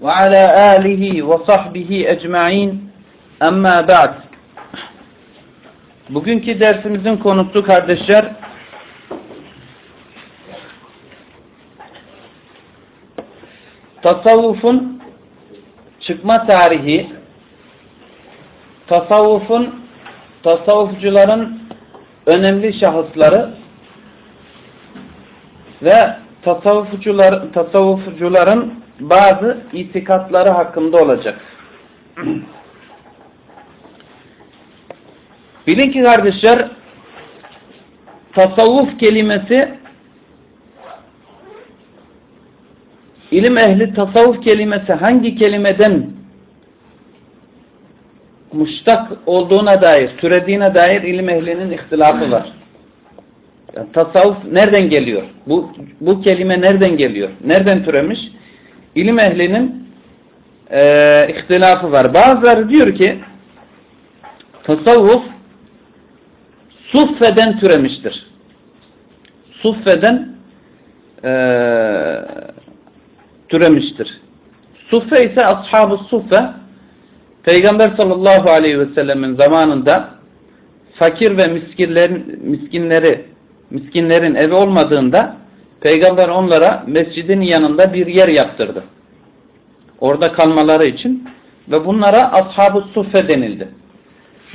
ve ala alihi ve sahbihi ecmain. Emma ba'd. Bugünkü dersimizin konusu kardeşler tasavvufun çıkma tarihi tasavvufun tasavvufcuların önemli şahısları ve tasavvufcular, tasavvufcuların bazı itikatları hakkında olacak. Bilin ki kardeşler tasavvuf kelimesi ilim ehli tasavvuf kelimesi hangi kelimeden muştak olduğuna dair, türediğine dair ilim ehlinin ihtilafı var. Yani tasavvuf nereden geliyor? Bu, bu kelime nereden geliyor? Nereden türemiş? İlim ehlinin e, ihtilafı var. Bazıları diyor ki tasavvuf suffeden türemiştir. Suffeden e, türemiştir. Suffe ise ashab-ı suffe Peygamber sallallahu aleyhi ve sellemin zamanında fakir ve miskinlerin, miskinleri miskinlerin evi olmadığında Peygamber onlara mescidin yanında bir yer yaptırdı. Orada kalmaları için ve bunlara ashab-ı suffe denildi.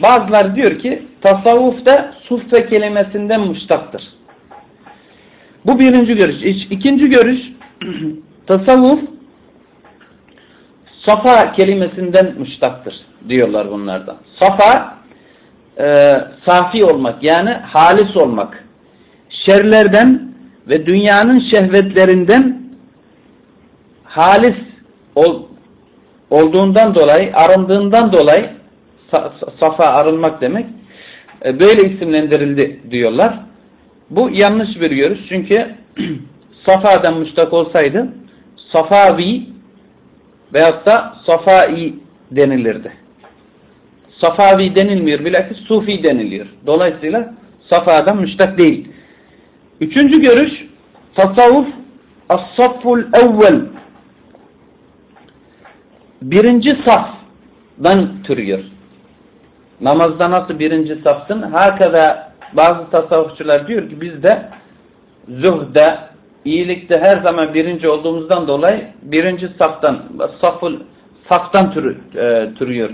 Bazıları diyor ki tasavvuf da suffe kelimesinden müştaktır. Bu birinci görüş. İkinci görüş tasavvuf safa kelimesinden müştaktır diyorlar bunlardan. Safa e, safi olmak yani halis olmak. Şerlerden ve dünyanın şehvetlerinden halis ol, olduğundan dolayı, arındığından dolayı safa arınmak demek e, böyle isimlendirildi diyorlar. Bu yanlış bir görüş çünkü safadan müştak olsaydı safavi veyahut da safai denilirdi. Safavi denilmiyor bilakis sufi deniliyor. Dolayısıyla safadan müştak değil. Üçüncü görüş tasavvuf as-safful evvel birinci safdan türüyor. Namazda nasıl birinci safsın? Hakeza bazı tasavvufçular diyor ki biz de zühde, iyilikte her zaman birinci olduğumuzdan dolayı birinci saftan, saful, saftan türü, e, türüyor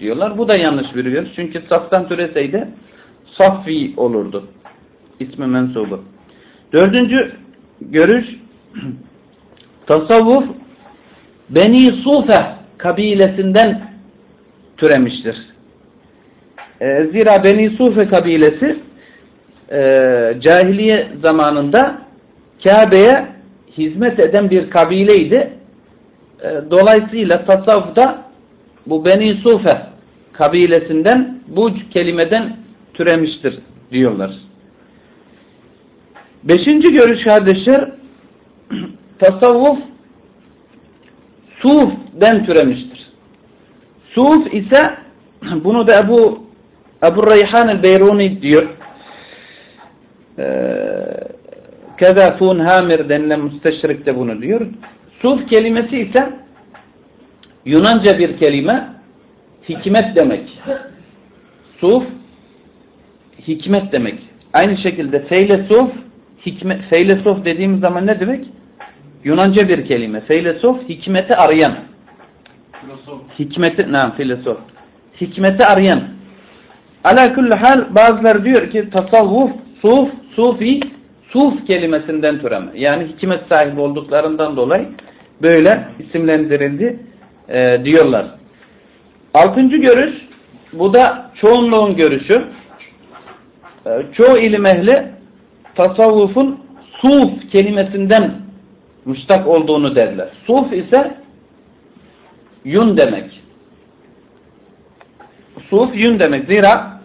diyorlar. Bu da yanlış bir görüş. Çünkü saftan türeseydi saffi olurdu. İsmi mensubu. Dördüncü görüş tasavvuf Beni Sufe kabilesinden türemiştir. E, zira Beni Sufe kabilesi e, cahiliye zamanında Kabe'ye hizmet eden bir kabileydi. E, dolayısıyla tasavvufta bu Beni Sufe kabilesinden bu kelimeden türemiştir diyorlar. Beşinci görüş kardeşler tasavvuf sufden türemiştir. Suf ise bunu da Ebu Ebu Reyhan el-Beyruni diyor. Ee, Keza Fun Hamir denilen müsteşrik de bunu diyor. Suf kelimesi ise Yunanca bir kelime hikmet demek. Suf hikmet demek. Aynı şekilde feylesuf hikmet, feylesof dediğimiz zaman ne demek? Yunanca bir kelime. Feylesof hikmeti arayan. Filosof. Hikmeti, ne filosof. Hikmeti arayan. Ala kulli hal bazıları diyor ki tasavvuf, suf, sufi, suf kelimesinden türeme. Yani hikmet sahibi olduklarından dolayı böyle isimlendirildi e, diyorlar. Altıncı görüş, bu da çoğunluğun görüşü. E, çoğu ilim ehli tasavvufun suf kelimesinden müştak olduğunu derler. Suf ise yun demek. Suf yun demek. Zira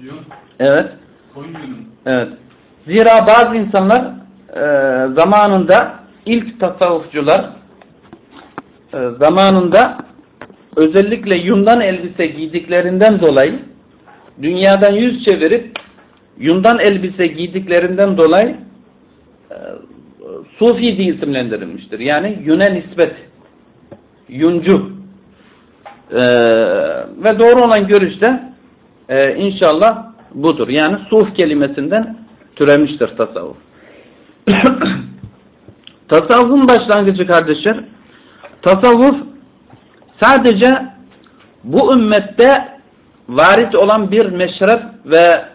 yun. Evet. Evet. Zira bazı insanlar e, zamanında ilk tasavvufcular e, zamanında özellikle yundan elbise giydiklerinden dolayı dünyadan yüz çevirip yundan elbise giydiklerinden dolayı e, Sufi diye isimlendirilmiştir. Yani yüne nispet. yuncu. Ee, ve doğru olan görüşte e, inşallah budur. Yani suf kelimesinden türemiştir tasavvuf. Tasavvufun başlangıcı kardeşler, tasavvuf sadece bu ümmette varit olan bir meşrep ve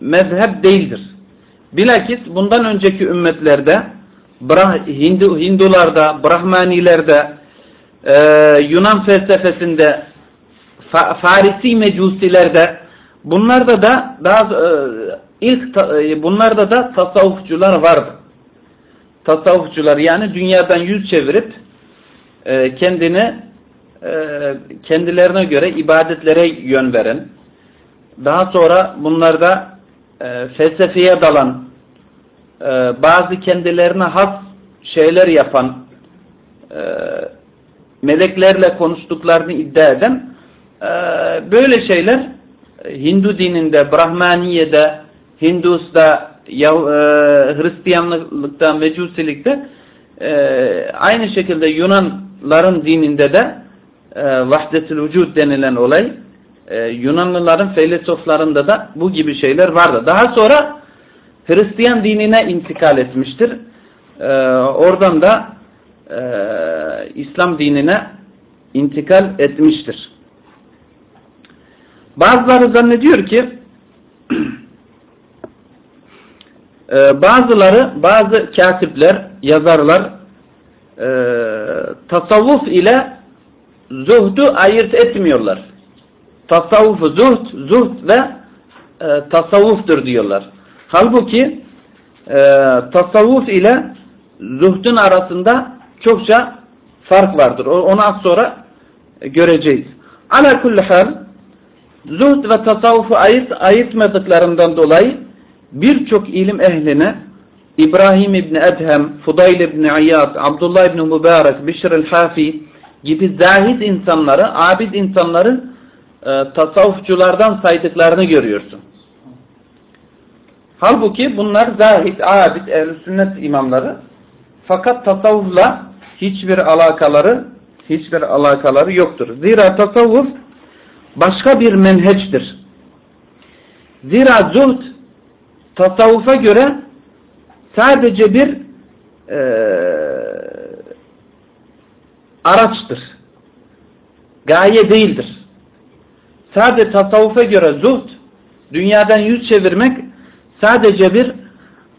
mezhep değildir. Bilakis bundan önceki ümmetlerde Hindu, Hindularda, Brahmanilerde, e, Yunan felsefesinde, Fa, Farisi mecusilerde bunlarda da daha e, ilk e, bunlarda da tasavvufçular vardı. Tasavvufçular yani dünyadan yüz çevirip e, kendini kendilerine göre ibadetlere yön veren, daha sonra bunlarda e, felsefeye dalan, e, bazı kendilerine has şeyler yapan, e, meleklerle konuştuklarını iddia eden e, böyle şeyler Hindu dininde, Brahmaniye'de, Hindus'ta, ya, e, Hristiyanlıkta, Mecusilikte e, aynı şekilde Yunanların dininde de e, vahdetül vücud denilen olay e, Yunanlıların filozoflarında da bu gibi şeyler vardı. Daha sonra Hristiyan dinine intikal etmiştir. E, oradan da e, İslam dinine intikal etmiştir. Bazıları zannediyor ki e, bazıları, bazı katipler, yazarlar e, tasavvuf ile zuhdu ayırt etmiyorlar. Tasavvufu zuhd, zuhd ve e, tasavvuftur diyorlar. Halbuki e, tasavvuf ile zuhdun arasında çokça fark vardır. Onu az sonra göreceğiz. Ala kulli hal zuhd ve tasavvufu ayırt, ayırtmadıklarından dolayı birçok ilim ehline İbrahim İbni Edhem, Fudayl İbni İyad, Abdullah İbni Mübarek, Bişr el-Hafi gibi zahid insanları, abid insanları e, tasavvufçulardan saydıklarını görüyorsun. Halbuki bunlar zahid, abid, ehl sünnet imamları. Fakat tasavvufla hiçbir alakaları hiçbir alakaları yoktur. Zira tasavvuf başka bir menheçtir. Zira zuhd tasavvufa göre sadece bir e, araçtır. Gaye değildir. Sadece tasavvufa göre zuhd, dünyadan yüz çevirmek sadece bir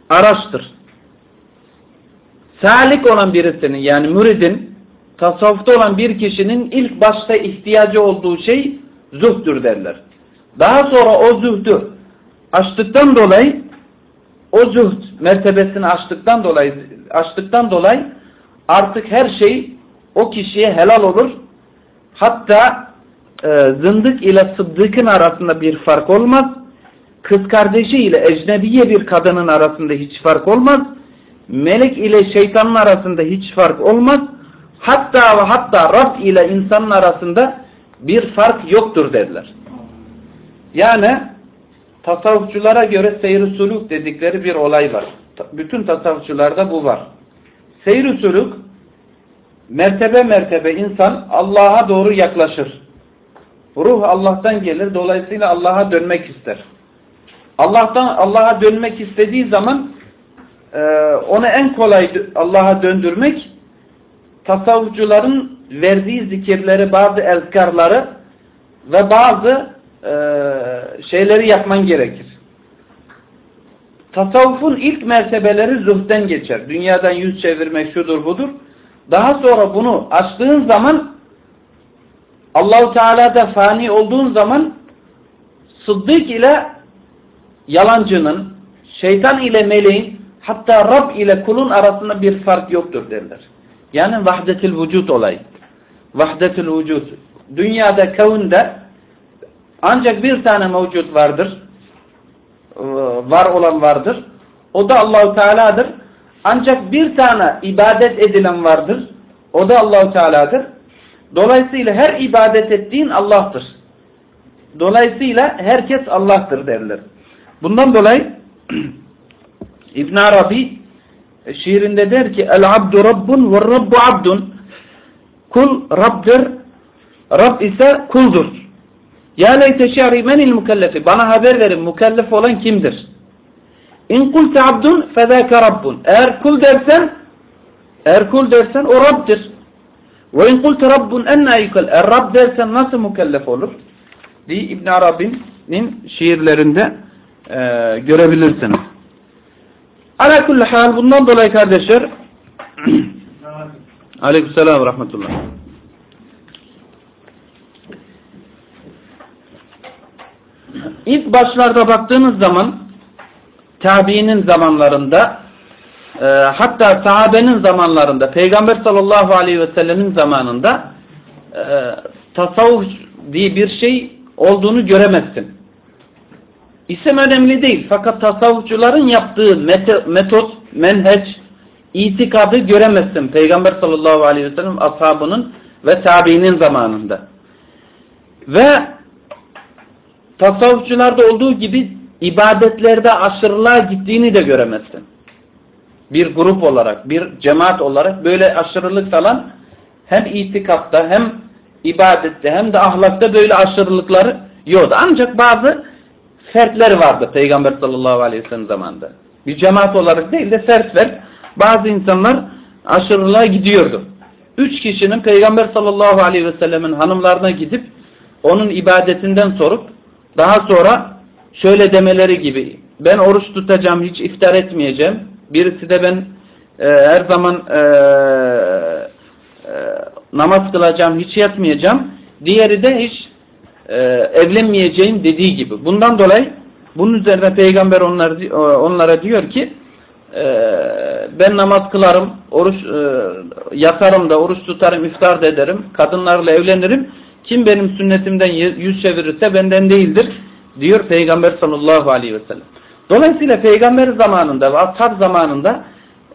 araçtır. Salik olan birisinin yani müridin, tasavvufta olan bir kişinin ilk başta ihtiyacı olduğu şey zuhdur derler. Daha sonra o zuhdu açtıktan dolayı o zuhd mertebesini açtıktan dolayı açtıktan dolayı artık her şey o kişiye helal olur. Hatta e, zındık ile sıddıkın arasında bir fark olmaz. Kız kardeşi ile ecnebiye bir kadının arasında hiç fark olmaz. Melek ile şeytanın arasında hiç fark olmaz. Hatta ve hatta Rab ile insanın arasında bir fark yoktur dediler. Yani tasavvufçulara göre seyir suluk dedikleri bir olay var. Bütün tasavvufçularda bu var. Seyir suluk mertebe mertebe insan Allah'a doğru yaklaşır. Ruh Allah'tan gelir. Dolayısıyla Allah'a dönmek ister. Allah'tan Allah'a dönmek istediği zaman e, onu en kolay Allah'a döndürmek tasavvufcuların verdiği zikirleri, bazı ezkarları ve bazı e, şeyleri yapman gerekir. Tasavvufun ilk mertebeleri zuhden geçer. Dünyadan yüz çevirmek şudur budur. Daha sonra bunu açtığın zaman Allahu Teala'da fani olduğun zaman sıddık ile yalancının, şeytan ile meleğin, hatta Rab ile kulun arasında bir fark yoktur derler. Yani vahdetil vücut olay. Vahdetil vücut. Dünyada, kavunda ancak bir tane mevcut vardır. Var olan vardır. O da Allahu Teala'dır. Ancak bir tane ibadet edilen vardır. O da Allahu Teala'dır. Dolayısıyla her ibadet ettiğin Allah'tır. Dolayısıyla herkes Allah'tır derler. Bundan dolayı İbn Arabi şiirinde der ki El abdu rabbun ve rabbu abdun Kul Rab'dır. Rab ise kuldur. Ya leyte şi'ri menil mükellefi. Bana haber verin mükellef olan kimdir? İn kulte abdun fezâke rabbun. Eğer kul dersen eğer kul dersen o Rab'dir. Ve in kulte rabbun. Eğer Rab dersen nasıl mükellef olur? diye İbn Arabi'nin şiirlerinde e, görebilirsiniz. Ala kulli hal bundan dolayı kardeşler Aleykümselam ve rahmetullah. İlk başlarda baktığınız zaman tabiinin zamanlarında e, hatta sahabenin zamanlarında Peygamber sallallahu aleyhi ve sellemin zamanında e, tasavvuf diye bir şey olduğunu göremezsin. İsim önemli değil. Fakat tasavvufçuların yaptığı metot, menheç, itikadı göremezsin. Peygamber sallallahu aleyhi ve sellem ashabının ve tabiinin zamanında. Ve tasavvufçularda olduğu gibi ibadetlerde aşırılığa gittiğini de göremezsin. Bir grup olarak, bir cemaat olarak böyle aşırılık falan hem itikatta hem ibadette hem de ahlakta böyle aşırılıkları yoktu. Ancak bazı fertler vardı Peygamber sallallahu aleyhi ve sellem zamanında. Bir cemaat olarak değil de fert fert bazı insanlar aşırılığa gidiyordu. Üç kişinin Peygamber sallallahu aleyhi ve sellemin hanımlarına gidip onun ibadetinden sorup daha sonra şöyle demeleri gibi ben oruç tutacağım hiç iftar etmeyeceğim. Birisi de ben e, her zaman e, e, namaz kılacağım hiç yatmayacağım. Diğeri de hiç e, evlenmeyeceğim dediği gibi. Bundan dolayı bunun üzerine peygamber onlar, e, onlara diyor ki e, ben namaz kılarım, oruç e, yatarım da oruç tutarım, iftar da ederim, kadınlarla evlenirim. Kim benim sünnetimden yüz çevirirse benden değildir diyor Peygamber sallallahu aleyhi ve sellem. Dolayısıyla Peygamber zamanında ve ashab zamanında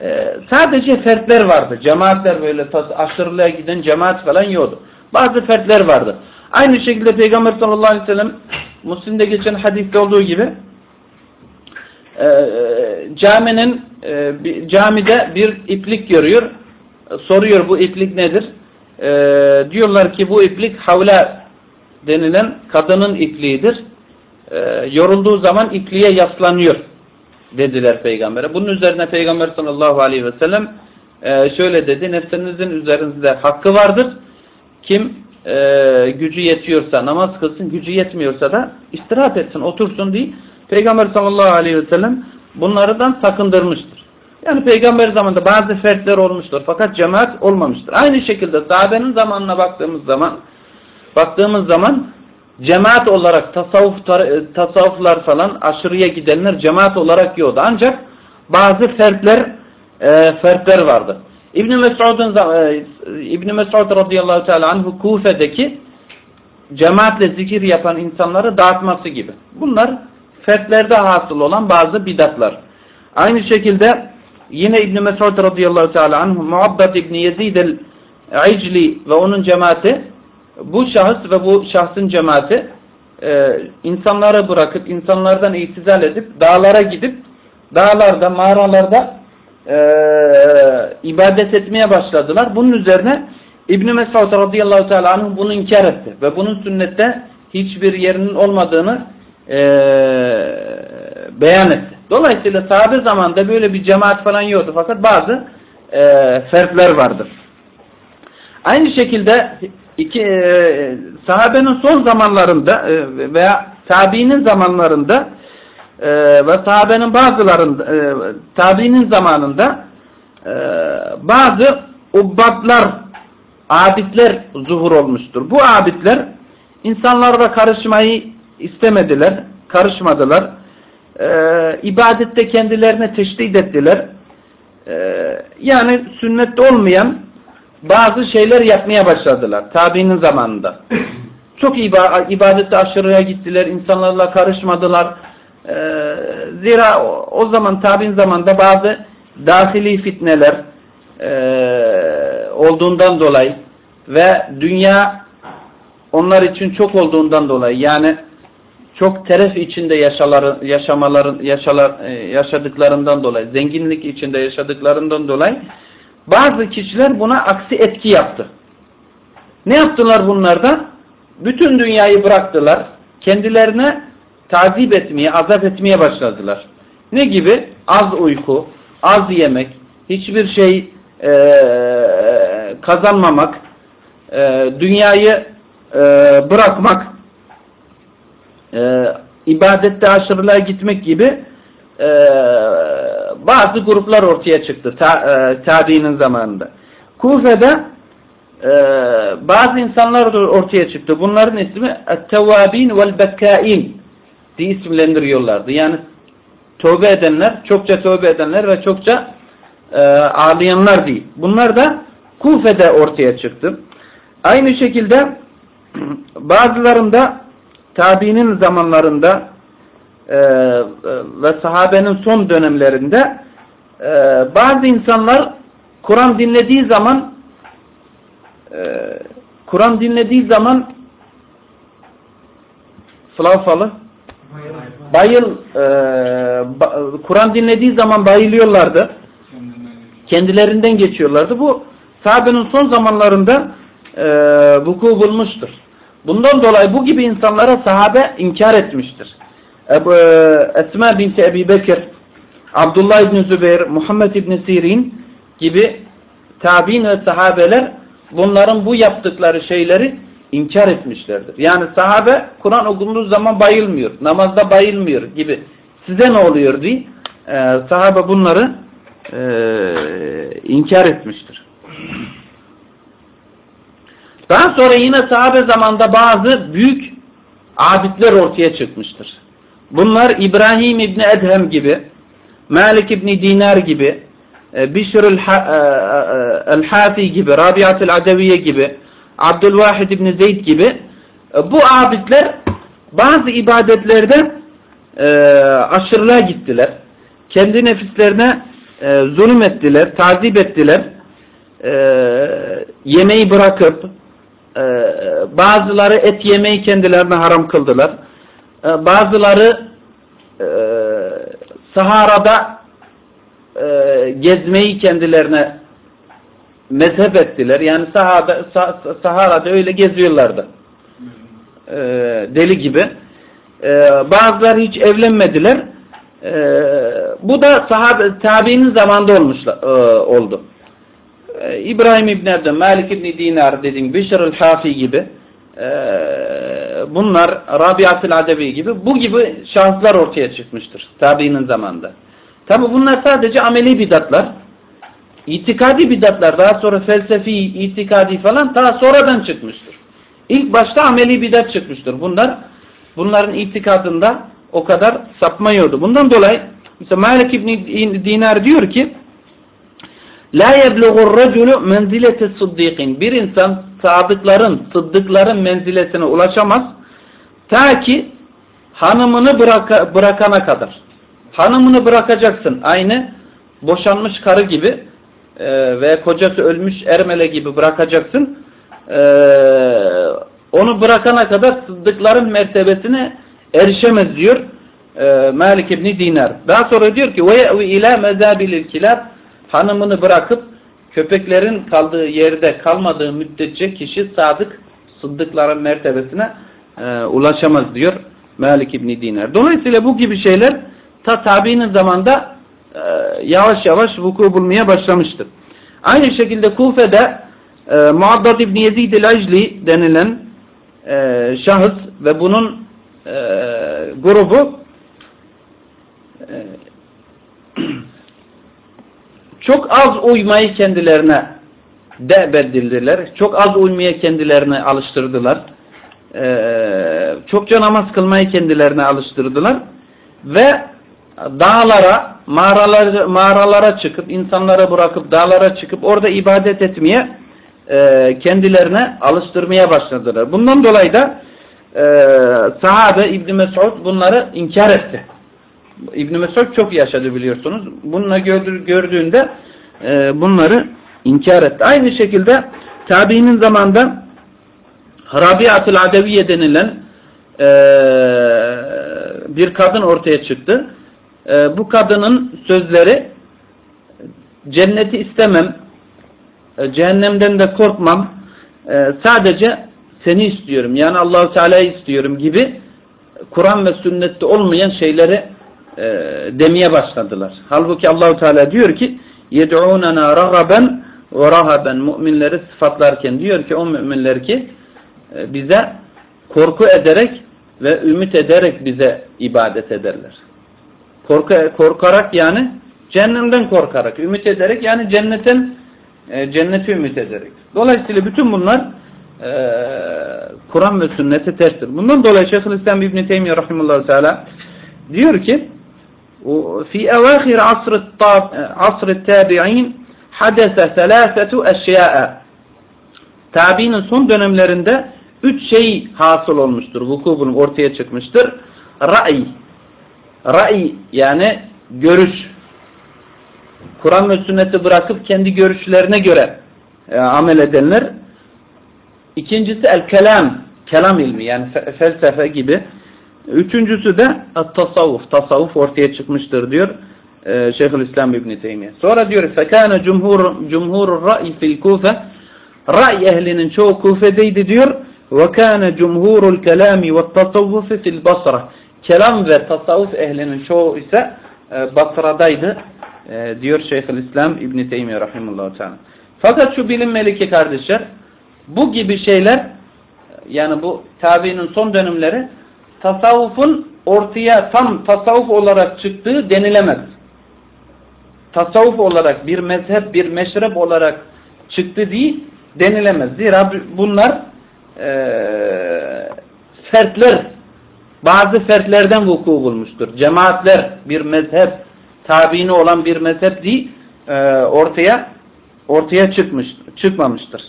e, sadece fertler vardı. Cemaatler böyle aşırılığa giden cemaat falan yoktu. Bazı fertler vardı. Aynı şekilde Peygamber sallallahu aleyhi ve sellem Müslim'de geçen hadiste olduğu gibi e, caminin e, camide bir iplik görüyor. Soruyor bu iplik nedir? E, diyorlar ki bu iplik havla denilen kadının ipliğidir. E, yorulduğu zaman ipliğe yaslanıyor dediler peygambere. Bunun üzerine peygamber sallallahu aleyhi ve sellem e, şöyle dedi. Nefsinizin üzerinizde hakkı vardır. Kim e, gücü yetiyorsa namaz kılsın, gücü yetmiyorsa da istirahat etsin, otursun diye Peygamber sallallahu aleyhi ve sellem bunlardan sakındırmıştır. Yani peygamber zamanında bazı fertler olmuştur fakat cemaat olmamıştır. Aynı şekilde sahabenin zamanına baktığımız zaman baktığımız zaman cemaat olarak tasavvuf tasavvuflar falan aşırıya gidenler cemaat olarak yoktu. Ancak bazı fertler e, fertler vardı. İbn Mesud'un e, İbn Mesud radıyallahu teala anhu Kufe'deki cemaatle zikir yapan insanları dağıtması gibi. Bunlar fertlerde hasıl olan bazı bidatlar. Aynı şekilde yine İbn Mesud radıyallahu teala anhu Muabbad İbn Yezid el-İcli ve onun cemaati bu şahıs ve bu şahsın cemaati e, insanları bırakıp insanlardan itizal edip dağlara gidip dağlarda mağaralarda e, ibadet etmeye başladılar. Bunun üzerine İbn-i Mesud radıyallahu teala bunu inkar etti. Ve bunun sünnette hiçbir yerinin olmadığını e, beyan etti. Dolayısıyla sahabe zamanında böyle bir cemaat falan yoktu. Fakat bazı e, ferkler vardır. Aynı şekilde iki, e, sahabenin son zamanlarında e, veya tabiinin zamanlarında e, ve sahabenin bazılarında tabiinin zamanında bazı ubbatlar abidler zuhur olmuştur. Bu abidler insanlarla karışmayı istemediler, karışmadılar. E, ibadette kendilerine teşdid ettiler. Yani sünnette olmayan bazı şeyler yapmaya başladılar tabiinin zamanında. Çok ibadette aşırıya gittiler, insanlarla karışmadılar. Ee, zira o, zaman tabi'in zamanında bazı dahili fitneler e, olduğundan dolayı ve dünya onlar için çok olduğundan dolayı yani çok teref içinde yaşaları, yaşamaların yaşalar, e, yaşadıklarından dolayı, zenginlik içinde yaşadıklarından dolayı bazı kişiler buna aksi etki yaptı. Ne yaptılar bunlar da? Bütün dünyayı bıraktılar. Kendilerine tazip etmeye, azap etmeye başladılar. Ne gibi? Az uyku, az yemek, hiçbir şey e, kazanmamak, e, dünyayı e, bırakmak, e, ibadette aşırılığa gitmek gibi e, bazı gruplar ortaya çıktı ta, e, tabiinin zamanında. Kufe'de e, bazı insanlar ortaya çıktı. Bunların ismi Tevabin vel Bekkain diye isimlendiriyorlardı. Yani tövbe edenler, çokça tövbe edenler ve çokça e, ağlayanlar değil. Bunlar da Kufe'de ortaya çıktı. Aynı şekilde bazılarında tabiinin zamanlarında e, ve sahabenin son dönemlerinde e, bazı insanlar Kur'an dinlediği zaman e, Kur'an dinlediği zaman Slafalı bayıl e, ba, Kur'an dinlediği zaman bayılıyorlardı. Kendilerinden geçiyorlardı. Bu sahabenin son zamanlarında e, vuku bulmuştur. Bundan dolayı bu gibi insanlara sahabe inkar etmiştir. Ebu, Esma binti Ebi Bekir, Abdullah İbni Zübeyir, Muhammed İbni Sirin gibi tabi'in ve sahabeler bunların bu yaptıkları şeyleri inkar etmişlerdir. Yani sahabe Kur'an okunduğu zaman bayılmıyor, namazda bayılmıyor gibi. Size ne oluyor diye e, sahabe bunları e, inkar etmiştir. Daha sonra yine sahabe zamanda bazı büyük abidler ortaya çıkmıştır. Bunlar İbrahim İbni Edhem gibi, Malik İbni Dinar gibi, e, Bişr e, e, el-Hafi gibi, Rabiat el-Adeviye gibi, Abdülvahid İbni Zeyd gibi bu abidler bazı ibadetlerde aşırılığa gittiler. Kendi nefislerine zulüm ettiler, tazip ettiler. Yemeği bırakıp bazıları et yemeği kendilerine haram kıldılar. Bazıları Sahara'da e, gezmeyi kendilerine mezhep ettiler. Yani sahada, sah Sahara'da öyle geziyorlardı. E, deli gibi. E, bazıları hiç evlenmediler. E, bu da sahabe, tabiinin zamanında olmuş, e, oldu. E, İbrahim İbn Erdem, Malik İbn Dinar dediğim Bişr el-Hafi gibi e, bunlar Rabiat-ül Adevi gibi bu gibi şahıslar ortaya çıkmıştır tabiinin zamanında. Tabi bunlar sadece ameli bidatlar. İtikadi bidatlar daha sonra felsefi, itikadi falan daha sonradan çıkmıştır. İlk başta ameli bidat çıkmıştır. Bunlar bunların itikadında o kadar sapmıyordu. Bundan dolayı mesela Malik İbni Dinar diyor ki La yebluğur raculu menzilete sıddikin. Bir insan sadıkların, sıddıkların menziletine ulaşamaz. Ta ki hanımını bıraka, bırakana kadar. Hanımını bırakacaksın. Aynı boşanmış karı gibi e, ve kocası ölmüş ermele gibi bırakacaksın. E, onu bırakana kadar sıddıkların mertebesine erişemez diyor e, Malik İbni Dinar. Daha sonra diyor ki وَيَأْوِ اِلَى مَذَابِلِ الْكِلَابِ Hanımını bırakıp köpeklerin kaldığı yerde kalmadığı müddetçe kişi sadık sıddıkların mertebesine e, ulaşamaz diyor Malik İbni Dinar. Dolayısıyla bu gibi şeyler ta tabiinin zamanda e, yavaş yavaş vuku bulmaya başlamıştır. Aynı şekilde Kufe'de e, Muaddad İbni Yezid el-Acli denilen e, şahıs ve bunun e, grubu e, çok az uymayı kendilerine debedildiler. Çok az uymaya kendilerine alıştırdılar. Ee, çokça namaz kılmayı kendilerine alıştırdılar. Ve dağlara, mağaralara, mağaralara çıkıp, insanlara bırakıp dağlara çıkıp orada ibadet etmeye e, kendilerine alıştırmaya başladılar. Bundan dolayı da e, sahabe İbn Mesud bunları inkar etti. İbn Mesud çok yaşadı biliyorsunuz. Bununla gördüğünde e, bunları inkar etti. Aynı şekilde tabiinin zamanda Rabiatul Adeviye denilen e, bir kadın ortaya çıktı. E, bu kadının sözleri cenneti istemem, cehennemden de korkmam, sadece seni istiyorum yani Allahu Teala'yı istiyorum gibi Kur'an ve sünnette olmayan şeyleri e, demeye başladılar. Halbuki Allahu Teala diyor ki yed'unana ragaben ve rahaben müminleri sıfatlarken diyor ki o müminler ki e, bize korku ederek ve ümit ederek bize ibadet ederler. Korku, korkarak yani cehennemden korkarak, ümit ederek yani cennetin e, cenneti ümit ederek. Dolayısıyla bütün bunlar e, Kur'an ve sünnete terstir. Bundan dolayı Şeyhülislam İbn Teymiyye rahimehullah teala diyor ki في أواخر عصر عصر التابعين حدث ثلاثة أشياء Tabiinin son dönemlerinde üç şey hasıl olmuştur. Vuku bulup ortaya çıkmıştır. Ra'i. Ra'i yani görüş. Kur'an ve sünneti bırakıp kendi görüşlerine göre e, amel edenler. İkincisi el kelam. Kelam ilmi yani felsefe gibi. Üçüncüsü de tasavvuf. Tasavvuf ortaya çıkmıştır diyor e, Şeyhülislam İbni Teymiye. Sonra diyor fekâne cumhur, cumhurur ra'i fil kufe Ra'y ehlinin çoğu kufedeydi diyor. Ve kâne cumhurul kelâmi ve tasavvufi fil basra. Kelam ve tasavvuf ehlinin çoğu ise e, Basra'daydı e, diyor Şeyhülislam İbni Teymiye rahimullahu teala. Fakat şu bilinmeli ki kardeşler bu gibi şeyler yani bu tabiinin son dönemleri tasavvufun ortaya tam tasavvuf olarak çıktığı denilemez. Tasavvuf olarak bir mezhep, bir meşrep olarak çıktı değil denilemez. Zira bunlar e, fertler, bazı fertlerden vuku bulmuştur. Cemaatler bir mezhep, tabini olan bir mezhep değil, e, ortaya ortaya çıkmış, çıkmamıştır.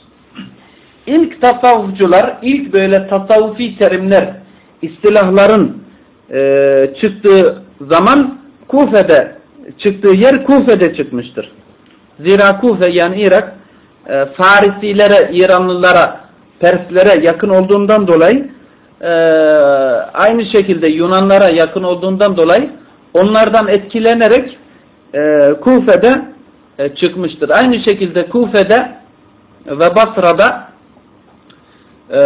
İlk tasavvufcular, ilk böyle tasavvufi terimler istilahların e, çıktığı zaman Kufe'de çıktığı yer Kufe'de çıkmıştır. Zira Kufe yani Irak e, Farisilere, İranlılara, Perslere yakın olduğundan dolayı e, aynı şekilde Yunanlara yakın olduğundan dolayı onlardan etkilenerek e, Kufe'de e, çıkmıştır. Aynı şekilde Kufe'de ve Basra'da e,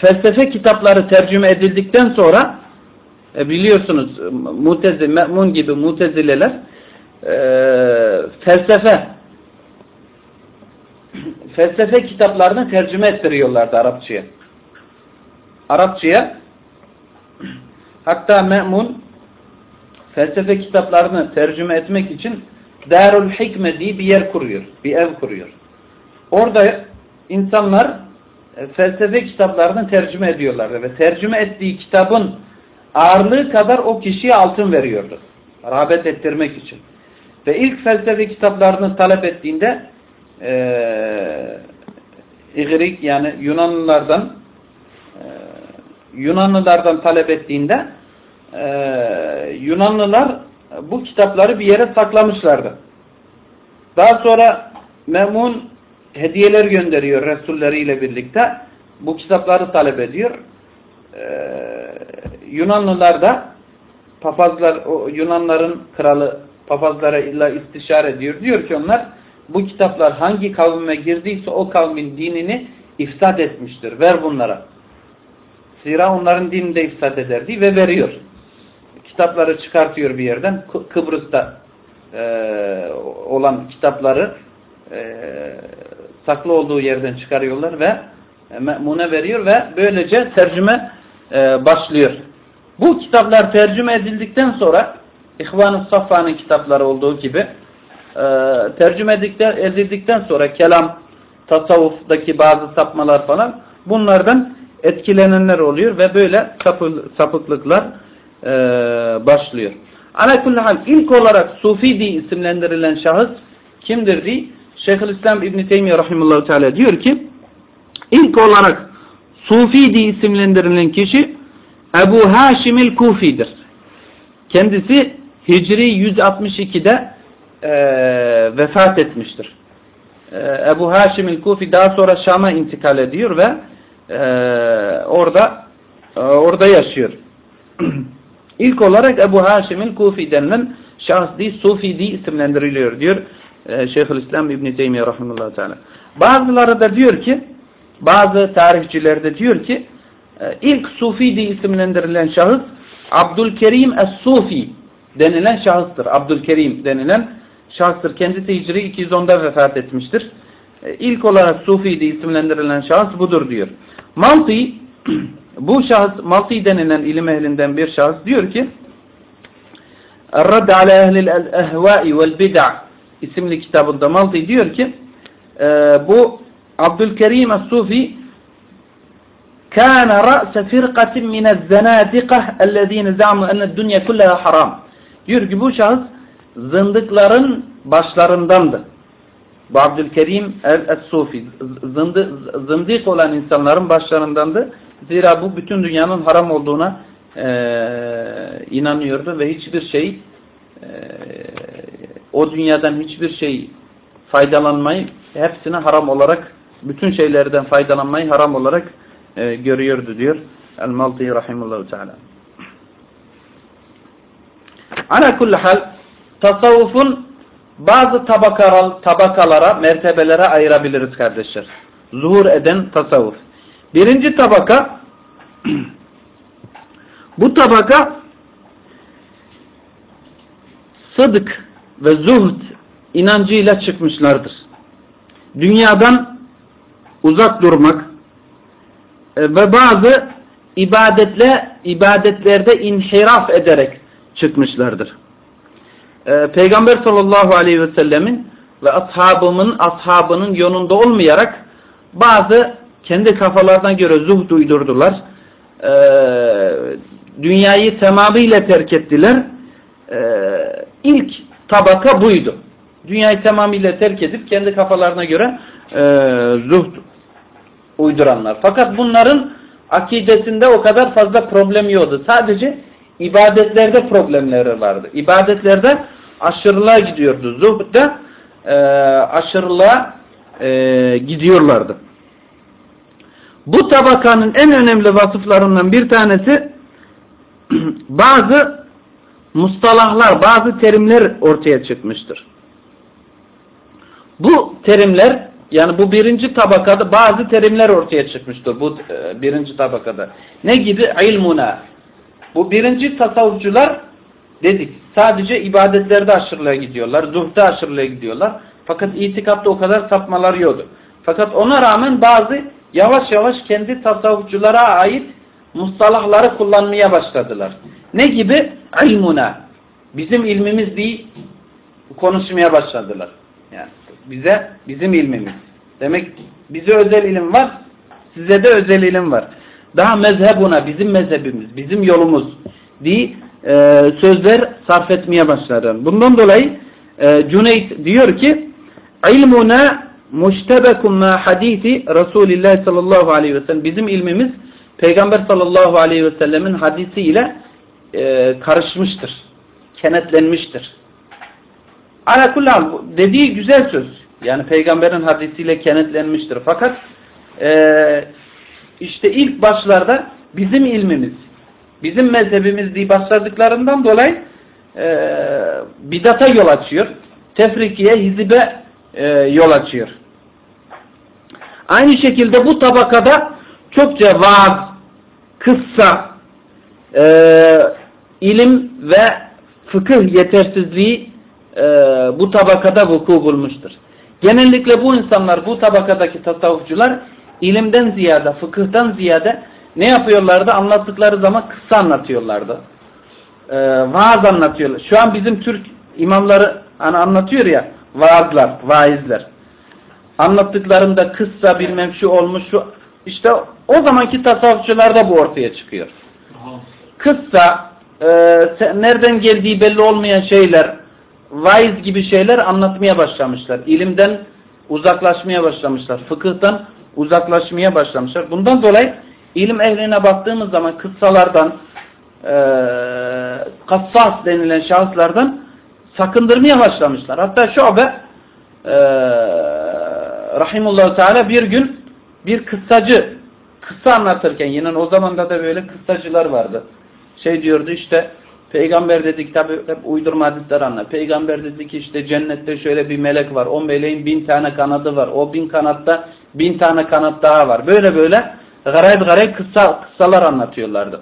felsefe kitapları tercüme edildikten sonra e, biliyorsunuz Mutezile, Me'mun gibi Mutezileler e, felsefe felsefe kitaplarını tercüme ettiriyorlardı Arapçaya. Arapçaya hatta Me'mun felsefe kitaplarını tercüme etmek için Darul Hikme diye bir yer kuruyor. Bir ev kuruyor. Orada insanlar felsefe kitaplarını tercüme ediyorlardı ve tercüme ettiği kitabın ağırlığı kadar o kişiye altın veriyordu. Rağbet ettirmek için. Ve ilk felsefe kitaplarını talep ettiğinde e, İgrik yani Yunanlılardan e, Yunanlılardan talep ettiğinde e, Yunanlılar bu kitapları bir yere saklamışlardı. Daha sonra Memun hediyeler gönderiyor Resulleriyle birlikte. Bu kitapları talep ediyor. Ee, Yunanlılar da papazlar, o Yunanların kralı papazlara illa istişare ediyor. Diyor ki onlar bu kitaplar hangi kavme girdiyse o kavmin dinini ifsad etmiştir. Ver bunlara. Zira onların dinini de ifsad ederdi ve veriyor. Kitapları çıkartıyor bir yerden. Kıbrıs'ta e, olan kitapları e, saklı olduğu yerden çıkarıyorlar ve e, memune veriyor ve böylece tercüme e, başlıyor. Bu kitaplar tercüme edildikten sonra İhvan-ı Saffa'nın kitapları olduğu gibi e, tercüme edildikten sonra kelam, tasavvuftaki bazı sapmalar falan bunlardan etkilenenler oluyor ve böyle sapıklıklar başlıyor. Alakullahal ilk olarak Sufi diye isimlendirilen şahıs kimdir diye Şeyhülislam İbn Teymiyye rahimehullah teala diyor ki ilk olarak Sufi diye isimlendirilen kişi Ebu Haşim el-Kufi'dir. Kendisi Hicri 162'de e, vefat etmiştir. E, Ebu Haşim el-Kufi daha sonra Şam'a intikal ediyor ve e, orada e, orada yaşıyor. İlk olarak Ebu Haşim el-Kufi denilen şahs değil, Sufi diye isimlendiriliyor diyor Şeyhülislam İbn Teymiye rahimehullah teala. Bazıları da diyor ki bazı tarihçilerde diyor ki e, ilk Sufi diye isimlendirilen şahıs Abdülkerim Es-Sufi denilen şahıstır. Abdülkerim denilen şahıstır. Kendisi Hicri 210'da vefat etmiştir. E, ilk olarak Sufi diye isimlendirilen şahıs budur diyor. Malti bu şahıs Malti denilen ilim ehlinden bir şahıs diyor ki Radd ala ehlil ehvai vel bid'a isimli kitabında Maldi diyor ki e, bu Abdülkerim Sufi kana ra'se firqatin min zenadikah ellezine zamu enne dünya kullaha haram. Diyor ki bu şahıs zındıkların başlarındandı. Bu Abdülkerim el-Sufi zındı, zındık olan insanların başlarındandı. Zira bu bütün dünyanın haram olduğuna e, inanıyordu ve hiçbir şey e, o dünyadan hiçbir şey faydalanmayı hepsine haram olarak bütün şeylerden faydalanmayı haram olarak e, görüyordu diyor El-Malti rahimullahu teala. Ana kulli hal tasavvufun bazı tabakalar, tabakalara, mertebelere ayırabiliriz kardeşler. Zuhur eden tasavvuf. Birinci tabaka bu tabaka sıdık ve zuhd inancıyla çıkmışlardır. Dünyadan uzak durmak e, ve bazı ibadetle ibadetlerde inhiraf ederek çıkmışlardır. Ee, Peygamber sallallahu aleyhi ve sellemin ve ashabımın ashabının yolunda olmayarak bazı kendi kafalarına göre zuhd uydurdular. Ee, dünyayı tamamıyla terk ettiler. Ee, ilk tabaka buydu. Dünyayı tamamıyla terk edip kendi kafalarına göre e, zuhd uyduranlar. Fakat bunların akidesinde o kadar fazla problem yoktu. Sadece ibadetlerde problemleri vardı. İbadetlerde aşırılığa gidiyordu. Zuhda e, aşırılığa e, gidiyorlardı. Bu tabakanın en önemli vasıflarından bir tanesi bazı mustalahlar, bazı terimler ortaya çıkmıştır. Bu terimler yani bu birinci tabakada bazı terimler ortaya çıkmıştır bu e, birinci tabakada. Ne gibi? İlmuna. Bu birinci tasavvufçular dedik sadece ibadetlerde aşırılığa gidiyorlar. Zuhda aşırılığa gidiyorlar. Fakat itikatta o kadar sapmalar yoktu. Fakat ona rağmen bazı yavaş yavaş kendi tasavvufçulara ait mustalahları kullanmaya başladılar. Ne gibi? İlmuna. Bizim ilmimiz değil konuşmaya başladılar. Yani bize bizim ilmimiz. Demek bize özel ilim var, size de özel ilim var. Daha mezhebuna, bizim mezhebimiz, bizim yolumuz diye e, sözler sarf etmeye başladı. Bundan dolayı e, Cüneyt diyor ki ilmuna muştebekun ma hadisi Resulullah sallallahu aleyhi ve sellem bizim ilmimiz Peygamber sallallahu aleyhi ve sellemin hadisiyle e, karışmıştır. Kenetlenmiştir. Alakullah dediği güzel söz. Yani peygamberin hadisiyle kenetlenmiştir. Fakat e, işte ilk başlarda bizim ilmimiz, bizim mezhebimiz diye başladıklarından dolayı e, bidata yol açıyor. Tefrikiye, hizibe e, yol açıyor. Aynı şekilde bu tabakada çokça vaaz, kıssa, e, ilim ve fıkıh yetersizliği e, bu tabakada vuku bulmuştur. Genellikle bu insanlar, bu tabakadaki tasavvufçular ilimden ziyade, fıkıhtan ziyade ne yapıyorlardı? Anlattıkları zaman kısa anlatıyorlardı. Ee, vaaz anlatıyorlar. Şu an bizim Türk imamları hani anlatıyor ya vaazlar, vaizler. Anlattıklarında kıssa bilmem şu olmuş şu işte o zamanki tasavvufçularda bu ortaya çıkıyor. Kıssa e, nereden geldiği belli olmayan şeyler vaiz gibi şeyler anlatmaya başlamışlar. İlimden uzaklaşmaya başlamışlar. Fıkıhtan uzaklaşmaya başlamışlar. Bundan dolayı ilim ehline baktığımız zaman kıssalardan e, kassas denilen şahıslardan sakındırmaya başlamışlar. Hatta Şube e, Rahimullah Teala bir gün bir kıssacı kıssa anlatırken yine o zamanda da böyle kıssacılar vardı. Şey diyordu işte Peygamber dedik tabi hep uydurma hadisler anlar. Peygamber dedi ki işte cennette şöyle bir melek var. O meleğin bin tane kanadı var. O bin kanatta bin tane kanat daha var. Böyle böyle garayb garayb kıssa, kıssalar anlatıyorlardı.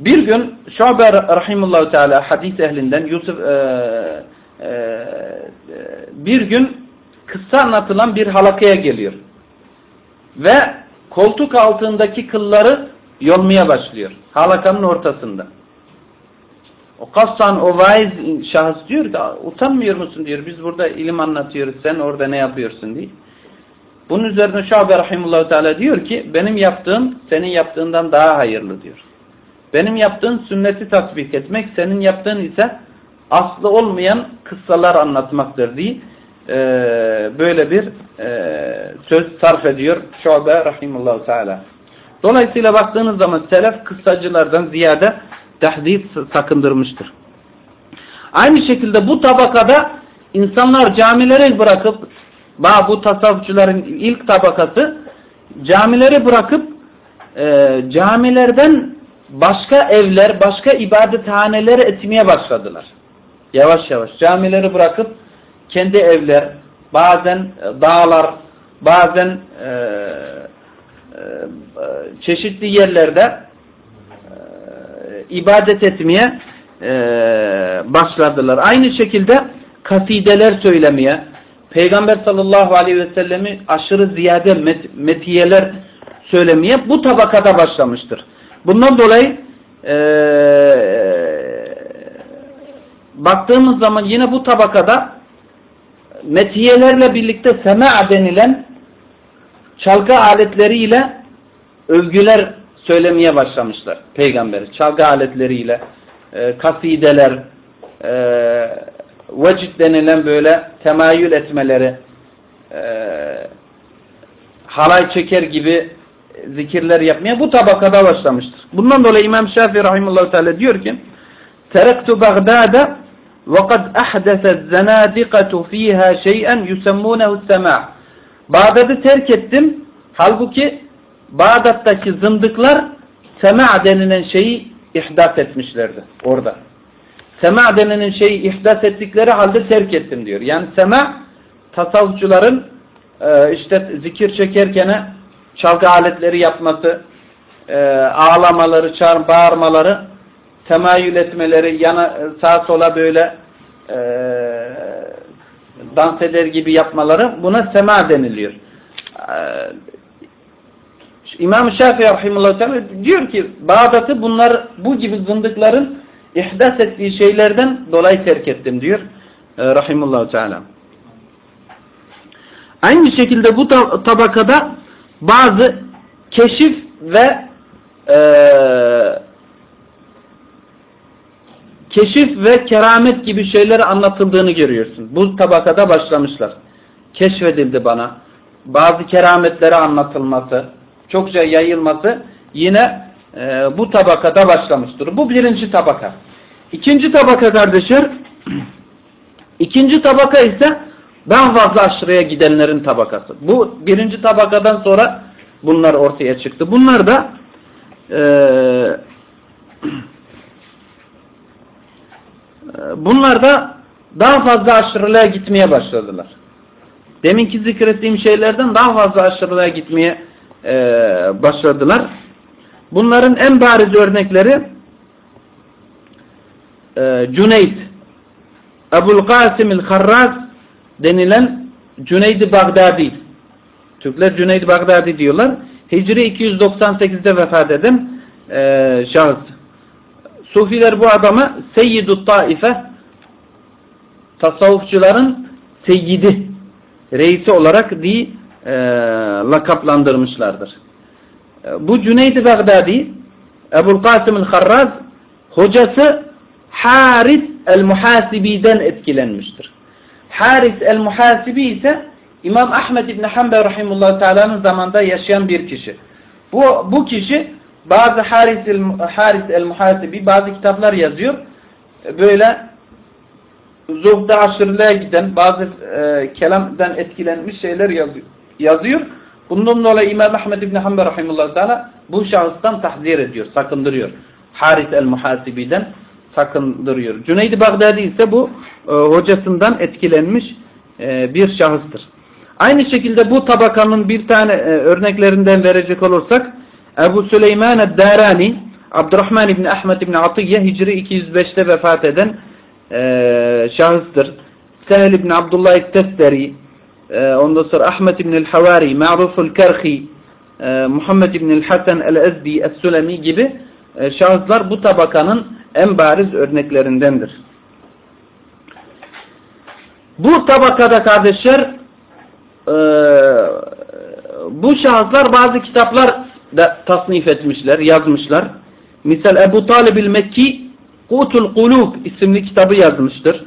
Bir gün Şube rahimullahu teala hadis ehlinden Yusuf e, e, bir gün kıssa anlatılan bir halakaya geliyor. Ve koltuk altındaki kılları yolmaya başlıyor. Halakanın ortasında. O kassan, o vaiz şahıs diyor ki utanmıyor musun diyor. Biz burada ilim anlatıyoruz. Sen orada ne yapıyorsun diye. Bunun üzerine Şabe Rahimullahu Teala diyor ki benim yaptığım senin yaptığından daha hayırlı diyor. Benim yaptığım sünneti tatbik etmek, senin yaptığın ise aslı olmayan kıssalar anlatmaktır diye e, böyle bir e, söz sarf ediyor Şuabe Rahimullahu Teala. Dolayısıyla baktığınız zaman selef kıssacılardan ziyade tahdid sakındırmıştır. Aynı şekilde bu tabakada insanlar camileri bırakıp bu tasavvufçuların ilk tabakası camileri bırakıp e, camilerden başka evler, başka ibadethaneleri etmeye başladılar. Yavaş yavaş camileri bırakıp kendi evler, bazen dağlar, bazen e, çeşitli yerlerde ibadet etmeye başladılar. Aynı şekilde kasideler söylemeye, Peygamber sallallahu aleyhi ve sellemi aşırı ziyade met metiyeler söylemeye bu tabakada başlamıştır. Bundan dolayı e, baktığımız zaman yine bu tabakada metiyelerle birlikte sema denilen çalgı aletleriyle övgüler söylemeye başlamışlar peygamberi. Çalgı aletleriyle e, kasideler e, vecid denilen böyle temayül etmeleri e, halay çeker gibi zikirler yapmaya bu tabakada başlamıştır. Bundan dolayı İmam Şafii rahimullahu teala diyor ki Terektu Bagdada kad ahdeset zenadikatu fiha şey'en yusemmunehu sema' Bağdat'ı terk ettim. Halbuki Bağdat'taki zındıklar sema' denilen şeyi ihdas etmişlerdi orada. Sema' denilen şeyi ihdas ettikleri halde terk ettim diyor. Yani sema' tasavvufçuların e, işte zikir çekerken çalgı aletleri yapması, e, ağlamaları, çağır, bağırmaları, temayül etmeleri, yana sağa sola böyle e, dans eder gibi yapmaları buna sema deniliyor. E, İmam Şafii rahimullah diyor ki Bağdat'ı bunlar bu gibi zındıkların ihdas ettiği şeylerden dolayı terk ettim diyor e, rahimullah teala. Aynı şekilde bu tabakada bazı keşif ve e, keşif ve keramet gibi şeyleri anlatıldığını görüyorsun. Bu tabakada başlamışlar. Keşfedildi bana. Bazı kerametleri anlatılması, çokça yayılması yine e, bu tabakada başlamıştır. Bu birinci tabaka. İkinci tabaka kardeşler, ikinci tabaka ise daha fazla aşırıya gidenlerin tabakası. Bu birinci tabakadan sonra bunlar ortaya çıktı. Bunlar da e, bunlar da daha fazla aşırılığa gitmeye başladılar. Deminki zikrettiğim şeylerden daha fazla aşırılığa gitmeye e, başladılar. Bunların en bariz örnekleri e, Cüneyd Ebul Qasim el-Harraz denilen Cüneyd-i Bagdadi. Türkler Cüneyd-i Bagdadi diyorlar. Hicri 298'de vefat eden e, şahıs. Sufiler bu adamı Seyyid-u Taife tasavvufçuların seyyidi, reisi olarak di e, lakaplandırmışlardır. E, bu Cüneyd-i Bagdadi Ebul Kasım el-Harraz hocası Haris el-Muhasibi'den etkilenmiştir. Haris el-Muhasibi ise İmam Ahmed İbni Hanbel Rahimullah Teala'nın zamanında yaşayan bir kişi. Bu, bu kişi bazı Haris el-Haris el-Muhasibi bazı kitaplar yazıyor. Böyle zuhda aşırılığa giden bazı e, kelamdan etkilenmiş şeyler yazıyor. yazıyor. Bundan dolayı İmam Ahmed İbni Hanbel Rahimullah Teala bu şahıstan tahzir ediyor, sakındırıyor. Haris el-Muhasibi'den sakındırıyor. Cüneyd-i Bagdadi ise bu e, hocasından etkilenmiş e, bir şahıstır. Aynı şekilde bu tabakanın bir tane e, örneklerinden verecek olursak Ebu Süleyman el-Darani Abdurrahman İbni Ahmet İbni Atiyye Hicri 205'te vefat eden e, şahıstır. Sehl İbni Abdullah el-Testeri e, ondan sonra Ahmet İbni el-Havari Ma'ruful Kerhi e, Muhammed İbni el-Hasan el-Ezdi el-Sülemi gibi e, şahıslar bu tabakanın en bariz örneklerindendir. Bu tabakada kardeşler e, bu şahıslar bazı kitaplar da tasnif etmişler, yazmışlar. Misal Ebu Talib el-Mekki Kutul Kulub isimli kitabı yazmıştır.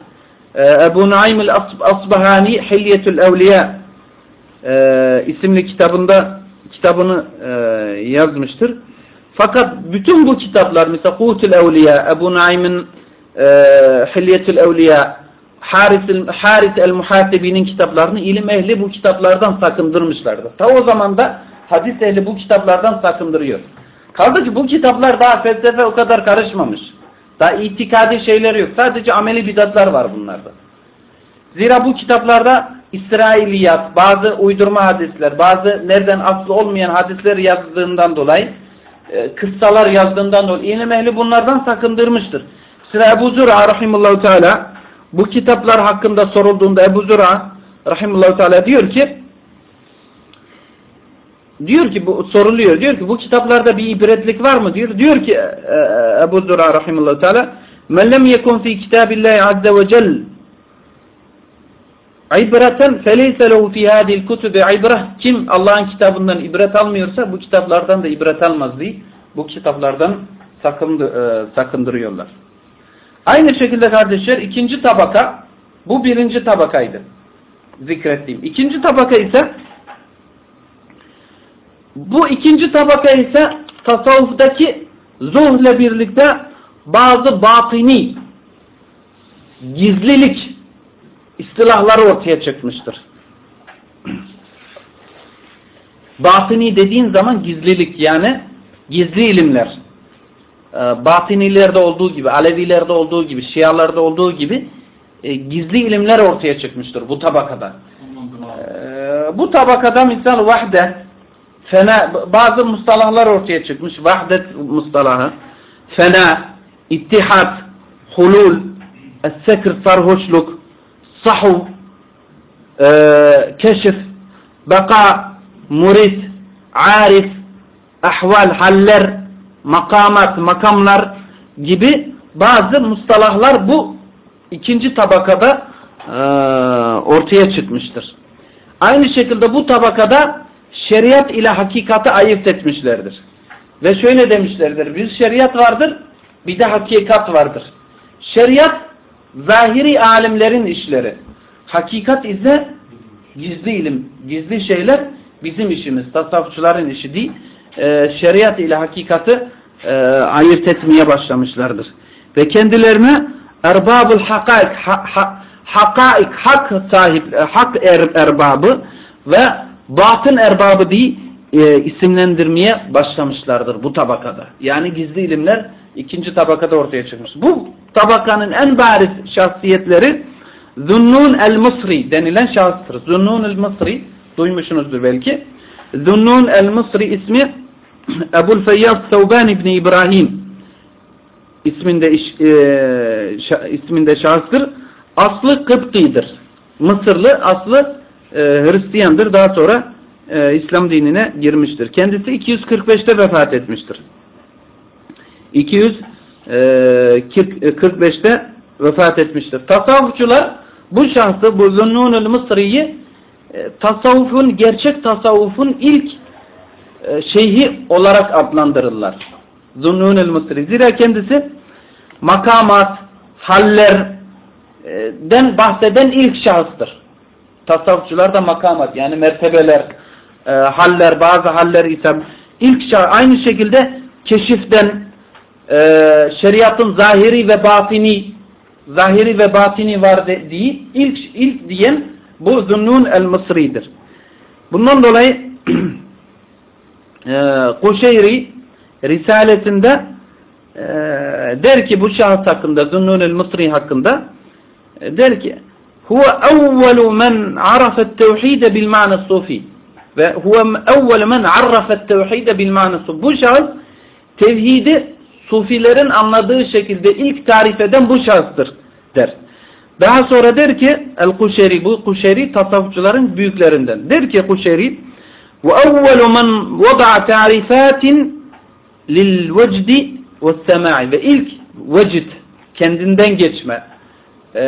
Ee, Ebu Naim el-Asbahani Hilyetül Evliya e, isimli kitabında kitabını e, yazmıştır. Fakat bütün bu kitaplar mesela Kutul Evliya, Ebu Naim'in e, Hilyetül Evliya, Haris, Haris el-Muhasibi'nin kitaplarını ilim ehli bu kitaplardan sakındırmışlardı. Ta o zaman da hadis ehli bu kitaplardan sakındırıyor. Kaldı ki bu kitaplar daha felsefe o kadar karışmamış. Daha itikadi şeyler yok. Sadece ameli bidatlar var bunlarda. Zira bu kitaplarda İsrailiyat, bazı uydurma hadisler, bazı nereden aslı olmayan hadisler yazdığından dolayı, e, kıssalar yazdığından dolayı ilim ehli bunlardan sakındırmıştır. Sıra Ebu Zura rahimullahu teala bu kitaplar hakkında sorulduğunda Ebu Zura rahimullahu teala diyor ki diyor ki bu soruluyor. Diyor ki bu kitaplarda bir ibretlik var mı diyor. Diyor ki e, e, Ebu Zura rahimullahu teala men lem yekun fi kitabillahi azze ve cel ibreten feleyse lehu fi hadil kutubi ibrah kim Allah'ın kitabından ibret almıyorsa bu kitaplardan da ibret almaz diye bu kitaplardan sakındı, e, sakındırıyorlar. Aynı şekilde kardeşler ikinci tabaka bu birinci tabakaydı zikrettiğim. İkinci tabaka ise bu ikinci tabaka ise tasavvuftaki zuhle birlikte bazı batini gizlilik istilahları ortaya çıkmıştır. Batini dediğin zaman gizlilik yani gizli ilimler. Ee, batinilerde olduğu gibi, Alevilerde olduğu gibi, Şialarda olduğu gibi e, gizli ilimler ortaya çıkmıştır bu tabakada. Ee, bu tabakada misal vahde, fena, bazı mustalahlar ortaya çıkmış. Vahdet mustalahı, fena, ittihat, hulul, es-sekr, sarhoşluk, sahu, e, keşif, beka, murit, arif, ahval, haller, makamat, makamlar gibi bazı mustalahlar bu ikinci tabakada e, ortaya çıkmıştır. Aynı şekilde bu tabakada şeriat ile hakikati ayırt etmişlerdir. Ve şöyle demişlerdir. Bir şeriat vardır, bir de hakikat vardır. Şeriat zahiri alimlerin işleri. Hakikat ise gizli ilim, gizli şeyler bizim işimiz. Tasavvufçuların işi değil. Ee, şeriat ile hakikati e, ayırt etmeye başlamışlardır. Ve kendilerine erbabul hakaik, ha, ha, hakaik, hak sahip, e, hak er, erbabı ve batın erbabı diye e, isimlendirmeye başlamışlardır bu tabakada. Yani gizli ilimler ikinci tabakada ortaya çıkmış. Bu tabakanın en bariz şahsiyetleri Zunnun el-Mısri denilen şahıstır. Zunnun el-Mısri duymuşsunuzdur belki. Zunnun el-Mısri ismi Ebul Feyyaz Sevban İbni İbrahim isminde iş, e, şa, isminde şahıstır. Aslı Kıpti'dir. Mısırlı aslı e, Hristiyandır. Daha sonra e, İslam dinine girmiştir. Kendisi 245'te vefat etmiştir. 245'te e, vefat etmiştir. Tasavvufçular bu şahsı bu Zunnunul Mısri'yi e, tasavvufun, gerçek tasavvufun ilk e, şeyhi olarak adlandırırlar. Zunnunul Mısri. Zira kendisi makamat, hallerden bahseden ilk şahıstır. Tasavvufçular da makamat yani mertebeler, e, haller, bazı haller ise ilk aynı şekilde keşiften e, şeriatın zahiri ve batini zahiri ve batini var de, değil, ilk, ilk diyen bu Zunnun el-Mısri'dir. Bundan dolayı e, Kuşeyri Risalesinde e, der ki bu şahıs hakkında Zunnun el-Mısri hakkında e, der ki huve evvelu men arafet tevhide bil ma'na sufi ve huve evvelu men arrafet tevhide bil ma'na sufi. Bu şahıs tevhidi sufilerin anladığı şekilde ilk tarif eden bu şahıstır der. Daha sonra der ki El-Kuşeri bu Kuşeri tasavvufçuların büyüklerinden. Der ki Kuşeri vada'a tarifatin lil vecdi ve sema'i ve ilk vecid kendinden geçme e,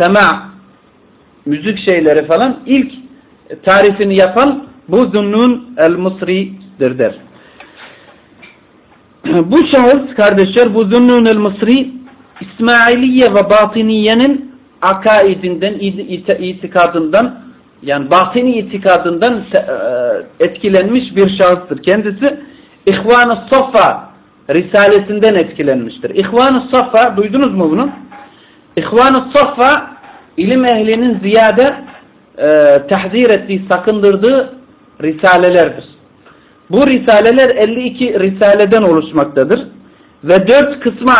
sema müzik şeyleri falan ilk tarifini yapan bu Zunnun el-Mısri'dir der. bu şahıs kardeşler bu Zunnun el-Mısri İsmailiye ve Batiniye'nin akaidinden, itikadından yani batini itikadından e, etkilenmiş bir şahıstır. Kendisi İhvan-ı Saffa Risalesinden etkilenmiştir. İhvan-ı Saffa duydunuz mu bunu? İhvan-ı Saffa ilim ehlinin ziyade e, tahzir ettiği, sakındırdığı risalelerdir. Bu risaleler 52 risaleden oluşmaktadır. Ve dört kısma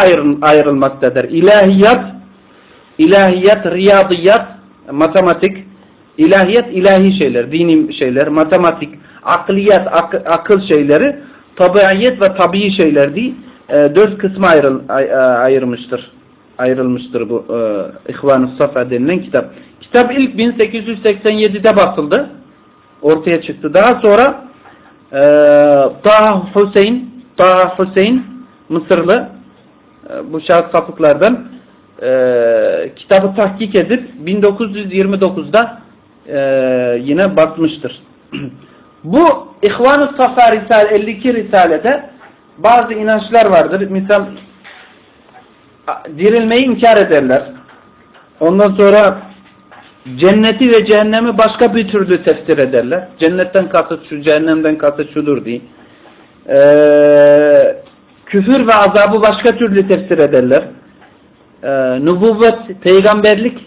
ayrılmaktadır. İlahiyat, ilahiyat, riyadiyat, matematik, ilahiyat ilahi şeyler, dini şeyler, matematik, akliyat, ak akıl şeyleri, tabiiyet ve tabii şeyler değil. E, dört kısma ayrıl, ay, ayırmıştır. Ayrılmıştır bu e, İhvan-ı Safa denilen kitap. Kitap ilk 1887'de basıldı. Ortaya çıktı. Daha sonra e, Taha Hüseyin Taha Hüseyin Mısırlı e, bu şahıs sapıklardan e, kitabı tahkik edip 1929'da e, yine basmıştır. bu İhvan-ı Safa Risale 52 Risale'de bazı inançlar vardır. Misal dirilmeyi inkar ederler. Ondan sonra cenneti ve cehennemi başka bir türlü tefsir ederler. Cennetten kasıt şu, cehennemden kasıt şudur diye. Ee, küfür ve azabı başka türlü tefsir ederler. Ee, nübüvvet, peygamberlik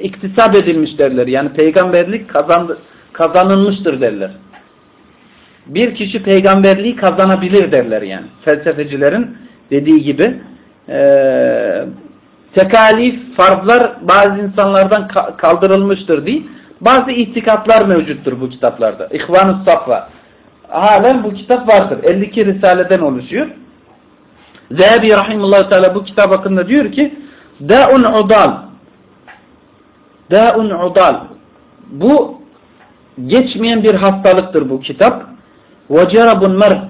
iktisap edilmiş derler. Yani peygamberlik kazandı, kazanılmıştır derler. Bir kişi peygamberliği kazanabilir derler yani. Felsefecilerin dediği gibi. Ee, tekalif, farzlar bazı insanlardan kaldırılmıştır diye. Bazı itikatlar mevcuttur bu kitaplarda. İhvan-ı Safva. Halen bu kitap vardır. 52 risaleden oluşuyor. Zehebi Rahimullah Teala bu kitap hakkında diyor ki Da'un udal Da'un udal Bu geçmeyen bir hastalıktır bu kitap. Ve cerabun mert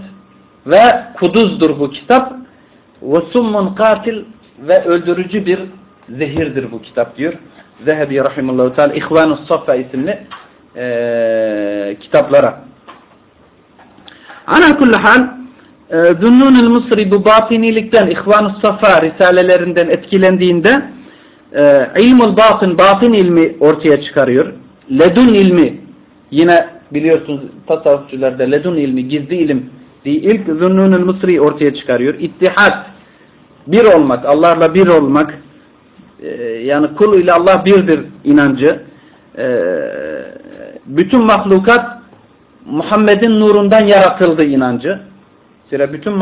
ve kuduzdur bu kitap. Summun katil ve öldürücü bir zehirdir bu kitap diyor. Zehebi Rahimullah Teala İhvan-ı Saffa isimli e, kitaplara. Ana kulli hal e, Zunnun-ül Mısri bu batinilikten İhvan-ı Safa risalelerinden etkilendiğinde e, ilmul batın, batın ilmi ortaya çıkarıyor. Ledun ilmi yine biliyorsunuz tasavvufçularda ledun ilmi, gizli ilim diye ilk Zunnun-ül Mısri ortaya çıkarıyor. İttihat, bir olmak, Allah'la bir olmak e, yani kul ile Allah birdir inancı. E, bütün mahlukat Muhammed'in nurundan yaratıldı inancı. Zira bütün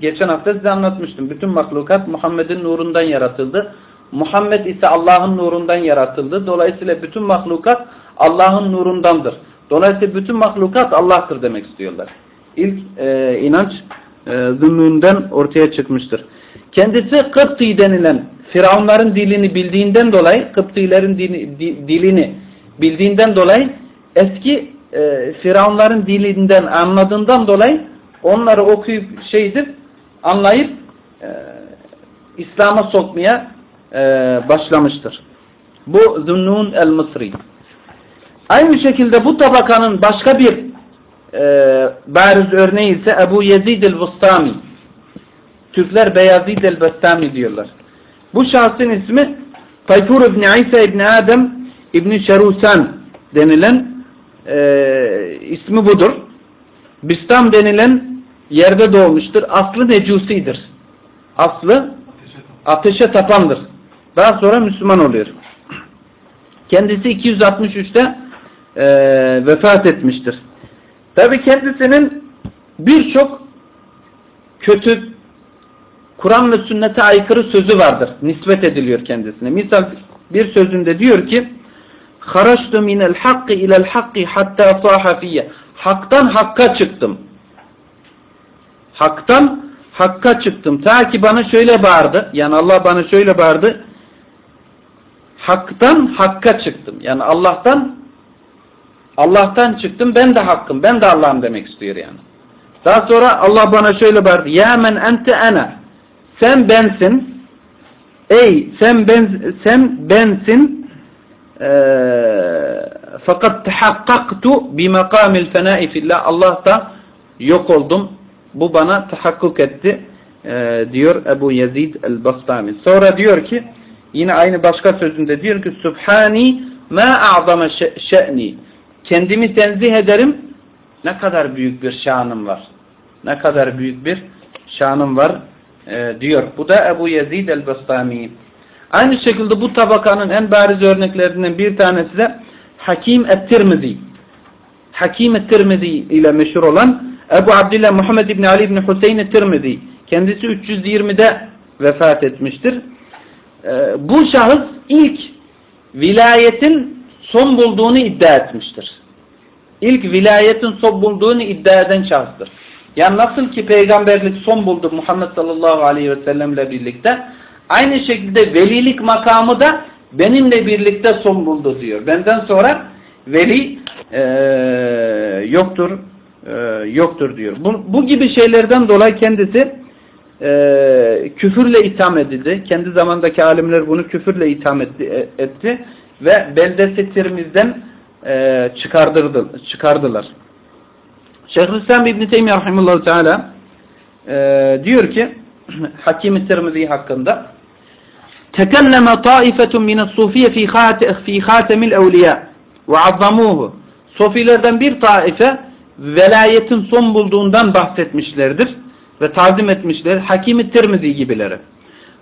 geçen hafta size anlatmıştım. Bütün mahlukat Muhammed'in nurundan yaratıldı. Muhammed ise Allah'ın nurundan yaratıldı. Dolayısıyla bütün mahlukat Allah'ın nurundandır. Dolayısıyla bütün mahlukat Allah'tır demek istiyorlar. İlk e, inanç e, zümmünden ortaya çıkmıştır. Kendisi Kıpti denilen Firavunların dilini bildiğinden dolayı Kıptilerin dini, dilini bildiğinden dolayı eski e, Firavunların dilinden anladığından dolayı onları okuyup şeydir anlayıp e, İslam'a sokmaya e, başlamıştır. Bu Zunnun el-Mısri. Aynı şekilde bu tabakanın başka bir e, bariz örneği ise Ebu Yezid el-Vustami. Türkler Beyazid el-Bestami diyorlar. Bu şahsın ismi Tayfur İbni İsa İbni Adem İbni Şerusan denilen e, ismi budur. Bistam denilen yerde doğmuştur. Aslı necusidir. Aslı ateşe tapandır. Daha sonra Müslüman oluyor. Kendisi 263'te e, vefat etmiştir. Tabi kendisinin birçok kötü Kur'an ve sünnete aykırı sözü vardır. Nispet ediliyor kendisine. Misal bir sözünde diyor ki Haraçtu minel hakki ilel hakki hatta sahafiyye. Haktan hakka çıktım. Haktan hakka çıktım. Ta ki bana şöyle bağırdı. Yani Allah bana şöyle bağırdı. Haktan hakka çıktım. Yani Allah'tan Allah'tan çıktım. Ben de hakkım. Ben de Allah'ım demek istiyor yani. Daha sonra Allah bana şöyle bağırdı. Ya men ente ana. Sen bensin. Ey sen ben sen bensin. Ee, fakat tahakkaktu bi makamil fenai fillah. Allah da yok oldum. Bu bana tahakkuk etti e, diyor Ebu Yazid el-Bastami. Sonra diyor ki yine aynı başka sözünde diyor ki Subhani ma a'zama şe'ni. Kendimi tenzih ederim. Ne kadar büyük bir şanım var. Ne kadar büyük bir şanım var e, diyor. Bu da Ebu Yazid el-Bastami. Aynı şekilde bu tabakanın en bariz örneklerinden bir tanesi de Hakim et-Tirmizi. Hakim et-Tirmizi ile meşhur olan Ebu Abdillah Muhammed İbni Ali İbni Hüseyin et-Tirmizi. Kendisi 320'de vefat etmiştir. Ee, bu şahıs ilk vilayetin son bulduğunu iddia etmiştir. İlk vilayetin son bulduğunu iddia eden şahıstır. Yani nasıl ki peygamberlik son buldu Muhammed sallallahu aleyhi ve sellemle birlikte aynı şekilde velilik makamı da benimle birlikte son buldu diyor. Benden sonra veli e, yoktur e, yoktur diyor. Bu, bu gibi şeylerden dolayı kendisi e, küfürle itham edildi. Kendi zamandaki alimler bunu küfürle itham etti, e, etti ve beldesi Tirmiz'den e, çıkardırdı, çıkardılar. Şeyhülislam İbn-i Teymiye Rahimullahu Teala e, diyor ki Hakim-i Tirmizi hakkında taifetun mine's-sufiye fi fi khatemil evliya ve azzamuhu Sofilerden bir taife velayetin son bulduğundan bahsetmişlerdir ve tazim etmişler. Hakim-i Tirmizi gibileri.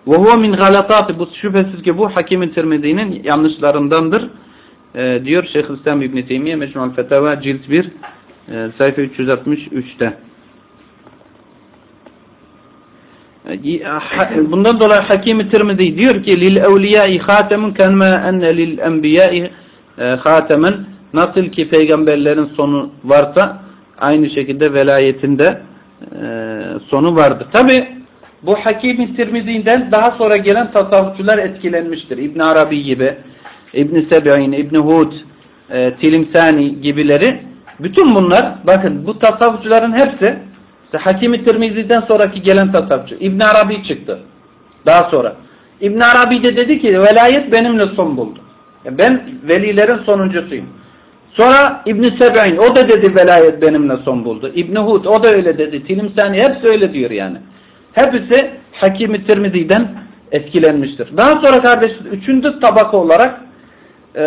Huve min galatati bu şüphesiz ki bu Hakim-i Tirmizi'nin yanlışlarındandır. E, diyor Şeyhülislam İbn Teymiye Mecmu'l Fetava cilt 1 e, sayfa 363'te. E, bundan dolayı Hakim-i Tirmizi diyor ki lil evliyai hatemun kenme enne lil enbiyai e, hatemen nasıl ki peygamberlerin sonu varsa aynı şekilde velayetinde e, sonu vardır. Tabi bu Hakim-i Tirmizi'den daha sonra gelen tasavvufçular etkilenmiştir. İbn Arabi gibi, İbn Sebe'in, İbn Hud, e, Tilimsani gibileri. Bütün bunlar bakın bu tasavvufçuların hepsi işte Hakim-i Tirmizi'den sonraki gelen tasavvufçu. İbn Arabi çıktı. Daha sonra. İbn Arabi de dedi ki velayet benimle son buldu. Ben velilerin sonuncusuyum. Sonra İbn Sebe'in o da dedi velayet benimle son buldu. İbn Hud o da öyle dedi. Tilimsani hepsi öyle diyor yani. Hepsi Hakim-i Tirmizi'den etkilenmiştir. Daha sonra kardeşler üçüncü tabaka olarak e,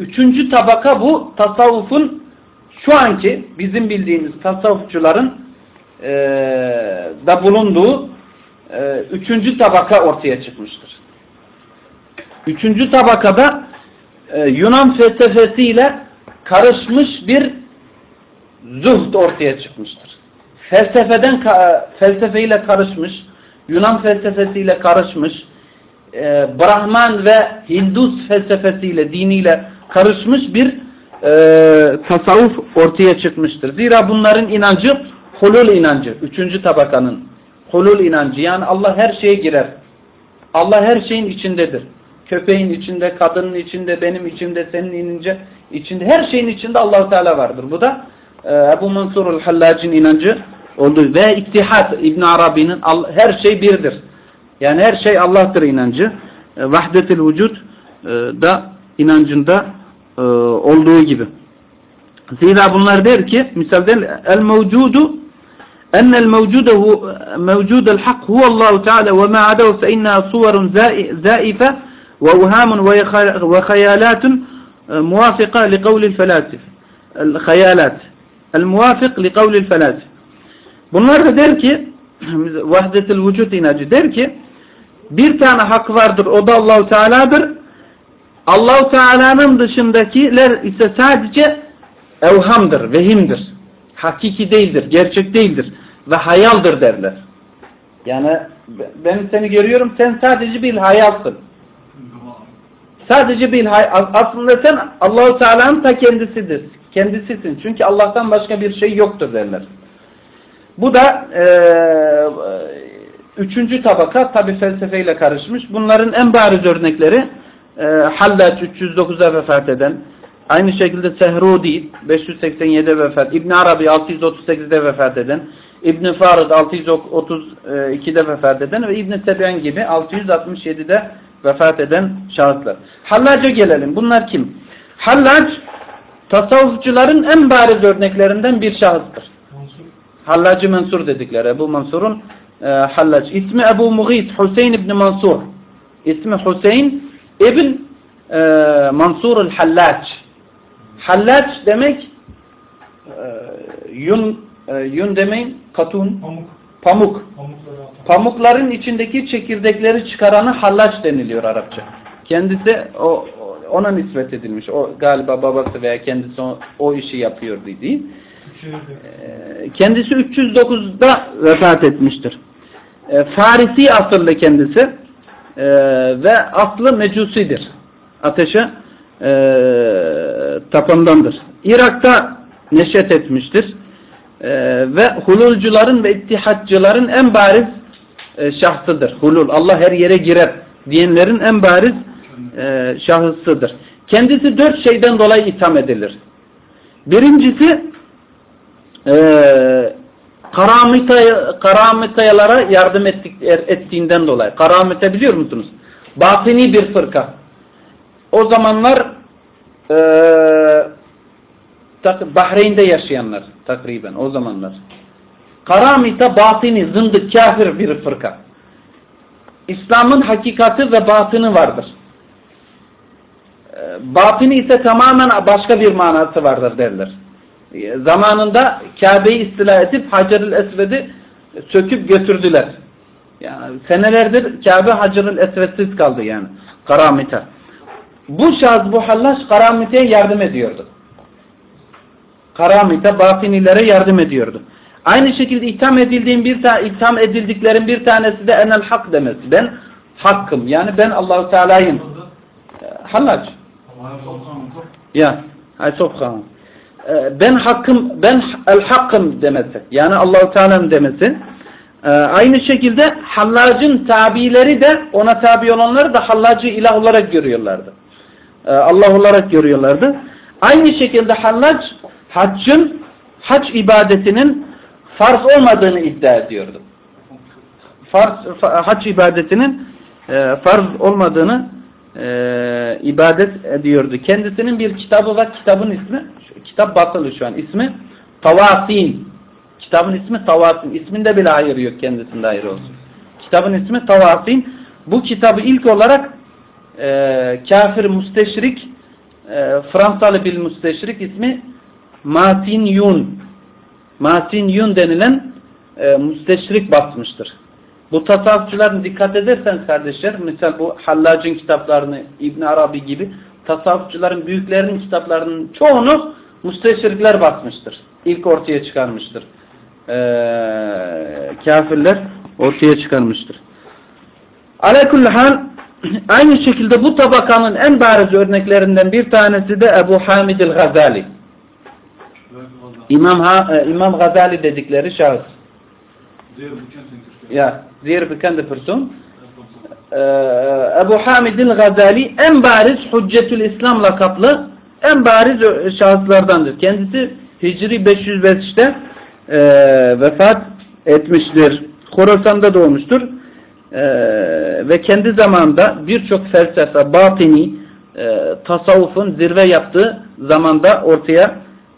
üçüncü tabaka bu tasavvufun şu anki bizim bildiğimiz tasavvufçuların e, da bulunduğu e, üçüncü tabaka ortaya çıkmıştır. Üçüncü tabakada e, Yunan felsefesiyle karışmış bir zuhd ortaya çıkmıştır. Felsefeden felsefeyle karışmış, Yunan felsefesiyle karışmış, e, Brahman ve Hindus felsefesiyle, diniyle karışmış bir e, tasavvuf ortaya çıkmıştır. Zira bunların inancı hulul inancı. Üçüncü tabakanın hulul inancı. Yani Allah her şeye girer. Allah her şeyin içindedir köpeğin içinde, kadının içinde, benim içinde, senin inince içinde, her şeyin içinde Allahu Teala vardır. Bu da e, Ebu Mansurul Hallac'ın inancı oldu ve ittihat İbn Arabi'nin her şey birdir. Yani her şey Allah'tır inancı. E, Vahdetil vücut e, da inancında e, olduğu gibi. Zira bunlar der ki misalden el mevcudu أن الموجود هو موجود الحق هو الله تعالى وما عداه فإنها صور زائفة وأوهام وخيالات موافقة لقول الفلاسفة الخيالات الموافق لقول الفلاسفة Bunlar da der ki vahdetil vücut inancı der ki bir tane hak vardır o da Allahu Teala'dır. Allahu Teala'nın dışındakiler ise sadece evhamdır, vehimdir. Hakiki değildir, gerçek değildir ve hayaldir derler. Yani ben seni görüyorum sen sadece bir hayalsın. Sadece bil aslında sen Allahu Teala'nın ta kendisidir. Kendisisin. Çünkü Allah'tan başka bir şey yoktur derler. Bu da e, üçüncü tabaka tabi felsefeyle karışmış. Bunların en bariz örnekleri e, Hallaç 309'a vefat eden, aynı şekilde Sehrudi 587'de vefat, İbn Arabi 638'de vefat eden, İbn Farid 632'de vefat eden ve İbn Teben gibi 667'de vefat eden şahıslar. Hallac'a gelelim. Bunlar kim? Hallac tasavvufçuların en bariz örneklerinden bir şahıstır. Hallacı Mansur dedikleri Ebu Mansur'un e, Hallac. İsmi Ebu Mughit Hüseyin İbni Mansur. İsmi Hüseyin İbn e, Mansur el-Hallac. Hallac demek e, yun, e, yun demeyin katun. Pamuk. Pamuk. Pamukların içindeki çekirdekleri çıkaranı hallaç deniliyor Arapça. Kendisi o ona nispet edilmiş. O galiba babası veya kendisi o, o işi yapıyor dediği. Ee, Kendisi 309'da vefat etmiştir. Ee, Farisi asıllı kendisi Ee, ve aslı mecusidir. Ateşe e, tapandandır. Irak'ta neşet etmiştir. Ee, ve hululcuların ve ittihatçıların en bariz e, şahsıdır. Hulul, Allah her yere girer diyenlerin en bariz e, şahısıdır. Kendisi dört şeyden dolayı itham edilir. Birincisi e, karamite, karamitayalara yardım ettik, er, ettiğinden dolayı. Karamite biliyor musunuz? Batini bir fırka. O zamanlar e, Bahreyn'de yaşayanlar takriben o zamanlar. Karamite batini, zındık, kafir bir fırka. İslam'ın hakikati ve batını vardır. E, batini ise tamamen başka bir manası vardır derler. E, Zamanında Kabe'yi istila edip Hacer-ül Esved'i söküp götürdüler. Yani senelerdir Kabe Hacer-ül Esved'siz kaldı yani. Karamite. Bu şahıs bu hallaç Karamite'ye yardım ediyordu. Karamite batinilere yardım ediyordu. Aynı şekilde itham edildiğim bir tane itham edildiklerin bir tanesi de enel hak demesi. Ben hakkım. Yani ben Allahu Teala'yım. E, Hallaç. Ya, hay sofkan. Ee, Ben hakkım, ben el hakkım demesi. Yani Allahu Teala'nın demesi. Ee, Aynı şekilde hallacın tabileri de ona tabi olanları da hallacı ilah olarak görüyorlardı. Ee, Allah olarak görüyorlardı. Aynı şekilde hallac haccın hac ibadetinin farz olmadığını iddia ediyordu. Farz, fa- hac ibadetinin e, farz olmadığını e, ibadet ediyordu. Kendisinin bir kitabı var. Kitabın ismi, şu, kitap batılı şu an. İsmi Tavasin. Kitabın ismi Tavasin. İsminde bile hayır yok kendisinde hayır olsun. Kitabın ismi Tavasin. Bu kitabı ilk olarak e, kafir müsteşrik e, Fransalı bir müsteşrik ismi Martin Yun Martin Yun denilen e, müsteşrik basmıştır. Bu tasavvufçuların dikkat ederseniz kardeşler, mesela bu Hallac'ın kitaplarını, İbn Arabi gibi tasavvufçuların büyüklerinin kitaplarının çoğunu müsteşrikler basmıştır. İlk ortaya çıkarmıştır. Ee, kafirler ortaya çıkarmıştır. Aleykullahal aynı şekilde bu tabakanın en bariz örneklerinden bir tanesi de Ebu Hamid el-Gazali. İmam, ha, e, İmam Gazali dedikleri şahıs. Ya, diğer bekende person. Ebu Hamid el-Gazali en bariz Hüccetül İslam lakaplı en bariz şahıslardandır. Kendisi Hicri 505'te e, vefat etmiştir. Khorasan'da doğmuştur. E, ve kendi zamanında birçok felsefe, batini, e, tasavvufun zirve yaptığı zamanda ortaya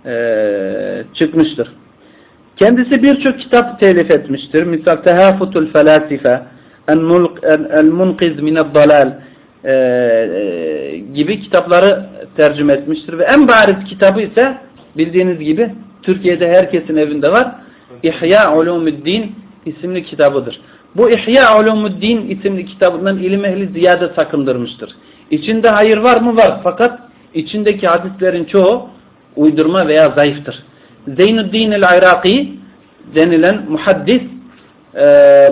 e, çıkmıştır. Kendisi birçok kitap telif etmiştir. Misal Tehafutul Felasife, El-Munqiz Mined-Dalal e, e, gibi kitapları tercüme etmiştir. Ve en bariz kitabı ise bildiğiniz gibi Türkiye'de herkesin evinde var. İhya Ulumuddin isimli kitabıdır. Bu İhya Ulumuddin isimli kitabından ilim ehli ziyade sakındırmıştır. İçinde hayır var mı? Var. Fakat içindeki hadislerin çoğu uydurma veya zayıftır. Zeynuddin el-Iraki denilen muhaddis e,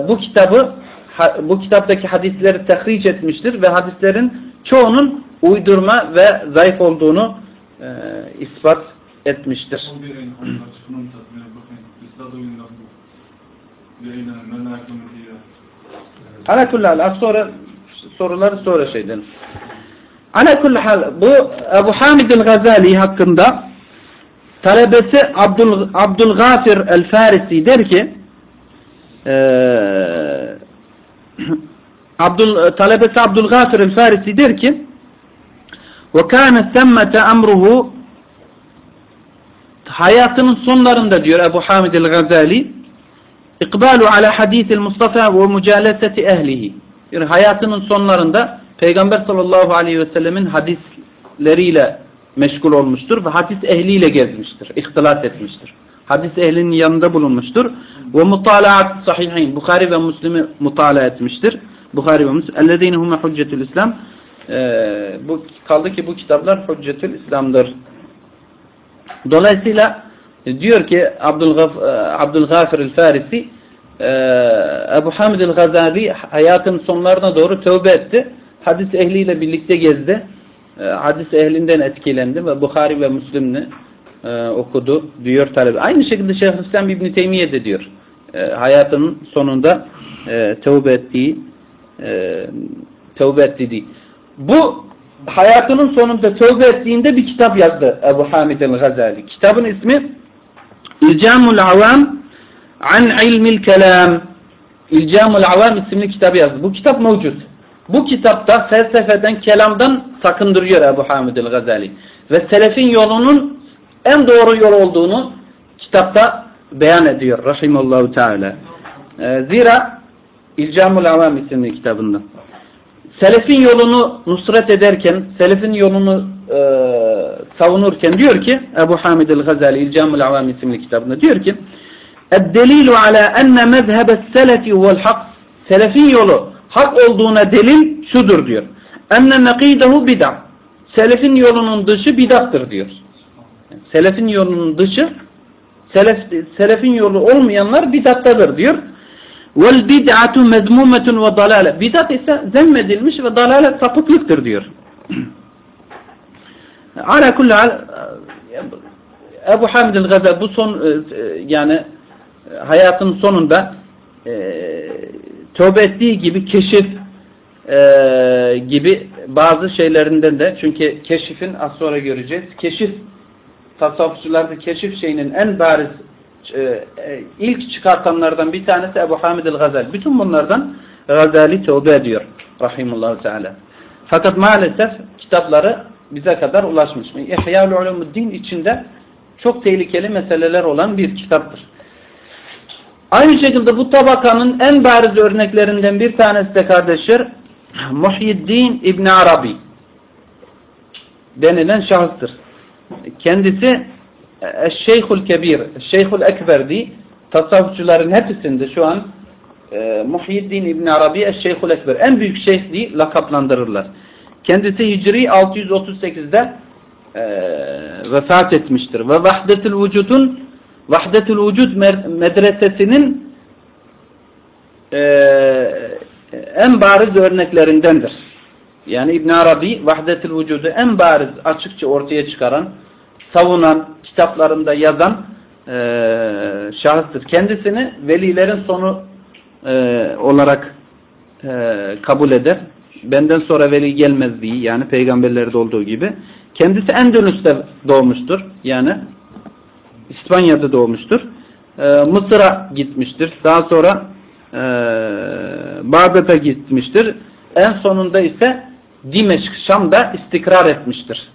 bu kitabı ha, bu kitaptaki hadisleri tehric etmiştir ve hadislerin çoğunun uydurma ve zayıf olduğunu e, ispat etmiştir. Ala kulli hal sonra soruları sonra kulli hal bu Ebu Hamid el-Gazali hakkında talebesi Abdul, Abdülgafir el-Farisi der ki e, Abdul, talebesi Abdülgafir el-Farisi der ki وَكَانَ سَمَّةَ أَمْرُهُ hayatının sonlarında diyor Ebu Hamid el-Gazali İkbalu ala hadithil Mustafa ve mucaleseti ehlihi. Yani hayatının sonlarında Peygamber sallallahu aleyhi ve sellemin hadisleriyle meşgul olmuştur ve hadis ehliyle gezmiştir, ihtilat etmiştir. Hadis ehlinin yanında bulunmuştur. Ve mutalaat sahihin. Bukhari ve Müslim'i mutala etmiştir. Bukhari ve Müslim. Ellezine hume hüccetül İslam. Ee, bu, kaldı ki bu kitaplar hüccetül İslam'dır. Dolayısıyla diyor ki Abdülgaf, e, Abdülgafir el-Farisi e, Ebu Hamid el-Gazali hayatın sonlarına doğru tövbe etti. Hadis ehliyle birlikte gezdi. E, hadis ehlinden etkilendi ve Bukhari ve Müslim'ni okudu diyor talebe. Aynı şekilde Şeyhülislam İbn Teymiye de diyor. Hayatının sonunda tövbe ettiği tövbe ettiği. Bu hayatının sonunda tövbe ettiğinde bir kitap yazdı Ebu Hamid el-Gazali. Kitabın ismi İlcamul Avam an ilmil kelam İlcamul Avam isimli kitabı yazdı. Bu kitap mevcut. Bu kitapta felsefeden, kelamdan sakındırıyor Ebu Hamid el-Gazali. Ve selefin yolunun en doğru yol olduğunu kitapta beyan ediyor. Rahimallahu Teala. Ee, zira İlcamul Avam isimli kitabında. Selefin yolunu nusret ederken, selefin yolunu e, savunurken diyor ki Ebu Hamid el-Gazali İlcamul Avam isimli kitabında diyor ki ala enne mezhebes selefi huvel hak Selefin yolu hak olduğuna delil şudur diyor. Enne nekidehu bid'a Selefin yolunun dışı bidattır diyor. Selefin yolunun dışı selef, selefin yolu olmayanlar bidattadır diyor. Vel bid'atu mezmumetun ve dalale. Bidat ise zemmedilmiş ve dalalet sapıklıktır diyor. Ala kulli Ebu Hamid el-Gazal bu son e, yani hayatın sonunda e, tövbe ettiği gibi keşif e, gibi bazı şeylerinden de çünkü keşifin az sonra göreceğiz. Keşif tasavvufçularda keşif şeyinin en bariz e, ilk çıkartanlardan bir tanesi Ebu Hamid el-Gazal. Bütün bunlardan Gazali tövbe ediyor. Rahimullahu Teala. Fakat maalesef kitapları bize kadar ulaşmış. İhya-ül Ulumuddin içinde çok tehlikeli meseleler olan bir kitaptır. Aynı şekilde bu tabakanın en bariz örneklerinden bir tanesi de kardeşler Muhyiddin İbn Arabi denilen şahıstır. Kendisi Şeyhül Kebir, Şeyhül Ekber diye tasavvufçuların hepsinde şu an e, Muhyiddin İbn Arabi Şeyhül Ekber en büyük şeyh diye lakaplandırırlar. Kendisi Hicri 638'de e, vefat etmiştir. Ve Vahdetül Vücud'un Vahdetül Vücud medresesinin e, en bariz örneklerindendir. Yani İbn Arabi Vahdetül Vücud'u en bariz açıkça ortaya çıkaran, savunan, kitaplarında yazan e, şahıstır. Kendisini velilerin sonu e, olarak e, kabul eder benden sonra veli gelmez diye yani peygamberlerde olduğu gibi. Kendisi Endülüs'te doğmuştur. Yani İspanya'da doğmuştur. Ee, Mısır'a gitmiştir. Daha sonra e, Bağdat'a gitmiştir. En sonunda ise Dimeşk, Şam'da istikrar etmiştir.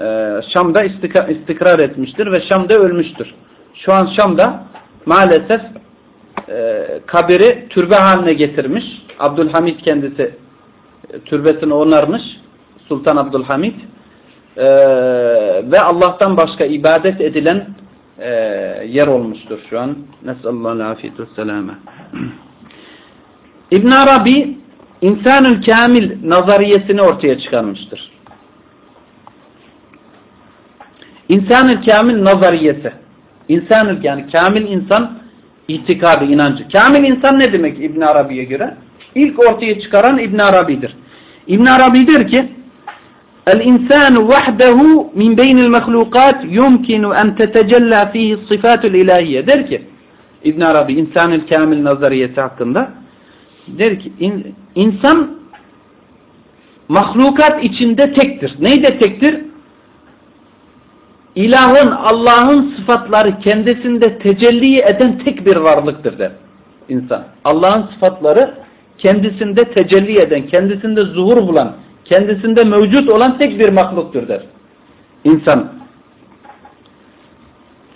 Ee, Şam'da istikrar, istikrar etmiştir ve Şam'da ölmüştür. Şu an Şam'da maalesef e, kabiri türbe haline getirmiş. Abdülhamid kendisi türbesini onarmış Sultan Abdülhamid e, ve Allah'tan başka ibadet edilen e, yer olmuştur şu an. Nesallallahu afiyet ve selame. İbn Arabi insanın kamil nazariyesini ortaya çıkarmıştır. İnsanın kamil nazariyesi. İnsanın yani kamil insan itikadı, inancı. Kamil insan ne demek İbn Arabi'ye göre? İlk ortaya çıkaran İbn Arabi'dir. İbn Arabi der ki الإنسان وحده من بين المخلوقات يمكن أن تتجلى فيه الصفات الإلهية der ki İbn Arabi İnsanül Kamil nazariyeti hakkında der ki in, insan mahlukat içinde tektir. Neyde tektir? İlahın, Allah'ın sıfatları kendisinde tecelli eden tek bir varlıktır der insan. Allah'ın sıfatları kendisinde tecelli eden, kendisinde zuhur bulan, kendisinde mevcut olan tek bir mahluktur der. İnsan.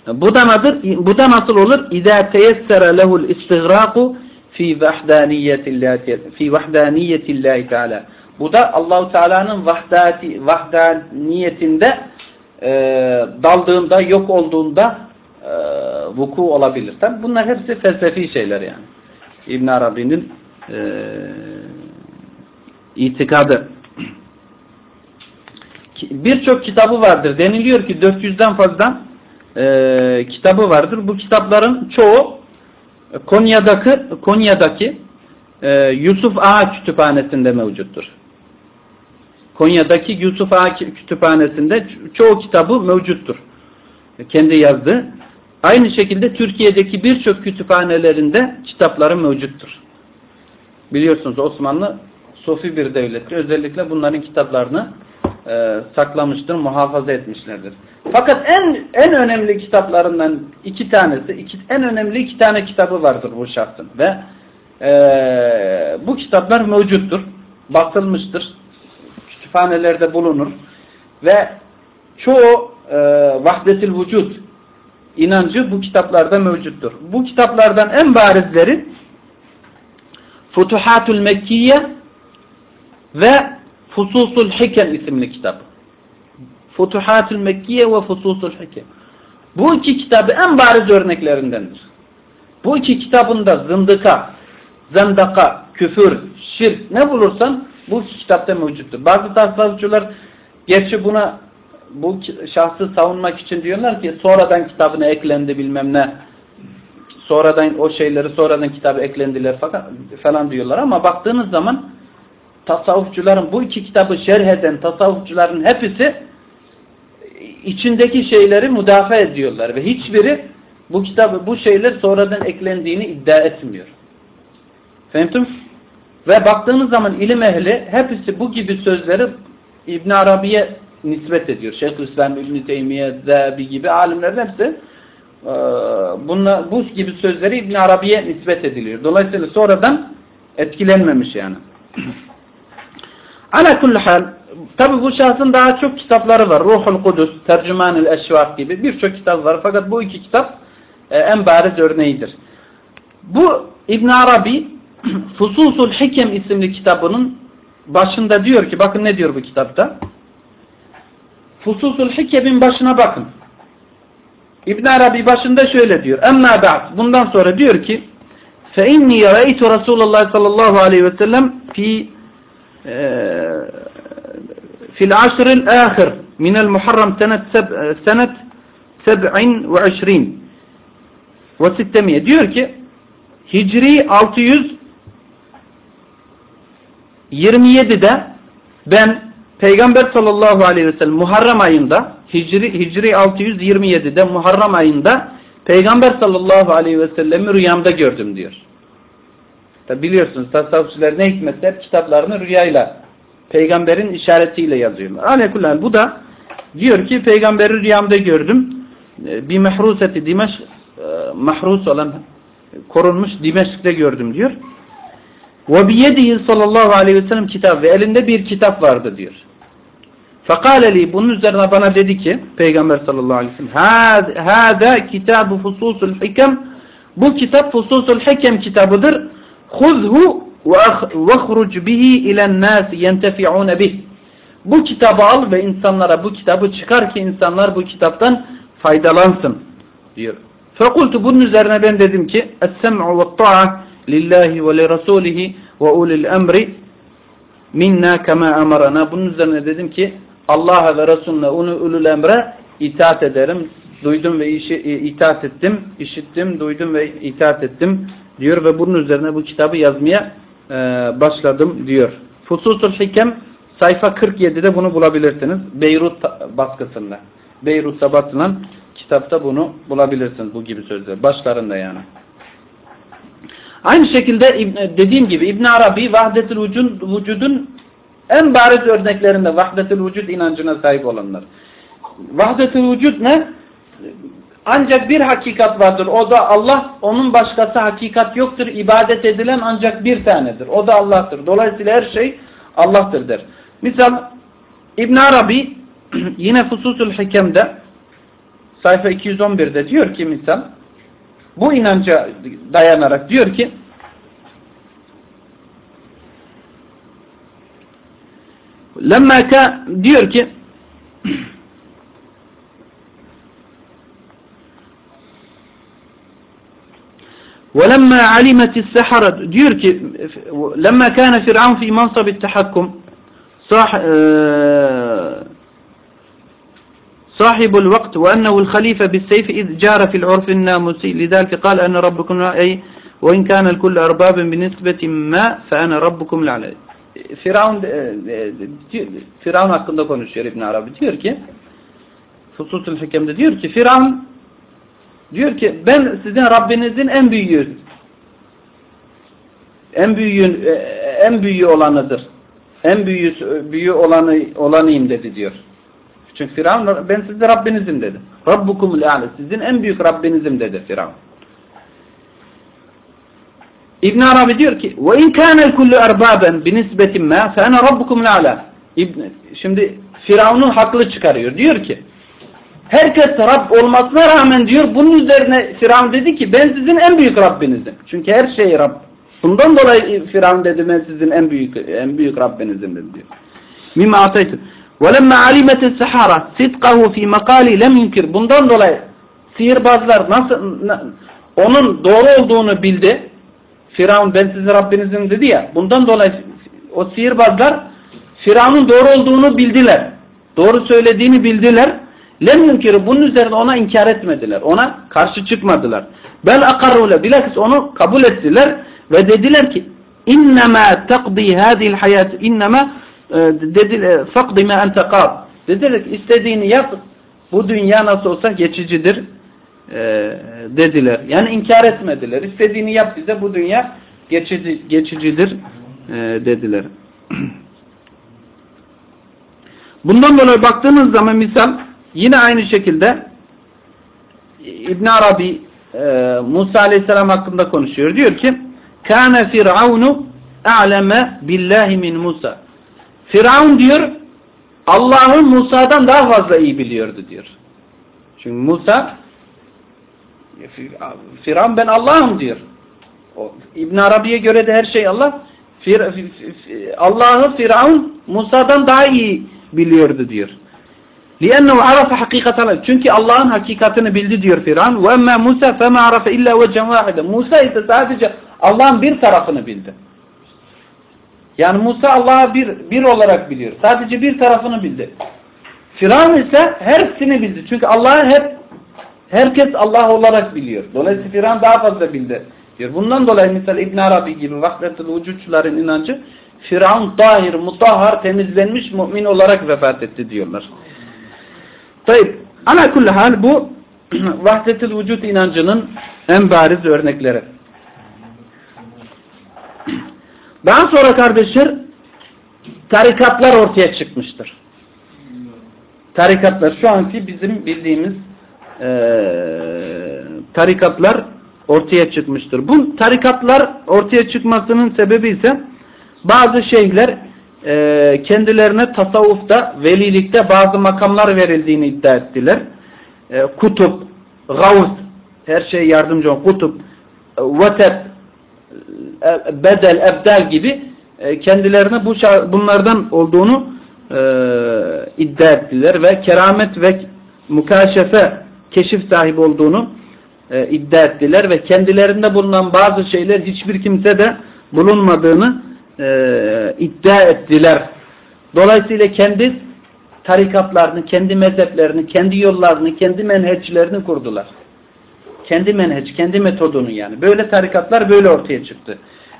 Bu da nedir? Bu da nasıl olur? İza teyessere lehul istigraku fi vahdaniyetillahi fi vahdaniyetillahi teala. Bu da Allahu Teala'nın vahdati vahdaniyetinde e, daldığında, yok olduğunda e, vuku olabilir. Tabi bunlar hepsi felsefi şeyler yani. İbn Arabi'nin e, itikadı. Birçok kitabı vardır. Deniliyor ki 400'den fazla e, kitabı vardır. Bu kitapların çoğu Konya'daki Konya'daki e, Yusuf Ağa Kütüphanesi'nde mevcuttur. Konya'daki Yusuf Ağa Kütüphanesi'nde çoğu kitabı mevcuttur. Kendi yazdığı. Aynı şekilde Türkiye'deki birçok kütüphanelerinde kitapları mevcuttur. Biliyorsunuz Osmanlı Sofi bir devlettir. Özellikle bunların kitaplarını e, saklamıştır, muhafaza etmişlerdir. Fakat en en önemli kitaplarından iki tanesi, iki, en önemli iki tane kitabı vardır bu şahsın ve e, bu kitaplar mevcuttur, basılmıştır, kütüphanelerde bulunur ve çoğu e, vahdetil vücut inancı bu kitaplarda mevcuttur. Bu kitaplardan en barizleri Futuhatul Mekkiye ve Fususul Hikem isimli kitap. Futuhatul Mekkiye ve Fususul Hikem. Bu iki kitabı en bariz örneklerindendir. Bu iki kitabında zındıka, zendaka, küfür, şirk ne bulursan bu kitapta mevcuttur. Bazı tasavvufçular gerçi buna bu şahsı savunmak için diyorlar ki sonradan kitabına eklendi bilmem ne. Sonradan o şeyleri sonradan kitabı eklendiler falan diyorlar ama baktığınız zaman tasavvufçuların bu iki kitabı şerh eden tasavvufçuların hepsi içindeki şeyleri müdafaa ediyorlar ve hiçbiri bu kitabı bu şeyler sonradan eklendiğini iddia etmiyor. Fahimtum? Ve baktığınız zaman ilim ehli hepsi bu gibi sözleri İbn Arabi'ye nispet ediyor. Şeyhülislam İbn Teymiye, Zabi gibi alimlerin hepsi e, bunla, bu gibi sözleri İbn Arabi'ye nispet ediliyor. Dolayısıyla sonradan etkilenmemiş yani. Ala kulli hal tabi bu şahsın daha çok kitapları var. Ruhul Kudüs, Tercümanül Eşvak gibi birçok kitap var. Fakat bu iki kitap e, en bariz örneğidir. Bu İbn Arabi Fususul Hikem isimli kitabının başında diyor ki bakın ne diyor bu kitapta? Fususul Hikem'in başına bakın. İbn Arabi başında şöyle diyor. Emma ba'd. Bundan sonra diyor ki fe inni ra'aytu Resulullah sallallahu aleyhi ve sellem fi fil asril ahir minel muharram senet senet 27 ve 600 diyor ki Hicri 627'de ben Peygamber sallallahu aleyhi ve sellem Muharrem ayında Hicri, Hicri 627'de Muharrem ayında Peygamber sallallahu aleyhi ve sellemi rüyamda gördüm diyor. Tabi biliyorsunuz tasavvufçular ne hikmetse kitaplarını rüyayla peygamberin işaretiyle yazıyorlar. Aleykullah bu da diyor ki peygamberi rüyamda gördüm. Ee, bir mehruseti Dimeş e, mahrus olan korunmuş Dimeşk'te gördüm diyor. Ve biyedihi sallallahu aleyhi ve sellem kitap ve elinde bir kitap vardı diyor. Fekale bunun üzerine bana dedi ki Peygamber sallallahu aleyhi ve sellem hâdâ kitabı fususul hikem bu kitap fususul hikem kitabıdır. Huzhu ahruc bihi ilen nâsi yentefi'ûne bih. Bu kitabı al ve insanlara bu kitabı çıkar ki insanlar bu kitaptan faydalansın diyor. Fekultu bunun üzerine ben dedim ki Es-sem'u ve ta'a lillahi ve li rasulihi ve ulil emri minna kema emarana. Bunun üzerine dedim ki Allah'a ve Resulüne onu ulul emre itaat ederim. Duydum ve işi, itaat ettim. işittim, duydum ve itaat ettim diyor ve bunun üzerine bu kitabı yazmaya e, başladım diyor. Fususul Hikem sayfa 47'de bunu bulabilirsiniz. Beyrut baskısında. Beyrut'ta basılan kitapta bunu bulabilirsiniz bu gibi sözler. Başlarında yani. Aynı şekilde dediğim gibi İbn Arabi vahdetül vücud, vücudun en bariz örneklerinde vahdetül vücud inancına sahip olanlar. Vahdetül vücud ne? Ancak bir hakikat vardır. O da Allah. Onun başkası hakikat yoktur. İbadet edilen ancak bir tanedir. O da Allah'tır. Dolayısıyla her şey Allah'tır der. Misal İbn Arabi yine Fususul Hikem'de sayfa 211'de diyor ki misal bu inanca dayanarak diyor ki lemma diyor ki ولما علمت السحرة diyor لما كان فرعون في منصب التحكم صاح صاحب الوقت وأنه الخليفة بالسيف إذ جار في العرف الناموسي لذلك قال أنا ربكم أي وإن كان الكل أربابا بنسبة ما فأنا ربكم الأعلى Firavun Firavun hakkında konuşuyor İbn Arabi. Diyor ki Fususul Hikem'de diyor ki Firavun diyor ki ben sizin Rabbinizin en büyüğü en büyüğün en büyüğü olanıdır. En büyüğü büyüğü olanı olanıyım dedi diyor. Çünkü Firavun ben sizin Rabbinizim dedi. Rabbukumul a'la. Sizin en büyük Rabbinizim dedi Firavun. İbn Arabi diyor ki: "Ve in kana kullu erbaben binisbetin ma fe ana rabbukumul a'la." Şimdi Firavun'un haklı çıkarıyor. Diyor ki: Herkes Rab olmasına rağmen diyor bunun üzerine Firavun dedi ki ben sizin en büyük Rabbinizim. Çünkü her şey Rab. Bundan dolayı Firavun dedi ben sizin en büyük en büyük Rabbinizim dedi diyor. Mimma ataytum. وَلَمَّا عَلِمَتِ السَّحَارَةِ صِدْقَهُ فِي مَقَالِ لَمْ يُنْكِرْ Bundan dolayı sihirbazlar nasıl onun doğru olduğunu bildi. Firavun ben sizin Rabbinizim dedi ya. Bundan dolayı o sihirbazlar Firavun'un doğru olduğunu bildiler. Doğru söylediğini bildiler. Lem yunkiri bunun üzerine ona inkar etmediler. Ona karşı çıkmadılar. Bel akarrule bilakis onu kabul ettiler ve dediler ki innema takdi hadil hayat innema dediler fakdi ma ente kab. Dediler ki istediğini yap bu dünya nasıl olsa geçicidir e, dediler. Yani inkar etmediler. İstediğini yap bize bu dünya geçici, geçicidir e, dediler. Bundan dolayı baktığınız zaman misal Yine aynı şekilde İbn Arabi e, Musa Aleyhisselam hakkında konuşuyor. Diyor ki: "Kana Firavunu a'leme billahi min Musa." Firavun diyor Allah'ın Musa'dan daha fazla iyi biliyordu diyor. Çünkü Musa Firavun ben Allah'ım diyor. İbn Arabi'ye göre de her şey Allah. Allah'ı Firavun Musa'dan daha iyi biliyordu diyor. لِأَنَّهُ عَرَفَ حَقِيقَةً Çünkü Allah'ın hakikatini bildi diyor Firavun. وَاَمَّا مُوسَى فَمَا عَرَفَ اِلَّا وَجَّنْ وَاحِدًا Musa ise sadece Allah'ın bir tarafını bildi. Yani Musa Allah'ı bir, bir olarak biliyor. Sadece bir tarafını bildi. Firavun ise hepsini bildi. Çünkü Allah'ı hep herkes Allah olarak biliyor. Dolayısıyla Firavun daha fazla bildi diyor. Bundan dolayı mesela İbn Arabi gibi vahdetul vücutçuların inancı Firavun tahir, mutahhar, temizlenmiş mümin olarak vefat etti diyorlar. Tayyip. Ala kulli hal bu vahdetil vücut inancının en bariz örnekleri. Daha sonra kardeşler tarikatlar ortaya çıkmıştır. Tarikatlar şu anki bizim bildiğimiz e, tarikatlar ortaya çıkmıştır. Bu tarikatlar ortaya çıkmasının sebebi ise bazı şeyler e, kendilerine tasavvufta, velilikte bazı makamlar verildiğini iddia ettiler. E, kutup, gavz, her şey yardımcı olan kutup, vatep, e, bedel, ebdel gibi e, kendilerine bu bunlardan olduğunu e, iddia ettiler ve keramet ve mukaşefe keşif sahibi olduğunu iddia ettiler ve kendilerinde bulunan bazı şeyler hiçbir kimse de bulunmadığını e, iddia ettiler. Dolayısıyla kendi tarikatlarını, kendi mezheplerini, kendi yollarını, kendi menheçlerini kurdular. Kendi menheç, kendi metodunu yani. Böyle tarikatlar böyle ortaya çıktı.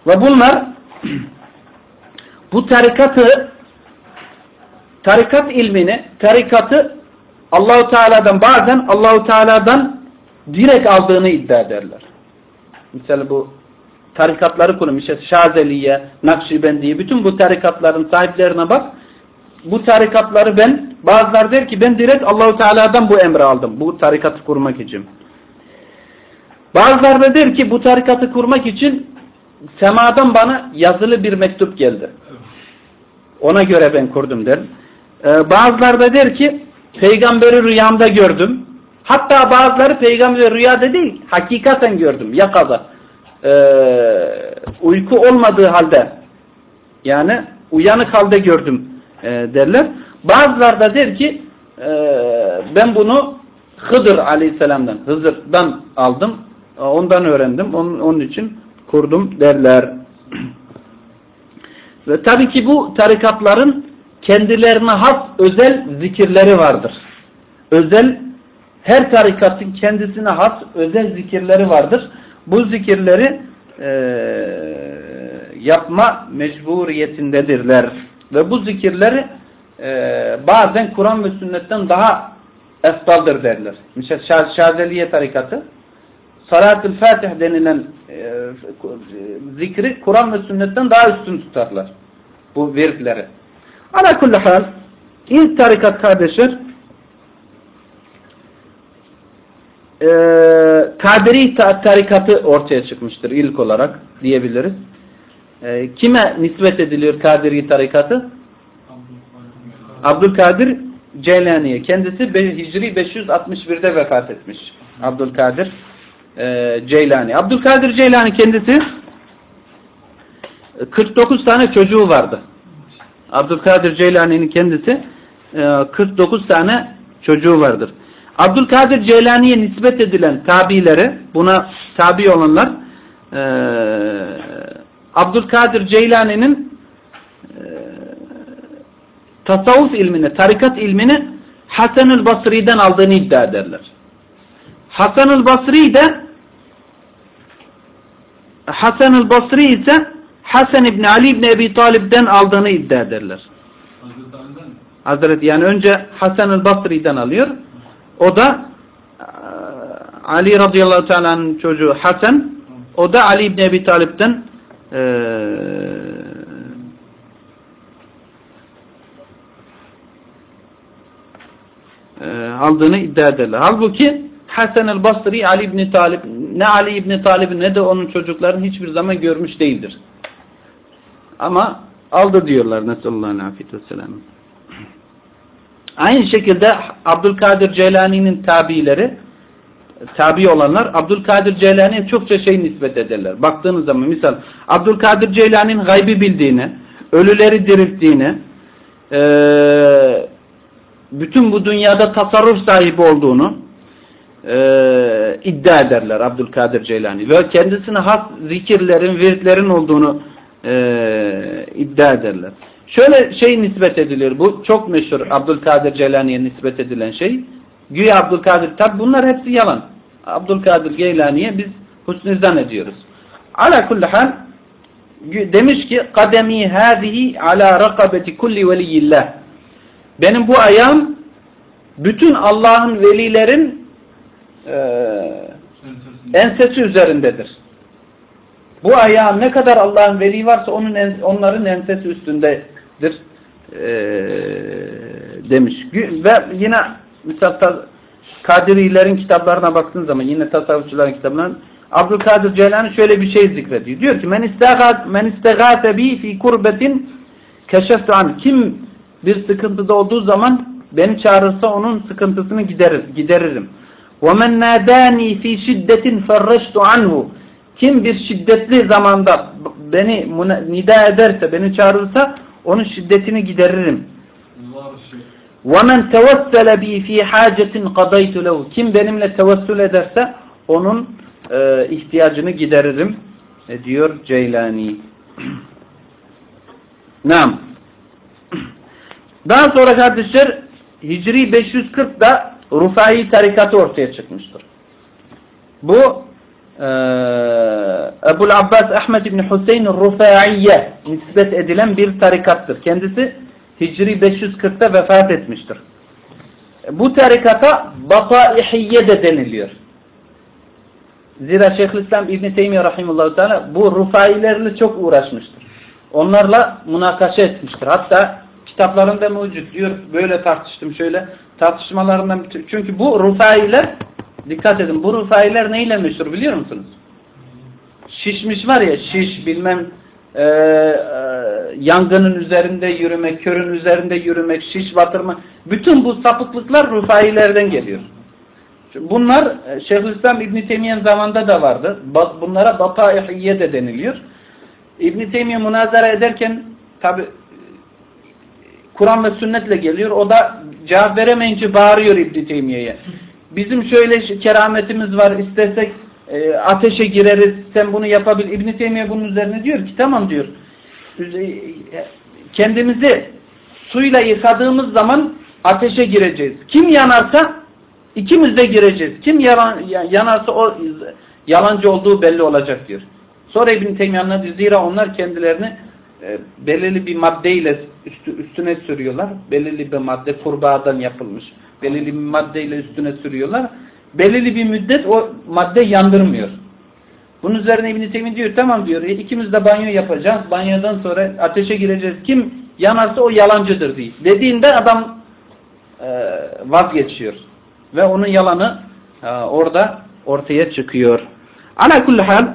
Ve bunlar bu tarikatı tarikat ilmini, tarikatı Allahu Teala'dan bazen Allahu Teala'dan direkt aldığını iddia ederler. Mesela bu tarikatları kurum işte Şazeliye, Nakşibendiye bütün bu tarikatların sahiplerine bak. Bu tarikatları ben bazılar der ki ben direkt Allahu Teala'dan bu emri aldım. Bu tarikatı kurmak için. Bazılar da der ki bu tarikatı kurmak için semadan bana yazılı bir mektup geldi. Ona göre ben kurdum der. Ee, bazıları da der ki peygamberi rüyamda gördüm. Hatta bazıları peygamberi rüyada değil hakikaten gördüm yakada. Ee, uyku olmadığı halde yani uyanık halde gördüm e, derler. Bazıları da der ki e, ben bunu Hıdır aleyhisselamdan Hızır'dan aldım. Ondan öğrendim. Onun, onun için kurdum derler. Ve tabii ki bu tarikatların kendilerine has özel zikirleri vardır. Özel her tarikatın kendisine has özel zikirleri vardır. Bu zikirleri e, yapma mecburiyetindedirler. Ve bu zikirleri e, bazen Kur'an ve sünnetten daha eftaldır derler. Mesela Şazeliye tarikatı Salat-ül Fatih denilen e, zikri Kur'an ve sünnetten daha üstün tutarlar. Bu virtleri. Ala kulli hal ilk tarikat kardeşler e, Kadiri tarikatı ortaya çıkmıştır ilk olarak diyebiliriz. E, kime nispet ediliyor Kadiri tarikatı? Abdülkadir Ceylani'ye. Kendisi Hicri 561'de vefat etmiş. Abdülkadir e, Ceylani. Abdülkadir Ceylani kendisi 49 tane çocuğu vardı. Abdülkadir Ceylani'nin kendisi 49 e, tane çocuğu vardır. Abdülkadir Ceylani'ye nispet edilen tabileri, buna tabi olanlar e, Abdülkadir Ceylani'nin e, tasavvuf ilmini, tarikat ilmini Hasan-ül Basri'den aldığını iddia ederler. Hasan-ül Basri de Hasan-ül Basri ise Hasan İbni Ali İbni Ebi Talib'den aldığını iddia ederler. Hazreti yani önce Hasan-ül Basri'den alıyor. O da e, Ali radıyallahu teala'nın çocuğu Hasan o da Ali İbni Ebi Talib'den e, e, aldığını iddia ederler. Halbuki Hasan el Basri Ali İbni Talib ne Ali İbni Talib ne de onun çocuklarını hiçbir zaman görmüş değildir. Ama aldı diyorlar. Nesallallahu aleyhi ve sellem. Aynı şekilde Abdülkadir Ceylani'nin tabileri tabi olanlar Abdülkadir Ceylani'ye çokça şey nispet ederler. Baktığınız zaman misal Abdülkadir Ceylani'nin gaybi bildiğini, ölüleri dirilttiğini, e, bütün bu dünyada tasarruf sahibi olduğunu e, iddia ederler Abdülkadir Ceylani. Ve kendisine has zikirlerin, viritlerin olduğunu e, iddia ederler. Şöyle şey nispet edilir bu. Çok meşhur Abdülkadir Ceylani'ye nispet edilen şey. Güya Abdülkadir. Tabi bunlar hepsi yalan. Abdülkadir Geylani'ye biz husnüzdan ediyoruz. Ala kulli hal demiş ki kademi hâzihi ala rakabeti kulli veliyillah. Benim bu ayağım bütün Allah'ın velilerin e, ensesi üzerindedir. Bu ayağın ne kadar Allah'ın veli varsa onun onların ensesi üstündedir e, demiş. Ve yine mesela Kadirilerin kitaplarına baktığın zaman yine tasavvufçuların kitaplarına Abdülkadir Ceylani şöyle bir şey zikrediyor. Diyor ki men istegat men istegate bi fi kurbetin keşeftu an. Kim bir sıkıntıda olduğu zaman beni çağırırsa onun sıkıntısını giderir, gideririm. وَمَنْ نَادَانِي ف۪ي شِدَّةٍ فَرَّشْتُ عَنْهُ Kim bir şiddetli zamanda beni nida ederse, beni çağırırsa onun şiddetini gideririm. وَمَنْ تَوَسَّلَ بِي ف۪ي حَاجَةٍ قَضَيْتُ لَهُ Kim benimle tevessül ederse onun e, ihtiyacını gideririm e, diyor Ceylani. Nam. Daha sonra kardeşler Hicri 540'da Rufai tarikatı ortaya çıkmıştır. Bu e, Ebul Abbas Ahmet İbni Hüseyin Rufaiye nispet edilen bir tarikattır. Kendisi Hicri 540'ta vefat etmiştir. Bu tarikata Bataihiye de deniliyor. Zira Şeyhülislam İbn Teymiyye rahimehullah teala bu rufailerle çok uğraşmıştır. Onlarla münakaşa etmiştir. Hatta kitaplarında mevcut diyor böyle tartıştım şöyle tartışmalarından çünkü bu rufailer dikkat edin bu rufailer neyle meşhur biliyor musunuz? Şişmiş var ya şiş bilmem e, e, yangının üzerinde yürümek, körün üzerinde yürümek, şiş batırma bütün bu sapıklıklar rufailerden geliyor. Bunlar e, Şeyhülislam İbn Teymiye'nin zamanında da vardı. Bunlara bataihiye de deniliyor. İbn Teymiye münazara ederken tabi Kur'an ve sünnetle geliyor. O da cevap veremeyince bağırıyor İbn Teymiye'ye. Bizim şöyle kerametimiz var. İstersek e, ateşe gireriz. Sen bunu yapabil. İbn Teymiye bunun üzerine diyor ki tamam diyor. E, kendimizi suyla yıkadığımız zaman ateşe gireceğiz. Kim yanarsa ikimiz de gireceğiz. Kim yalan, yanarsa o yalancı olduğu belli olacak diyor. Sonra İbn Teymiye anladı. Zira onlar kendilerini e, belirli bir maddeyle üstü, üstüne sürüyorlar. Belirli bir madde kurbağadan yapılmış. Belirli bir maddeyle üstüne sürüyorlar. Belirli bir müddet o madde yandırmıyor. Bunun üzerine İbn-i Teymi diyor tamam diyor e, ikimiz de banyo yapacağız. Banyodan sonra ateşe gireceğiz. Kim yanarsa o yalancıdır diye. Dediğinde adam e, vazgeçiyor. Ve onun yalanı e, orada ortaya çıkıyor. Ala kulli hal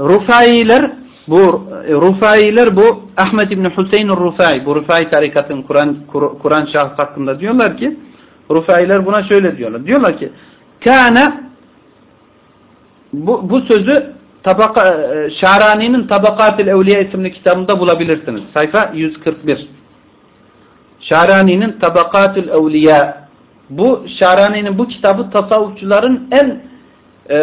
Rufailer bu Rufailer bu Ahmet İbni Hüseyin Rufai bu Rufai tarikatın Kur'an Kur'an şahıs hakkında diyorlar ki Rufailer buna şöyle diyorlar. Diyorlar ki kana bu, bu sözü tabaka, e, Şarani'nin Tabakatil Evliya isimli kitabında bulabilirsiniz. Sayfa 141. Şarani'nin Tabakatil Evliya bu Şarani'nin bu kitabı tasavvufçuların en e,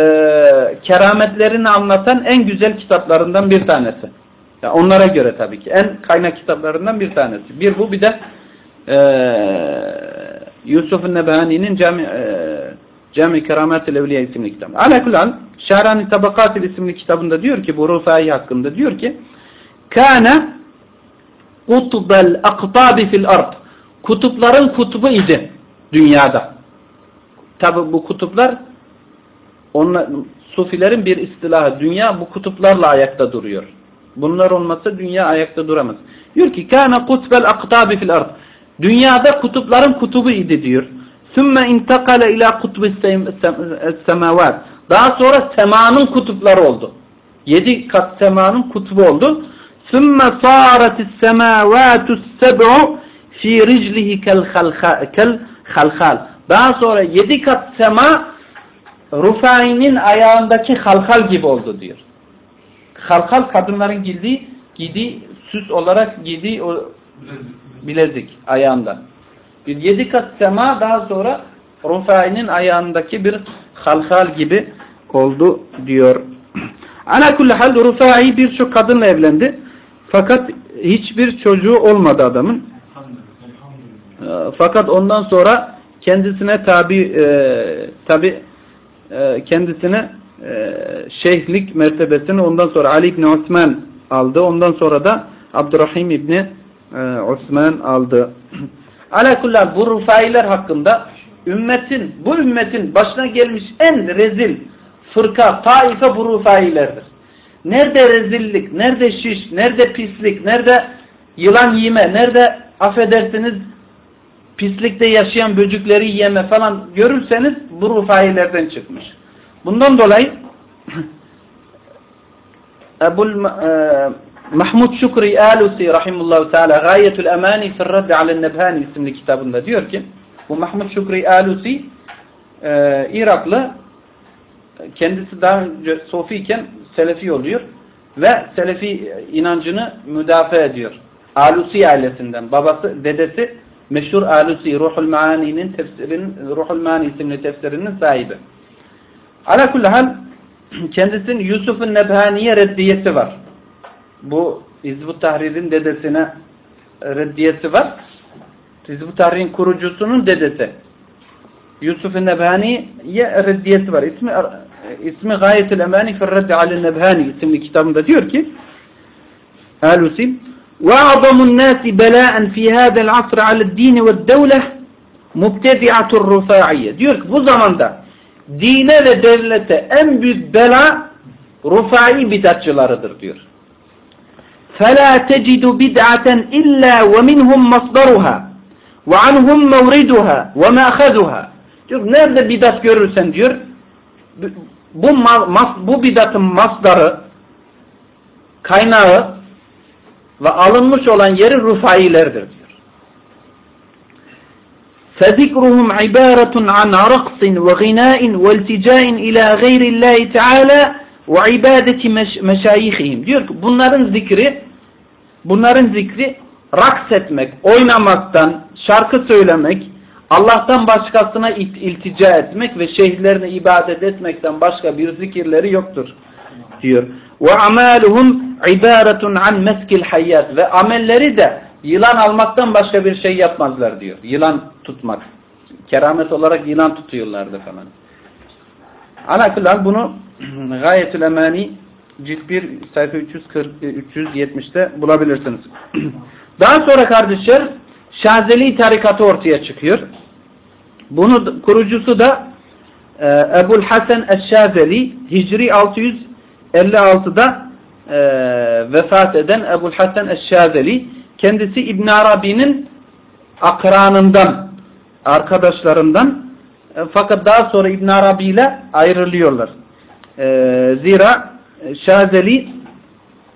kerametlerini anlatan en güzel kitaplarından bir tanesi. Yani onlara göre tabii ki. En kaynak kitaplarından bir tanesi. Bir bu bir de e, Yusuf Nebani'nin Cami, e, Cami Keramet-i Evliya isimli kitabı. Alakulal Şahrani Tabakatil isimli kitabında diyor ki bu Rufai hakkında diyor ki Kâne kutbel aktabi fil ard kutupların kutubu idi dünyada. Tabi bu kutuplar onlar, Sufilerin bir istilahı. Dünya bu kutuplarla ayakta duruyor. Bunlar olmasa dünya ayakta duramaz. Diyor ki kana kutbel aktabi fil ard. Dünyada kutupların kutubu idi diyor. Sümme intakale ila kutbi semavat. Daha sonra semanın kutupları oldu. Yedi kat semanın kutubu oldu. Sümme sâretis semâvâtus seb'u fi riclihi kel halhal. Daha sonra yedi kat sema Rufai'nin ayağındaki halkal gibi oldu diyor. Halkal kadınların giydiği, giydiği süs olarak giydiği o bilezik ayağında. Bir yedi kat sema daha sonra Rufai'nin ayağındaki bir halkal gibi oldu diyor. Ana kulli hal Rufai birçok kadınla evlendi. Fakat hiçbir çocuğu olmadı adamın. Fakat ondan sonra kendisine tabi e, tabi e, kendisine e, şeyhlik mertebesini ondan sonra Ali İbni Osman aldı. Ondan sonra da Abdurrahim İbni e, Osman aldı. Alakullah bu rufailer hakkında ümmetin, bu ümmetin başına gelmiş en rezil fırka, taife bu rufailerdir. Nerede rezillik, nerede şiş, nerede pislik, nerede yılan yeme, nerede affedersiniz pislikte yaşayan böcükleri yeme falan görürseniz bu rufailerden çıkmış. Bundan dolayı Ebu e, Mahmud Şükri Alusi rahimullahu teala Gayetul Emani fir Raddi alen Nebhani isimli kitabında diyor ki bu Mahmud Şükri Alusi e, Iraklı kendisi daha önce Sofi iken Selefi oluyor ve Selefi inancını müdafaa ediyor. Alusi ailesinden. Babası, dedesi meşhur Alusi Ruhul Maani'nin tefsirin Ruhul Maani isimli tefsirinin sahibi. Ala kulli hal kendisinin Yusuf'un Nebhani'ye reddiyesi var. Bu Hizb-ı Tahrir'in dedesine reddiyesi var. Hizb-ı Tahrir'in kurucusunun dedesi. Yusuf-ı Nebhani'ye reddiyesi var. İsmi ismi Gayetül Emani Ferreddi Alel Nebhani isimli kitabında diyor ki Alusi وَاَعْظَمُ النَّاسِ بَلَاءً فِي هَذَا الْعَصْرِ عَلَى الدِّينِ وَالدَّوْلَةِ مُبْتَدِعَةُ الرُّفَاعِيَّ Diyor ki bu zamanda dine ve devlete en büyük bela rufai bidatçılarıdır diyor. فَلَا تَجِدُ بِدْعَةً إِلَّا وَمِنْهُمْ مَصْدَرُهَا وَعَنْهُمْ مَوْرِدُهَا وَمَأْخَذُهَا diyor nerede bidat görürsen diyor bu, bu bidatın masdarı kaynağı ve alınmış olan yeri rufailerdir diyor. فذكرهم عبارة عن رقص وغناء والتجاء إلى غير الله تعالى وعبادة مشايخهم diyor ki bunların zikri bunların zikri raks etmek, oynamaktan, şarkı söylemek, Allah'tan başkasına iltica etmek ve şeyhlerine ibadet etmekten başka bir zikirleri yoktur diyor. Ve amaluhum ibaretun an meskil hayyat ve amelleri de yılan almaktan başka bir şey yapmazlar diyor. Yılan tutmak. Keramet olarak yılan tutuyorlardı falan. Alakıllah bunu Gayetül Emani cilt 1 sayfa 340, 370'te bulabilirsiniz. Daha sonra kardeşler Şazeli tarikatı ortaya çıkıyor. Bunu kurucusu da e, Ebul Hasan Eşşazeli Hicri 656'da e, vefat eden Ebul Hasan Eşşazeli kendisi İbn Arabi'nin akranından arkadaşlarından e, fakat daha sonra İbn Arabi ile ayrılıyorlar. E, zira Şazeli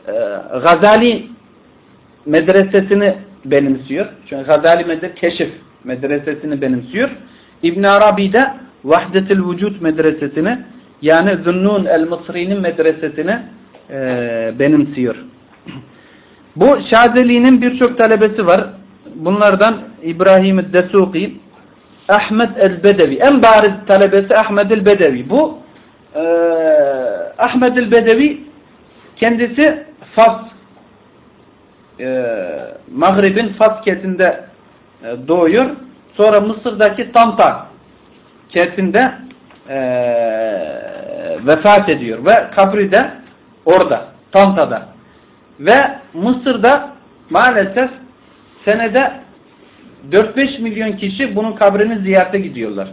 e, Gazali medresesini benimsiyor. Çünkü Gazali medres keşif medresesini benimsiyor. İbn Arabi de Vahdetül Vücut medresesini yani Zunnun el-Mısri'nin medresesini e, benimsiyor. Bu Şazeli'nin birçok talebesi var. Bunlardan İbrahim Desuki, Ahmet el-Bedevi. En bariz talebesi Ahmet el-Bedevi. Bu e, Ahmet el-Bedevi kendisi Fas e, Maghrib'in Fas kentinde e, doğuyor. Sonra Mısır'daki Tanta kentinde e, vefat ediyor ve kabri de orada, Tanta'da. Ve Mısır'da maalesef senede 4-5 milyon kişi bunun kabrini ziyarete gidiyorlar.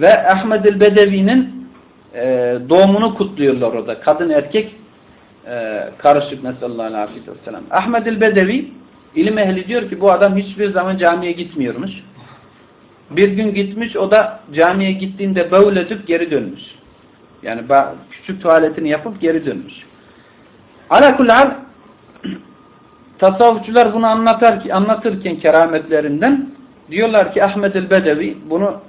Ve Ahmed el Bedevi'nin e, doğumunu kutluyorlar orada. Kadın erkek e, karışık mesallallahu aleyhi ve sellem. Ahmed el Bedevi ilim ehli diyor ki bu adam hiçbir zaman camiye gitmiyormuş. Bir gün gitmiş o da camiye gittiğinde böyle edip geri dönmüş. Yani küçük tuvaletini yapıp geri dönmüş. Alakullahal tasavvufçular bunu anlatar ki, anlatırken kerametlerinden diyorlar ki Ahmed el-Bedevi bunu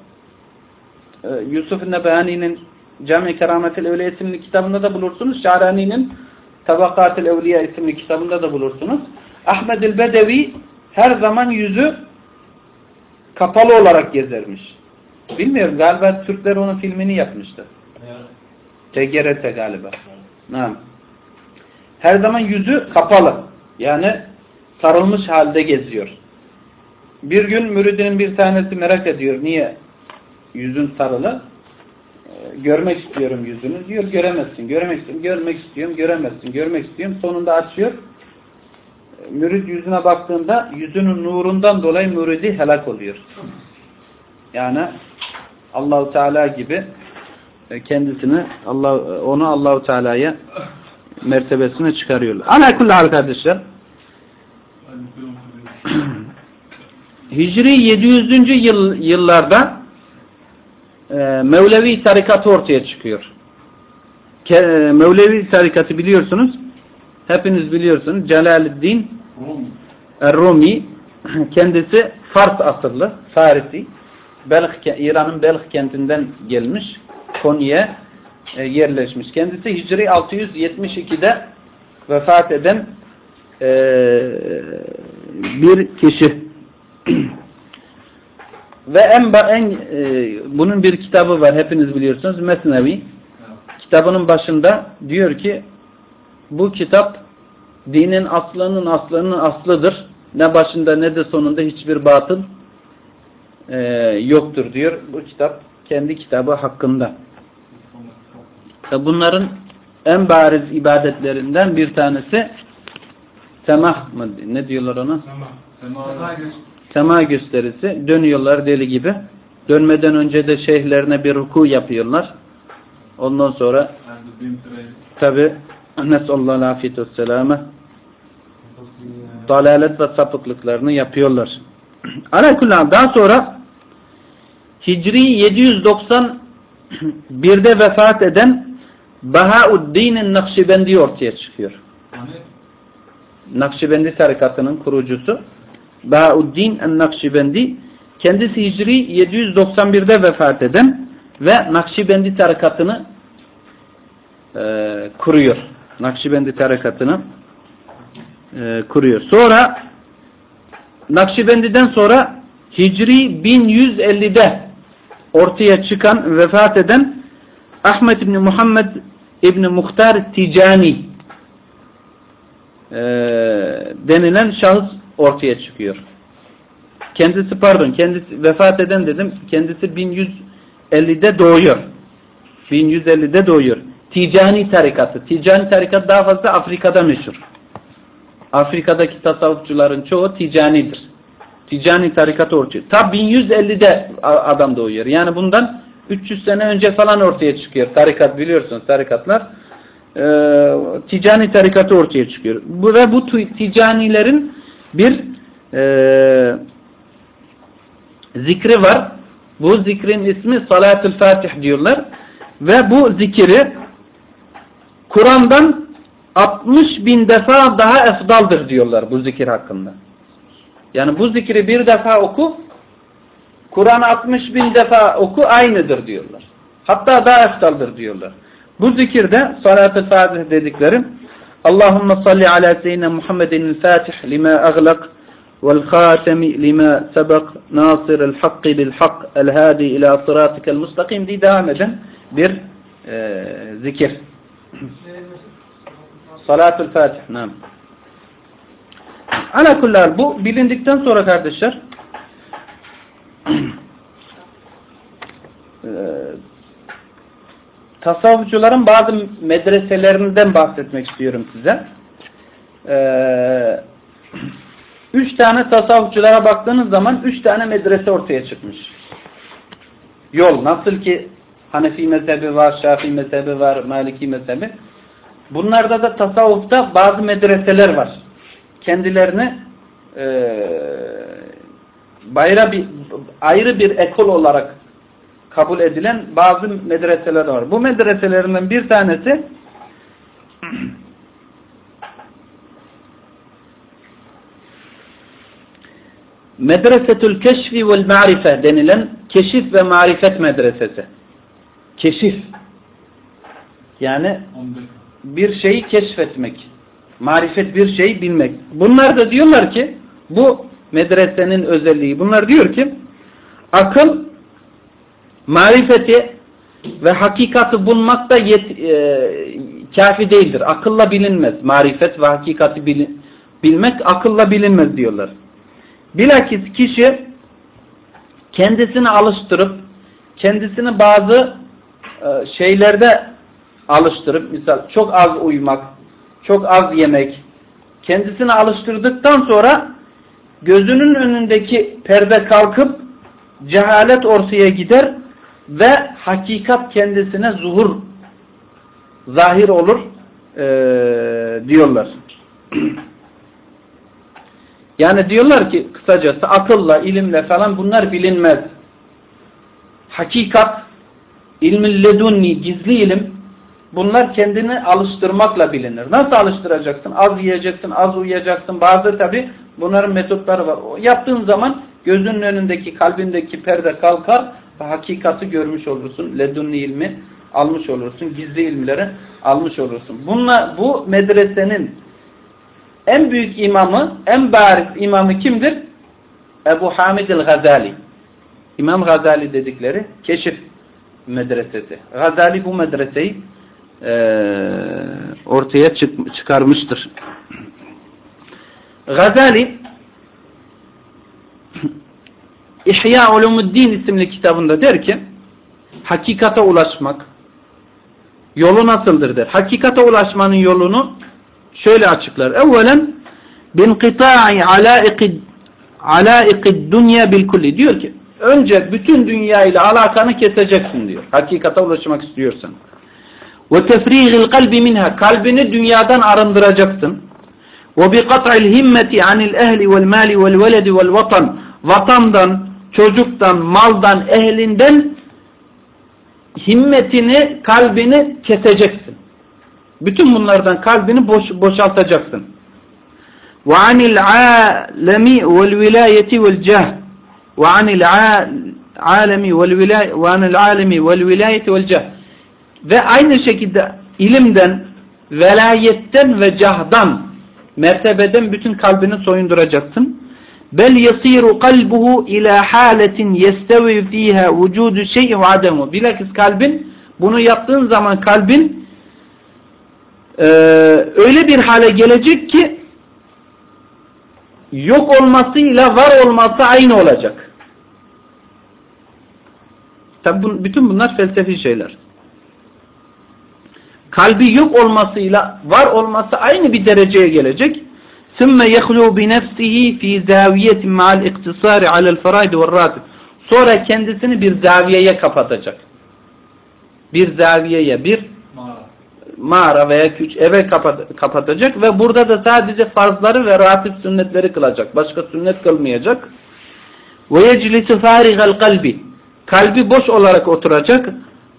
e, Yusuf Nebani'nin Cami Kerametel Evliya isimli kitabında da bulursunuz. Şarani'nin Tabakatel Evliya isimli kitabında da bulursunuz. Ahmed el-Bedevi her zaman yüzü kapalı olarak gezermiş. Bilmiyorum galiba Türkler onun filmini yapmıştı. TGRT galiba. Evet. Her zaman yüzü kapalı. Yani sarılmış halde geziyor. Bir gün müridinin bir tanesi merak ediyor. Niye yüzün sarılı? Ee, görmek istiyorum yüzünü. Diyor göremezsin. Görmek istiyorum. Görmek istiyorum. Göremezsin. Görmek istiyorum. Sonunda açıyor. Mürid yüzüne baktığında yüzünün nurundan dolayı müridi helak oluyor. Yani Allahu Teala gibi e, kendisini Allah onu Allahu Teala'ya mertebesine çıkarıyorlar. Ana kulli hal kardeşler. Hicri 700. yıl yıllarda e, Mevlevi tarikatı ortaya çıkıyor. Ke, e, Mevlevi tarikatı biliyorsunuz. Hepiniz biliyorsunuz. Celaleddin Rumi kendisi Fars asıllı, Farisi. İran'ın Belh kentinden gelmiş. Konya'ya e, yerleşmiş. Kendisi Hicri 672'de vefat eden e, bir kişi. Ve en, en e, bunun bir kitabı var hepiniz biliyorsunuz Mesnevi. Kitabının başında diyor ki bu kitap dinin aslının aslının aslıdır. Ne başında ne de sonunda hiçbir batıl e, yoktur diyor bu kitap kendi kitabı hakkında. Bunların en bariz ibadetlerinden bir tanesi temah mı? Ne diyorlar ona? Tema gösterisi. Dönüyorlar deli gibi. Dönmeden önce de şeyhlerine bir ruku yapıyorlar. Ondan sonra tabi Nesallallahu afiyet ve selame dalalet ve sapıklıklarını yapıyorlar. Alakullam daha sonra Hicri 791'de vefat eden Bahauddin'in Nakşibendi ortaya çıkıyor. Nakşibendi tarikatının kurucusu Bahauddin en-Nakşibendi kendisi Hicri 791'de vefat eden ve Nakşibendi tarikatını e, kuruyor. Nakşibendi tarikatını e, kuruyor. Sonra Nakşibendi'den sonra Hicri 1150'de ortaya çıkan, vefat eden Ahmet İbni Muhammed İbni Muhtar Ticani e, denilen şahıs ortaya çıkıyor. Kendisi pardon, kendisi vefat eden dedim, kendisi 1150'de doğuyor. 1150'de doğuyor. Ticani tarikatı. Ticani tarikat daha fazla Afrika'da meşhur. Afrika'daki tasavvufçuların çoğu ticanidir. Ticani tarikatı ortaya. Ta 1150'de adam doğuyor. Yani bundan 300 sene önce falan ortaya çıkıyor. Tarikat biliyorsunuz tarikatlar. Ee, ticani tarikatı ortaya çıkıyor. Bu, ve bu ticanilerin bir e, zikri var. Bu zikrin ismi Salatül Fatih diyorlar. Ve bu zikri Kur'an'dan 60 bin defa daha efdaldır diyorlar bu zikir hakkında. Yani bu zikri bir defa oku, Kur'an 60 bin defa oku aynıdır diyorlar. Hatta daha efdaldır diyorlar. Bu zikirde salat-ı fatih dedikleri Allahümme salli ala seyyidina Muhammedin fatih lima aglak vel khatemi lima sebek nasiril hakki bil hak el hadi ila sıratikel mustakim diye devam eden bir e, zikir. Salatul Fatih. Nam. Ala kullar bu bilindikten sonra kardeşler e, tasavvufçuların bazı medreselerinden bahsetmek istiyorum size. Ee, üç tane tasavvufçulara baktığınız zaman üç tane medrese ortaya çıkmış. Yol. Nasıl ki Hanefi mezhebi var, Şafii mezhebi var, Maliki mezhebi. Bunlarda da tasavvufta bazı medreseler var. Kendilerini e, bayra bir, ayrı bir ekol olarak kabul edilen bazı medreseler var. Bu medreselerinden bir tanesi Medresetül Keşfi vel Marife denilen keşif ve marifet medresesi. Keşif. Yani bir şeyi keşfetmek. Marifet bir şeyi bilmek. Bunlar da diyorlar ki bu medresenin özelliği. Bunlar diyor ki akıl marifeti ve hakikati bulmak da yet, e, kafi değildir. Akılla bilinmez. Marifet ve hakikati bil, bilmek akılla bilinmez diyorlar. Bilakis kişi kendisini alıştırıp kendisini bazı e, şeylerde alıştırıp misal çok az uyumak, çok az yemek kendisini alıştırdıktan sonra gözünün önündeki perde kalkıp cehalet ortaya gider ve hakikat kendisine zuhur zahir olur e, diyorlar. yani diyorlar ki kısacası akılla, ilimle falan bunlar bilinmez. Hakikat, ilmi ledunni, gizli ilim bunlar kendini alıştırmakla bilinir. Nasıl alıştıracaksın? Az yiyeceksin, az uyuyacaksın. Bazı tabi bunların metotları var. O yaptığın zaman gözünün önündeki, kalbindeki perde kalkar ve hakikati görmüş olursun. Ledunni ilmi almış olursun. Gizli ilmleri almış olursun. Bununla, bu medresenin en büyük imamı, en bariz imamı kimdir? Ebu Hamid el-Gazali. İmam Gazali dedikleri keşif medresesi. Gazali bu medreseyi e, ortaya çık çıkarmıştır. Gazali İhya Ulumuddin isimli kitabında der ki hakikate ulaşmak Yolu nasıldır der. Hakikate ulaşmanın yolunu şöyle açıklar. Evvelen binqita'i alaiqid alaiqid dünya bil kulli. Diyor ki önce bütün dünya ile alakanı keseceksin diyor. Hakikate ulaşmak istiyorsan. Ve tefrigil kalbi minha. Kalbini dünyadan arındıracaksın. Ve bi kat'il himmeti anil ehli vel mali vel veledi vel vatan. Vatandan, çocuktan, maldan, ehlinden himmetini, kalbini keseceksin. Bütün bunlardan kalbini boş, boşaltacaksın. Ve anil alemi vel vilayeti vel cah. Ve anil alemi vel vilayeti vel cah. Ve aynı şekilde ilimden, velayetten ve cahdan, mertebeden bütün kalbini soyunduracaksın. Bel yasiru kalbuhu ila haletin yestevi fiha vücudu şey'i ve ademu. Bilakis kalbin, bunu yaptığın zaman kalbin e, öyle bir hale gelecek ki yok olmasıyla var olması aynı olacak. Tabi bütün bunlar felsefi şeyler kalbi yok olmasıyla var olması aynı bir dereceye gelecek. ثُمَّ يَخْلُوا بِنَفْسِهِ ف۪ي زَاوِيَةٍ مَعَ الْاِقْتِصَارِ عَلَى الْفَرَائِدِ وَالرَّاتِبِ Sonra kendisini bir zaviyeye kapatacak. Bir zaviyeye, bir mağara, mağara veya küç eve kapat kapatacak ve burada da sadece farzları ve ratip sünnetleri kılacak. Başka sünnet kılmayacak. وَيَجْلِسُ فَارِغَ الْقَلْبِ Kalbi boş olarak oturacak.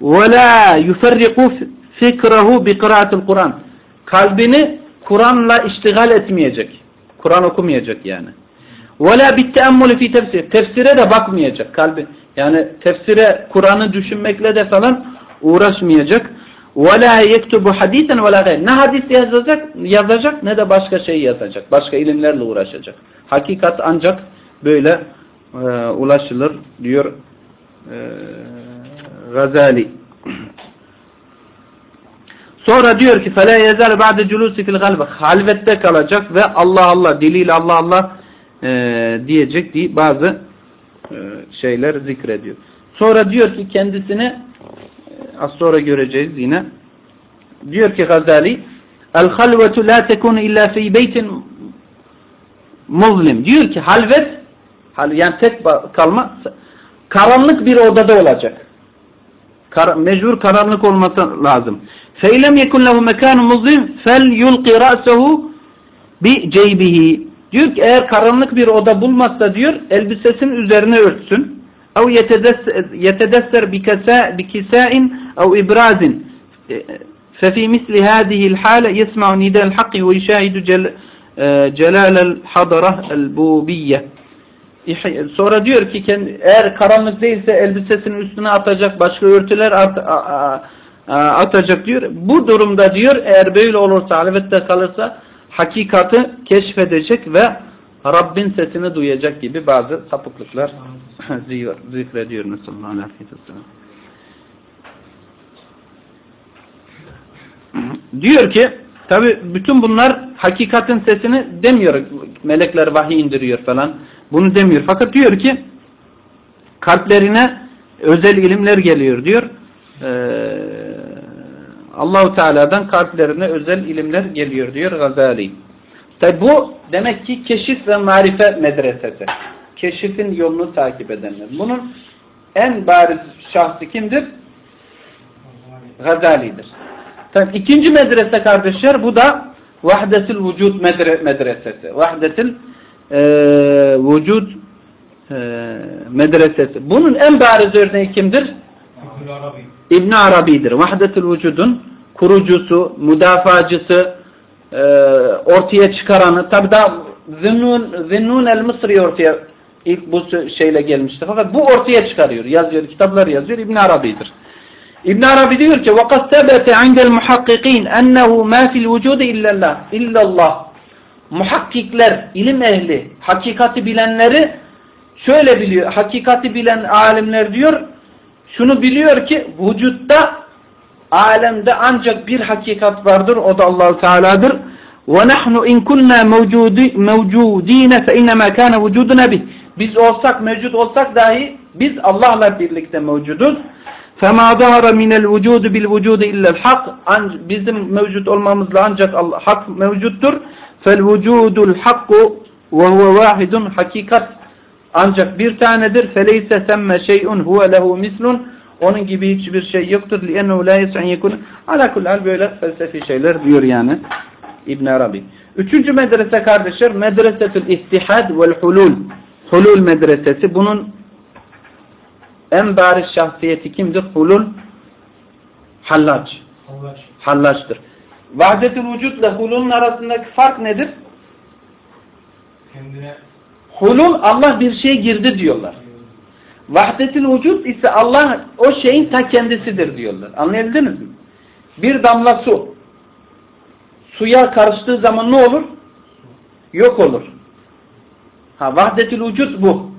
وَلَا يُفَرِّقُ fikrahu bi kıraatil Kur'an. Kalbini Kur'an'la iştigal etmeyecek. Kur'an okumayacak yani. Vela bit teammülü fi tefsir. Tefsire de bakmayacak kalbi. Yani tefsire Kur'an'ı düşünmekle de falan uğraşmayacak. Vela yektubu hadisen vela gayr. Ne hadis yazacak, yazacak ne de başka şey yazacak. Başka ilimlerle uğraşacak. Hakikat ancak böyle e, ulaşılır diyor e, Gazali. Sonra diyor ki فَلَا يَزَالُ بَعْدَ جُلُوسِ فِي الْغَلْبِ Halvette kalacak ve Allah Allah diliyle Allah Allah e, diyecek diye bazı e, şeyler zikrediyor. Sonra diyor ki kendisini e, az sonra göreceğiz yine. Diyor ki Gazali El-halvetu la tekunu illa fi beytin muzlim. Diyor ki halvet yani tek kalma karanlık bir odada olacak. Kar, mecbur karanlık olması lazım. Feylem yekun lehu mekanun muzlim fel yulqi ra'sehu bi ceybihi. Diyor ki eğer karanlık bir oda bulmazsa diyor elbisesinin üzerine örtsün. Ev yetedesser bi kisain ev ibrazin. Fefi misli hadihi'l hale yesma'u nida'l hakki ve yüşahidu celalel hadarah el bubiyye. Sonra diyor ki eğer karanlık değilse elbisesinin üstüne atacak başka örtüler at, a, a, atacak diyor. Bu durumda diyor eğer böyle olursa halvette kalırsa hakikati keşfedecek ve Rabbin sesini duyacak gibi bazı sapıklıklar zikrediyor. Sallallahu aleyhi ve sellem. Diyor ki tabi bütün bunlar hakikatin sesini demiyor. Melekler vahiy indiriyor falan. Bunu demiyor. Fakat diyor ki kalplerine özel ilimler geliyor diyor. Ee, Allahu Teala'dan kalplerine özel ilimler geliyor diyor Gazali. Tabi bu demek ki keşif ve marife medresesi. Keşifin yolunu takip edenler. Bunun en bariz şahsı kimdir? Gazali'dir. Tabi ikinci medrese kardeşler bu da Vahdetil Vücud medre medresesi. Vahdetil e, Vücud e, medresesi. Bunun en bariz örneği kimdir? İbn Arabi. İbn Arabi'dir. Vahdetül vücudun kurucusu, müdafacısı, e, ortaya çıkaranı. Tabi daha Zinnun, Zinnun el Mısri ortaya ilk bu şeyle gelmişti. Fakat bu ortaya çıkarıyor. Yazıyor, kitaplar yazıyor. İbn Arabi'dir. İbn Arabi diyor ki: "Vakat sebete indel muhakkikin ennehu ma fil vücud illallah." İllallah. Muhakkikler, ilim ehli, hakikati bilenleri şöyle biliyor. Hakikati bilen alimler diyor, şunu biliyor ki vücutta alemde ancak bir hakikat vardır o da Allah Teala'dır. Ve nahnu in kunna mevcudin fe innema kana vücuduna bih. Biz olsak mevcut olsak dahi biz Allah'la birlikte mevcuduz. فَمَا ظَهَرَ مِنَ الْوُجُودِ بِالْوُجُودِ اِلَّا الْحَقِّ Bizim mevcut olmamızla ancak Allah, hak mevcuttur. فَالْوُجُودُ الْحَقُّ وَهُوَ وَاحِدٌ Hakikat ancak bir tanedir. Feleyse semme şey'un huve lehu mislun. Onun gibi hiçbir şey yoktur. Liennehu la yes'en yekun. Alakullal böyle felsefi şeyler diyor yani İbn Arabi. Üçüncü medrese kardeşler medresetül ittihad vel hulul. Hulul medresesi. Bunun en bariz şahsiyeti kimdir? Hulul hallaç. Hallaç. Hallaçtır. Vahdetül vücudla hululun arasındaki fark nedir? Kendine Hulul Allah bir şey girdi diyorlar. Vahdetül vücut ise Allah o şeyin ta kendisidir diyorlar. Anlayabildiniz mi? Bir damla su. Suya karıştığı zaman ne olur? Yok olur. Ha, vahdetül vücut bu.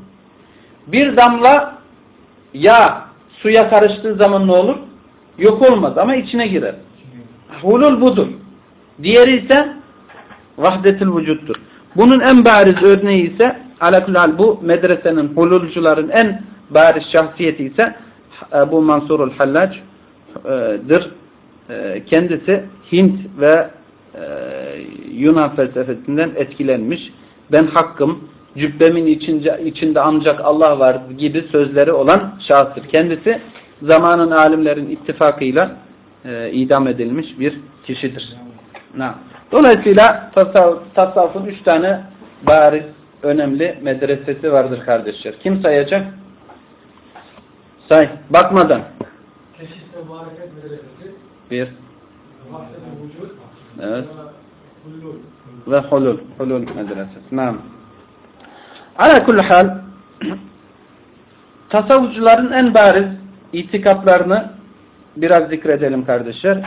Bir damla yağ suya karıştığı zaman ne olur? Yok olmaz ama içine girer. Hulul budur. Diğeri ise vahdetül vücuttur. Bunun en bariz örneği ise alakulal bu medresenin hululcuların en bariz şahsiyeti ise bu Mansurul Hallac'dır. E, kendisi Hint ve e, Yunan felsefesinden etkilenmiş. Ben hakkım, cübbemin içince, içinde ancak Allah var gibi sözleri olan şahıstır. Kendisi zamanın alimlerin ittifakıyla e, idam edilmiş bir kişidir. Dolayısıyla tasavvufun üç tane bariz önemli medresesi vardır kardeşler. Kim sayacak? Say. Bakmadan. Keşif ve Muhareket Medresesi. Bir. Evet. Ve hulul. Hulul medresesi. Nam. Ala kulli hal tasavvufçuların en bariz itikatlarını biraz zikredelim kardeşler.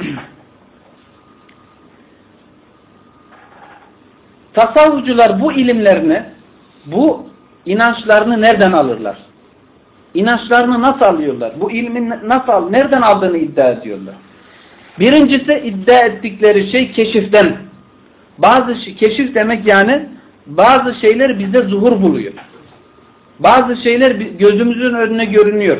Tasavvufcular bu ilimlerini, bu inançlarını nereden alırlar? İnançlarını nasıl alıyorlar? Bu ilmin nasıl, nereden aldığını iddia ediyorlar. Birincisi iddia ettikleri şey keşiften. Bazı keşif demek yani bazı şeyler bize zuhur buluyor. Bazı şeyler gözümüzün önüne görünüyor.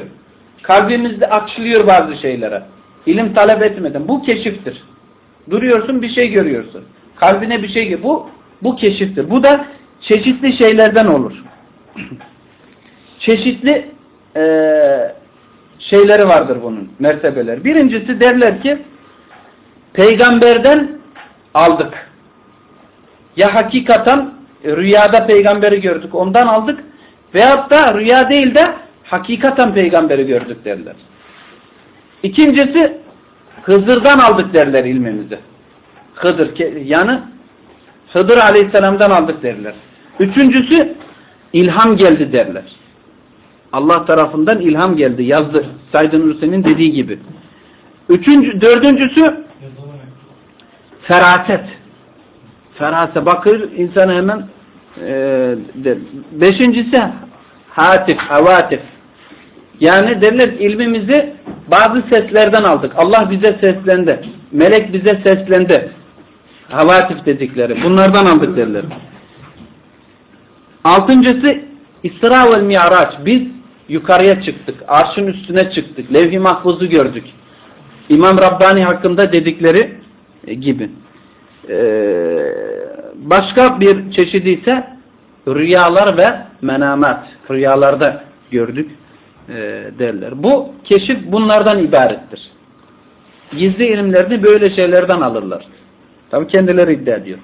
Kalbimizde açılıyor bazı şeylere. İlim talep etmeden. Bu keşiftir. Duruyorsun bir şey görüyorsun. Kalbine bir şey bu bu keşiftir. Bu da çeşitli şeylerden olur. çeşitli e, şeyleri vardır bunun mertebeler. Birincisi derler ki peygamberden aldık. Ya hakikaten rüyada peygamberi gördük ondan aldık veyahut da rüya değil de hakikaten peygamberi gördük derler. İkincisi Hızır'dan aldık derler ilmimizi. Hıdır yani Hıdır Aleyhisselam'dan aldık derler. Üçüncüsü ilham geldi derler. Allah tarafından ilham geldi yazdı. Said Nursi'nin dediği gibi. Üçüncü, dördüncüsü feraset. Feraset. Bakır insanı hemen e. Beşincisi hatif, havatif. Yani derler ilmimizi bazı seslerden aldık. Allah bize seslendi. Melek bize seslendi. Havatif dedikleri. Bunlardan aldık derler. Altıncısı İsra ve Mi'raç. Biz yukarıya çıktık. Arşın üstüne çıktık. Levh-i Mahfuz'u gördük. İmam Rabbani hakkında dedikleri e, gibi. Ee, başka bir çeşidi ise rüyalar ve menamat. Rüyalarda gördük e, derler. Bu keşif bunlardan ibarettir. Gizli ilimlerini böyle şeylerden alırlar. Tabi kendileri iddia ediyor.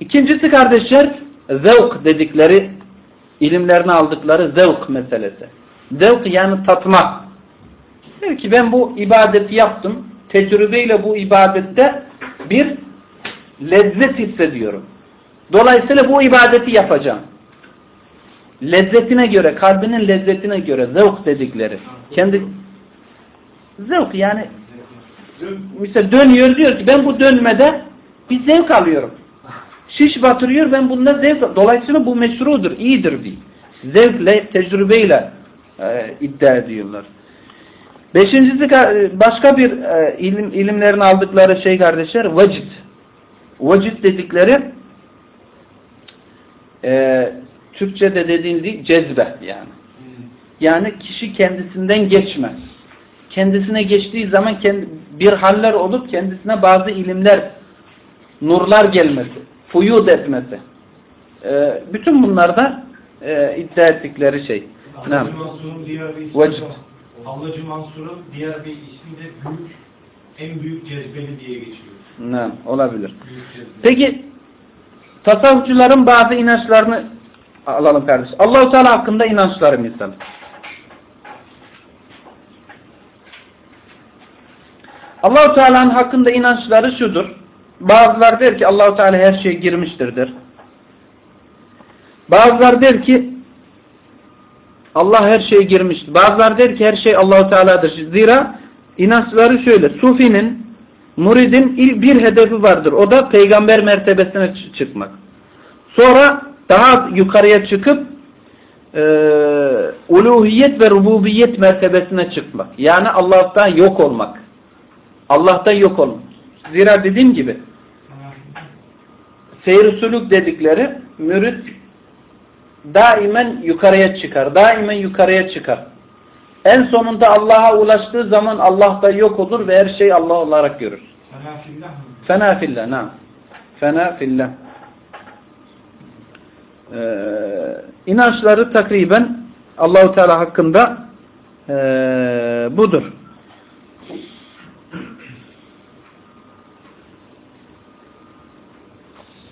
İkincisi kardeşler zevk dedikleri ilimlerini aldıkları zevk meselesi. Zevk yani tatma. Der ki ben bu ibadeti yaptım. Tecrübeyle bu ibadette bir lezzet hissediyorum. Dolayısıyla bu ibadeti yapacağım. Lezzetine göre, kalbinin lezzetine göre zevk dedikleri. Kendi zevk yani mesela dönüyor diyor ki ben bu dönmede bir zevk alıyorum. Şiş batırıyor ben bundan zevk Dolayısıyla bu meşrudur, iyidir diye. Zevkle, tecrübeyle e, iddia ediyorlar. Beşincisi başka bir e, ilim, ilimlerin aldıkları şey kardeşler vacit. Vacit dedikleri e, Türkçe'de dediğinde cezbe yani. Yani kişi kendisinden geçmez. Kendisine geçtiği zaman kendi, bir haller olup kendisine bazı ilimler, nurlar gelmesi, fuyud etmesi. E, bütün bunlarda e, iddia ettikleri şey. Havlacı Mansur'un diğer bir ismi. Havlacı Mansur'un diğer bir ismi de büyük, en büyük cezbeli diye geçiyor. Ne, olabilir. Peki tasavvufçuların bazı inançlarını alalım kardeş. Allahu Teala hakkında inançları misal. Allahu Teala'nın hakkında inançları şudur. Bazılar der ki Allahu Teala her şeye girmiştir der. Bazılar der ki Allah her şeye girmiştir. Bazılar der ki her şey Allahu Teala'dır. Zira inançları şöyle. Sufinin muridin bir hedefi vardır. O da peygamber mertebesine çıkmak. Sonra daha yukarıya çıkıp e, uluhiyet ve rububiyet mertebesine çıkmak. Yani Allah'tan yok olmak. Allah'tan yok olmak. Zira dediğim gibi seyir suluk dedikleri mürit daimen yukarıya çıkar. Daimen yukarıya çıkar. En sonunda Allah'a ulaştığı zaman Allah da yok olur ve her şey Allah olarak görür. Fena fillah? Fena. Fena fillah. Ee, inançları takriben Allahu Teala hakkında ee, budur.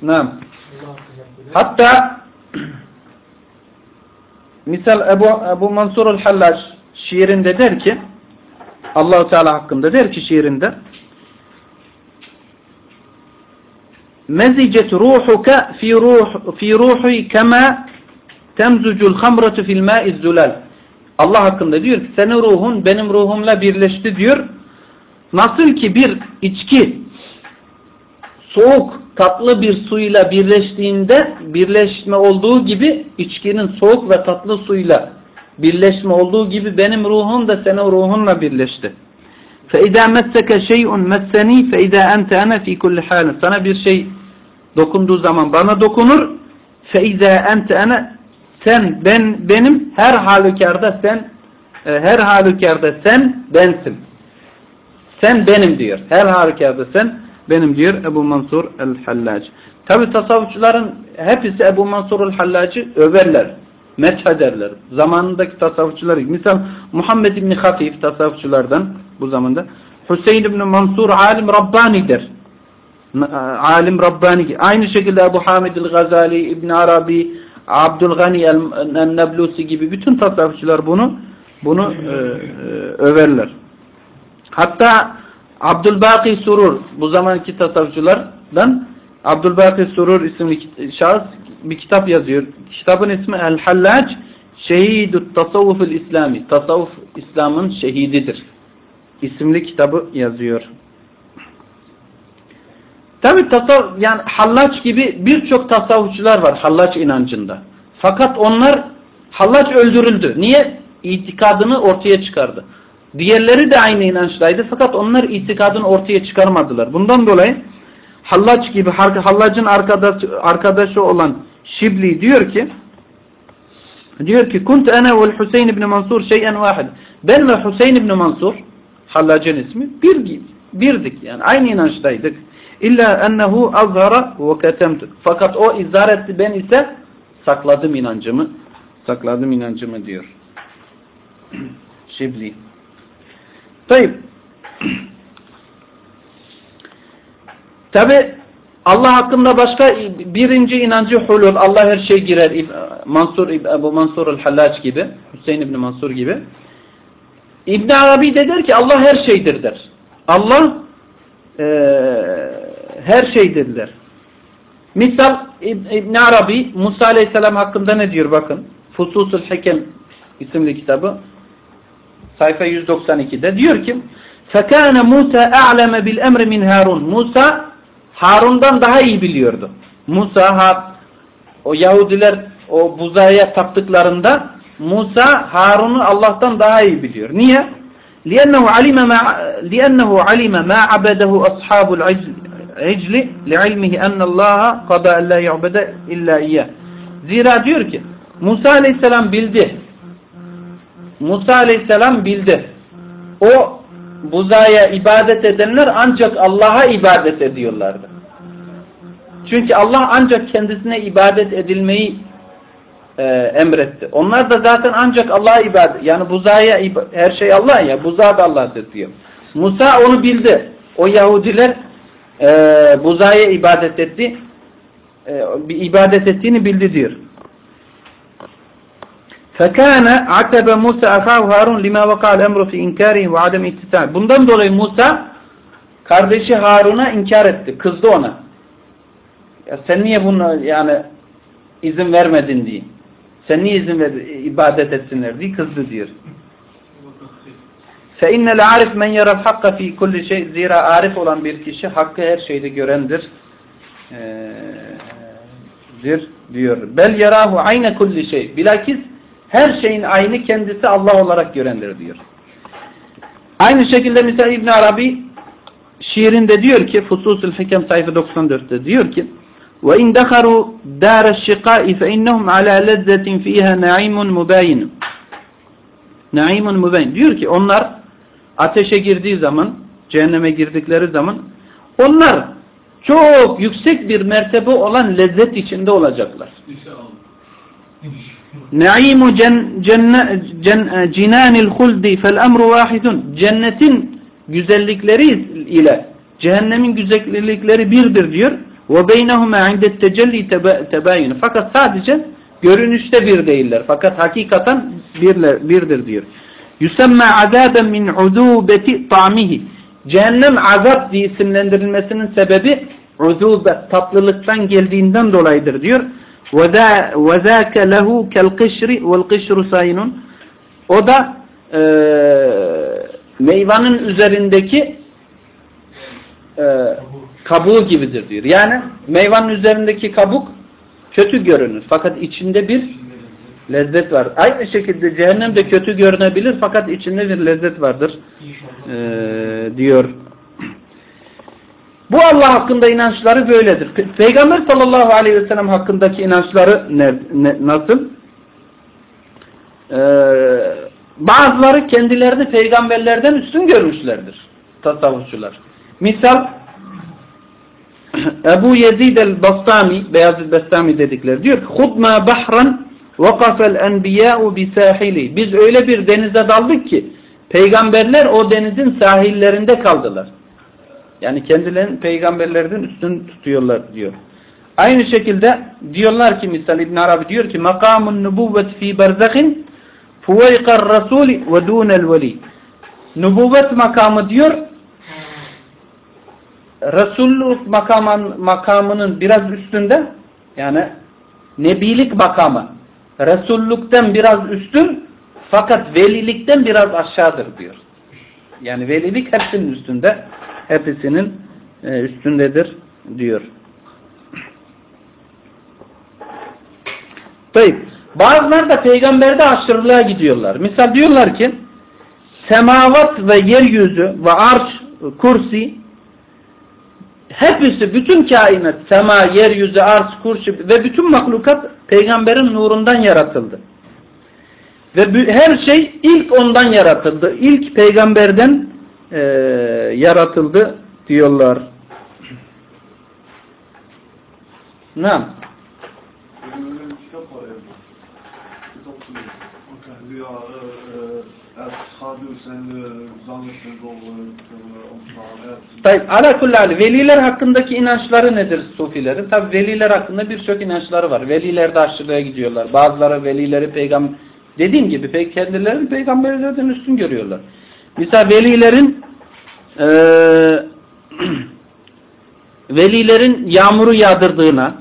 Naam. Hatta misal Ebu, Ebu Mansur el-Hallaç şiirinde der ki Allahu Teala hakkında der ki şiirinde mezicet ruhuka fi ruh fi ruhi kema temzucul hamratu fil ma'iz zulal Allah hakkında diyor ki senin ruhun benim ruhumla birleşti diyor. Nasıl ki bir içki soğuk tatlı bir suyla birleştiğinde birleşme olduğu gibi içkinin soğuk ve tatlı suyla birleşme olduğu gibi benim ruhum da senin ruhunla birleşti. فَاِذَا مَسَّكَ شَيْءٌ مَسَّنِي فَاِذَا أَنْتَ أَنَا ف۪ي كُلِّ حَالٍ Sana bir şey dokunduğu zaman bana dokunur. فَاِذَا أَنْتَ أَنَا Sen, ben, benim her halükarda sen, e, her halükarda sen bensin. Sen benim diyor. Her halükarda sen benim diyor Ebu Mansur el-Hallac. Tabi tasavvufçuların hepsi Ebu Mansur el-Hallac'ı överler. Meç ederler. Zamanındaki tasavvufçular. Misal Muhammed İbni Hatif tasavvufçulardan bu zamanda. Hüseyin İbni Mansur alim Rabbani'dir. Alim Rabbani. Aynı şekilde Ebu Hamid el-Gazali, İbn Arabi, Abdülgani el-Neblusi gibi bütün tasavvufçular bunu bunu e, e, överler. Hatta Abdülbaki Surur bu zamanki tasavvufçulardan Abdülbaki Surur isimli şahıs bir kitap yazıyor. Kitabın ismi El Hallac Şehidut Tasavvuful İslami. Tasavvuf İslam'ın şehididir. İsimli kitabı yazıyor. Tabi tasavvuf yani Hallaç gibi birçok tasavvufçular var Hallaç inancında. Fakat onlar Hallaç öldürüldü. Niye? İtikadını ortaya çıkardı. Diğerleri de aynı inançtaydı fakat onlar itikadını ortaya çıkarmadılar. Bundan dolayı Hallaç gibi Hallac'ın arkadaşı, arkadaşı olan Şibli diyor ki diyor ki kunt ana ve Hüseyin ibn Mansur şeyen vahid. Ben ve Hüseyin ibn Mansur Hallac'ın ismi bir birdik yani aynı inançtaydık. İlla ennehu azhara ve ketemtu. Fakat o izhar etti ben ise sakladım inancımı. Sakladım inancımı diyor. Şibli. Tayyip. Tabi Allah hakkında başka birinci inancı hulul. Allah her şey girer. Mansur Ebu Mansur el-Hallaç gibi. Hüseyin İbni Mansur gibi. İbn Arabi de der ki Allah her şeydir der. Allah e, her şeydir der. Misal İbn Arabi Musa Aleyhisselam hakkında ne diyor bakın. Fususul Hekem isimli kitabı sayfa 192'de diyor ki فَكَانَ مُوسَى أَعْلَمَ بِالْاَمْرِ مِنْ Harun. Musa Harun'dan daha iyi biliyordu. Musa o Yahudiler o buzaya taptıklarında Musa Harun'u Allah'tan daha iyi biliyor. Niye? لِأَنَّهُ عَلِمَ مَا لِأَنَّهُ عَلِمَ مَا عَبَدَهُ أَصْحَابُ الْعِجْلِ لِعِلْمِهِ أَنَّ اللّٰهَ قَدَى أَلَّا يَعْبَدَ إِلَّا إِيَّهِ Zira diyor ki Musa Aleyhisselam bildi Musa aleyhisselam bildi. O buzaya ibadet edenler ancak Allah'a ibadet ediyorlardı. Çünkü Allah ancak kendisine ibadet edilmeyi e, emretti. Onlar da zaten ancak Allah'a ibadet. Yani buzaya her şey Allah ya. Buzağı da Allah'tır diyor. Musa onu bildi. O Yahudiler e, buzaya ibadet etti. E, bir ibadet ettiğini bildi diyor. فَكَانَ عَتَبَ مُوسَى أَخَاهُ هَارُونَ لِمَا وَقَعَ الْاَمْرُ فِي اِنْكَارِهِ وَعَدَمِ اِتِّسَامِ Bundan dolayı Musa kardeşi Harun'a inkar etti. Kızdı ona. Ya sen niye bunu yani izin vermedin diye. Sen niye izin ver ibadet etsinler diye kızdı diyor. فَاِنَّ الْعَارِفْ مَنْ يَرَ الْحَقَّ ف۪ي كُلِّ şey Zira arif olan bir kişi hakkı her şeyde görendir. Ee, dir diyor. Bel yarahu ayne kulli şey. Bilakis her şeyin aynı kendisi Allah olarak görendir diyor. Aynı şekilde mesela İbn Arabi şiirinde diyor ki Fususul Hikem sayfa 94'te diyor ki ve in dakharu dar eş-şiqai fe innahum ala lezzetin fiha naimun mubayin. Naimun mubayin. Diyor ki onlar ateşe girdiği zaman, cehenneme girdikleri zaman onlar çok yüksek bir mertebe olan lezzet içinde olacaklar. Naimu cinanil huldi fel emru vahidun. Cennetin güzellikleri ile cehennemin güzellikleri birdir diyor. Ve beynehuma indet tecelli tebayun. Fakat sadece görünüşte bir değiller. Fakat hakikaten birler, birdir diyor. Yüsemme azaben min udubeti ta'mihi. Cehennem azap diye isimlendirilmesinin sebebi uzubet, tatlılıktan geldiğinden dolayıdır diyor. وَذَاكَ لَهُ كَالْقِشْرِ وَالْقِشْرُ سَيْنٌ O da e, meyvanın üzerindeki e, kabuğu gibidir diyor. Yani meyvanın üzerindeki kabuk kötü görünür. Fakat içinde bir lezzet var. Aynı şekilde cehennem de kötü görünebilir fakat içinde bir lezzet vardır e, diyor. bu Allah hakkında inançları böyledir. Peygamber sallallahu aleyhi ve sellem hakkındaki inançları ne, ne, nasıl? Ee, bazıları kendilerini peygamberlerden üstün görmüşlerdir. Tasavvufçular. Misal Ebu Yezid el-Bastami, Beyaz el-Bastami dedikleri diyor ki Hudma bahran vakafel enbiya'u bisahili. Biz öyle bir denize daldık ki peygamberler o denizin sahillerinde kaldılar. Yani kendilerini peygamberlerden üstün tutuyorlar diyor. Aynı şekilde diyorlar ki misal İbn Arabi diyor ki makamun nubuvvet fi berzahin fuveyqar rasuli ve dunel veli. Nubuvvet makamı diyor Resulluk makamın, makamının biraz üstünde yani nebilik makamı Resullukten biraz üstün fakat velilikten biraz aşağıdır diyor. Yani velilik hepsinin üstünde hepsinin e, üstündedir diyor. Tayyip. Bazıları da peygamberde aşırılığa gidiyorlar. Misal diyorlar ki semavat ve yeryüzü ve arş, kursi hepsi bütün kainat sema, yeryüzü, arş, kursi ve bütün mahlukat peygamberin nurundan yaratıldı. Ve her şey ilk ondan yaratıldı. İlk peygamberden e, yaratıldı diyorlar. Ne? Tayyip, ala kullal veliler hakkındaki inançları nedir sufilerin? Tabi veliler hakkında birçok inançları var. Veliler de aşırıya gidiyorlar. Bazıları velileri peygamber dediğim gibi kendilerini peygamberlerden üstün görüyorlar. Mesela velilerin e, velilerin yağmuru yağdırdığına,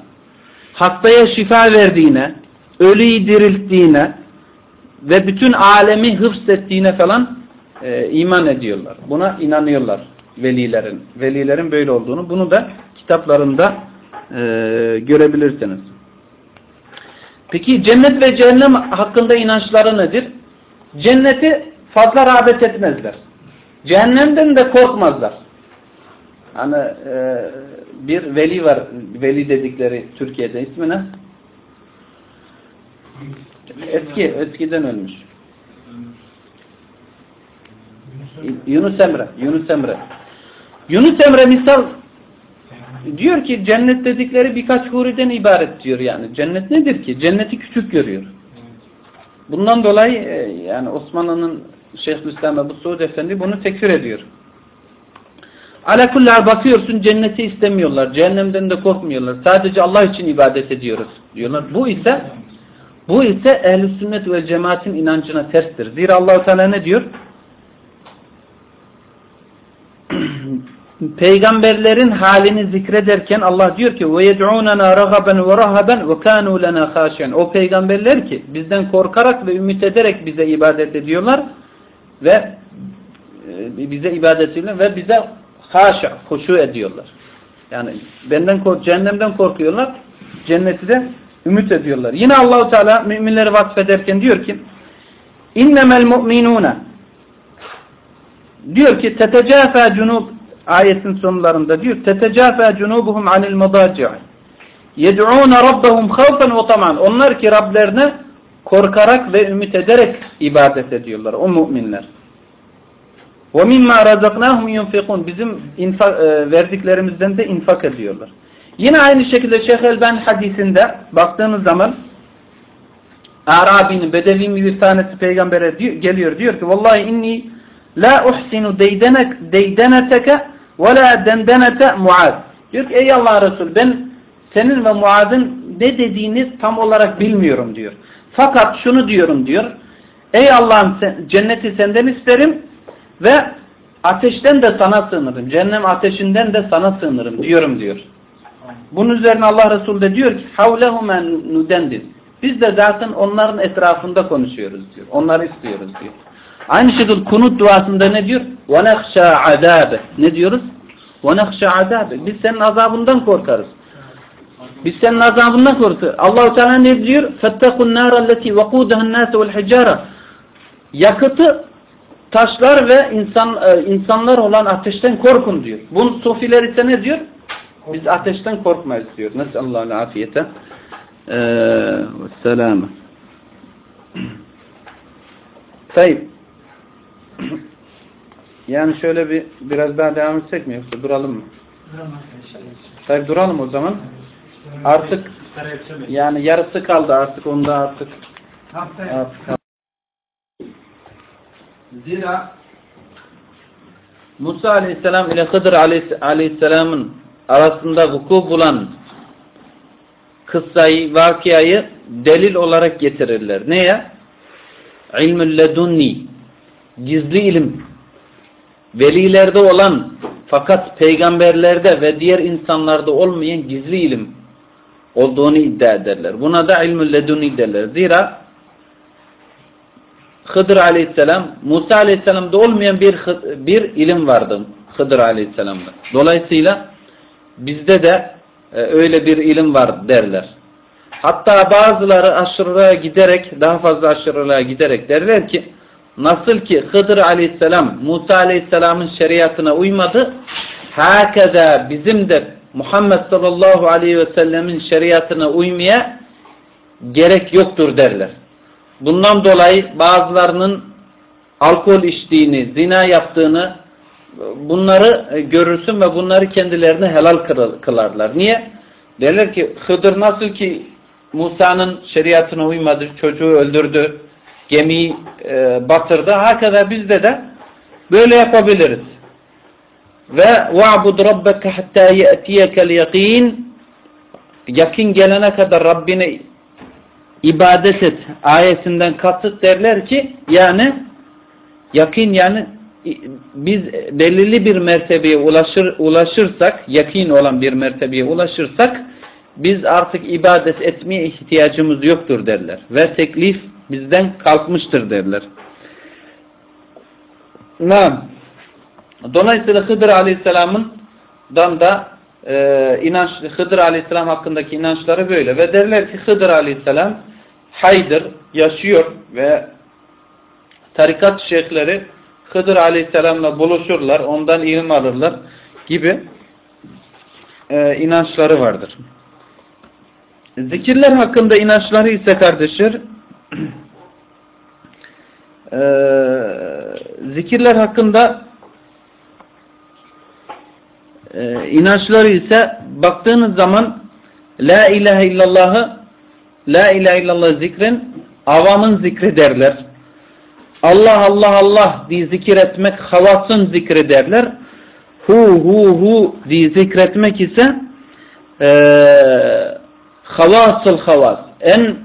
hastaya şifa verdiğine, ölüyü dirilttiğine ve bütün alemi hıfzettiğine falan e, iman ediyorlar. Buna inanıyorlar velilerin. Velilerin böyle olduğunu. Bunu da kitaplarında e, görebilirsiniz. Peki cennet ve cehennem hakkında inançları nedir? Cenneti fazla rağbet etmezler. Cehennemden de korkmazlar. Hani e, bir veli var, veli dedikleri Türkiye'de ismi ne? Eski, eskiden ölmüş. Yunus Emre. Yunus Emre. Yunus Emre misal diyor ki cennet dedikleri birkaç huriden ibaret diyor yani. Cennet nedir ki? Cenneti küçük görüyor. Bundan dolayı e, yani Osmanlı'nın Şeyhülislam Ebu Suud Efendi bunu tekfir ediyor. Alakullar bakıyorsun cenneti istemiyorlar. Cehennemden de korkmuyorlar. Sadece Allah için ibadet ediyoruz diyorlar. Bu ise bu ise ehl sünnet ve cemaatin inancına terstir. Zira Allah Teala ne diyor? Peygamberlerin halini zikrederken Allah diyor ki ve rahaben ve kanu lana haşen. O peygamberler ki bizden korkarak ve ümit ederek bize ibadet ediyorlar ve e, bize ibadet ediyorlar ve bize haşa, huşu ediyorlar. Yani benden kork cehennemden korkuyorlar. Cenneti de ümit ediyorlar. Yine Allahu Teala müminleri vasfederken diyor ki innemel mu'minuna diyor ki tetecafa cunub ayetin sonlarında diyor tetecafa cunubuhum anil madaci' yed'ûne rabbahum havfen ve taman onlar ki Rablerine korkarak ve ümit ederek ibadet ediyorlar o müminler. Mimma razaknahum yunfikun bizim infak, e, verdiklerimizden de infak ediyorlar. Yine aynı şekilde Şeyh Elben hadisinde baktığınız zaman Arabinin, Bedevin bir tanesi peygambere diyor, geliyor diyor ki Vallahi inni la uhsinu deydenek, deydeneteke ve la dendenete. Diyor ki ey Allah Resul ben senin ve Muaz'ın ne dediğini tam olarak bilmiyorum diyor. Fakat şunu diyorum diyor. Ey Allah'ım cenneti senden isterim ve ateşten de sana sığınırım. Cehennem ateşinden de sana sığınırım diyorum diyor. Bunun üzerine Allah Resulü de diyor ki havlehumen nudendin. Biz de zaten onların etrafında konuşuyoruz diyor. Onları istiyoruz diyor. Aynı şekilde kunut duasında ne diyor? وَنَخْشَى عَذَابَ Ne diyoruz? وَنَخْشَى عَذَابَ Biz senin azabından korkarız. Biz senin azabından korkuyoruz. Allahu Teala ne diyor? Fettakun narallati vaqudahan nas vel hicara. Yakıtı taşlar ve insan e, insanlar olan ateşten korkun diyor. Bunu sofiler ise ne diyor? Biz ateşten korkmayız diyor. Nasıl Allah'ın afiyete? Ee, selamı. Tayyip. Yani şöyle bir biraz daha devam etsek mi yoksa duralım mı? Duralım arkadaşlar. Tayyip duralım o zaman. Artık yani yarısı kaldı artık onda artık. artık Zira Musa aleyhisselam ile Hıdır aleyhisselamın arasında vuku bulan kıssayı, vakiyayı delil olarak getirirler. Neye? İlmül ledunni gizli ilim velilerde olan fakat peygamberlerde ve diğer insanlarda olmayan gizli ilim olduğunu iddia ederler. Buna da ilmül ledunni derler. Zira Hıdır aleyhisselam, Musa aleyhisselamda olmayan bir bir ilim vardı Hıdır aleyhisselamda. Dolayısıyla bizde de e, öyle bir ilim var derler. Hatta bazıları aşırılığa giderek, daha fazla aşırılığa giderek derler ki, nasıl ki Hıdır aleyhisselam Musa aleyhisselamın şeriatına uymadı, hakeza bizim de Muhammed sallallahu aleyhi ve sellemin şeriatına uymaya gerek yoktur derler. Bundan dolayı bazılarının alkol içtiğini, zina yaptığını bunları görürsün ve bunları kendilerine helal kılarlar. Niye? Derler ki Hıdır nasıl ki Musa'nın şeriatına uymadı, çocuğu öldürdü, gemiyi e, batırdı. Hakeza bizde de böyle yapabiliriz Ve وَعْبُدْ رَبَّكَ حَتَّى يَأْتِيَكَ الْيَقِينَ Yakin gelene kadar Rabbine ibadet et ayetinden kasıt derler ki yani yakin yani biz belirli bir mertebeye ulaşır, ulaşırsak yakin olan bir mertebeye ulaşırsak biz artık ibadet etmeye ihtiyacımız yoktur derler. Ve teklif bizden kalkmıştır derler. Nam. Dolayısıyla Hıdır Aleyhisselam'ın dan da e, inanç, Hıdır Aleyhisselam hakkındaki inançları böyle. Ve derler ki Hıdır Aleyhisselam haydır, yaşıyor ve tarikat şeyhleri Hıdır Aleyhisselam'la buluşurlar, ondan ilim alırlar gibi e, inançları vardır. Zikirler hakkında inançları ise kardeşler e, zikirler hakkında e, inançları ise baktığınız zaman La ilahe illallahı La ilahe illallah zikrin avamın zikri derler. Allah Allah Allah diye zikir etmek havasın zikri derler. Hu hu hu diye zikretmek ise e, havasıl havas en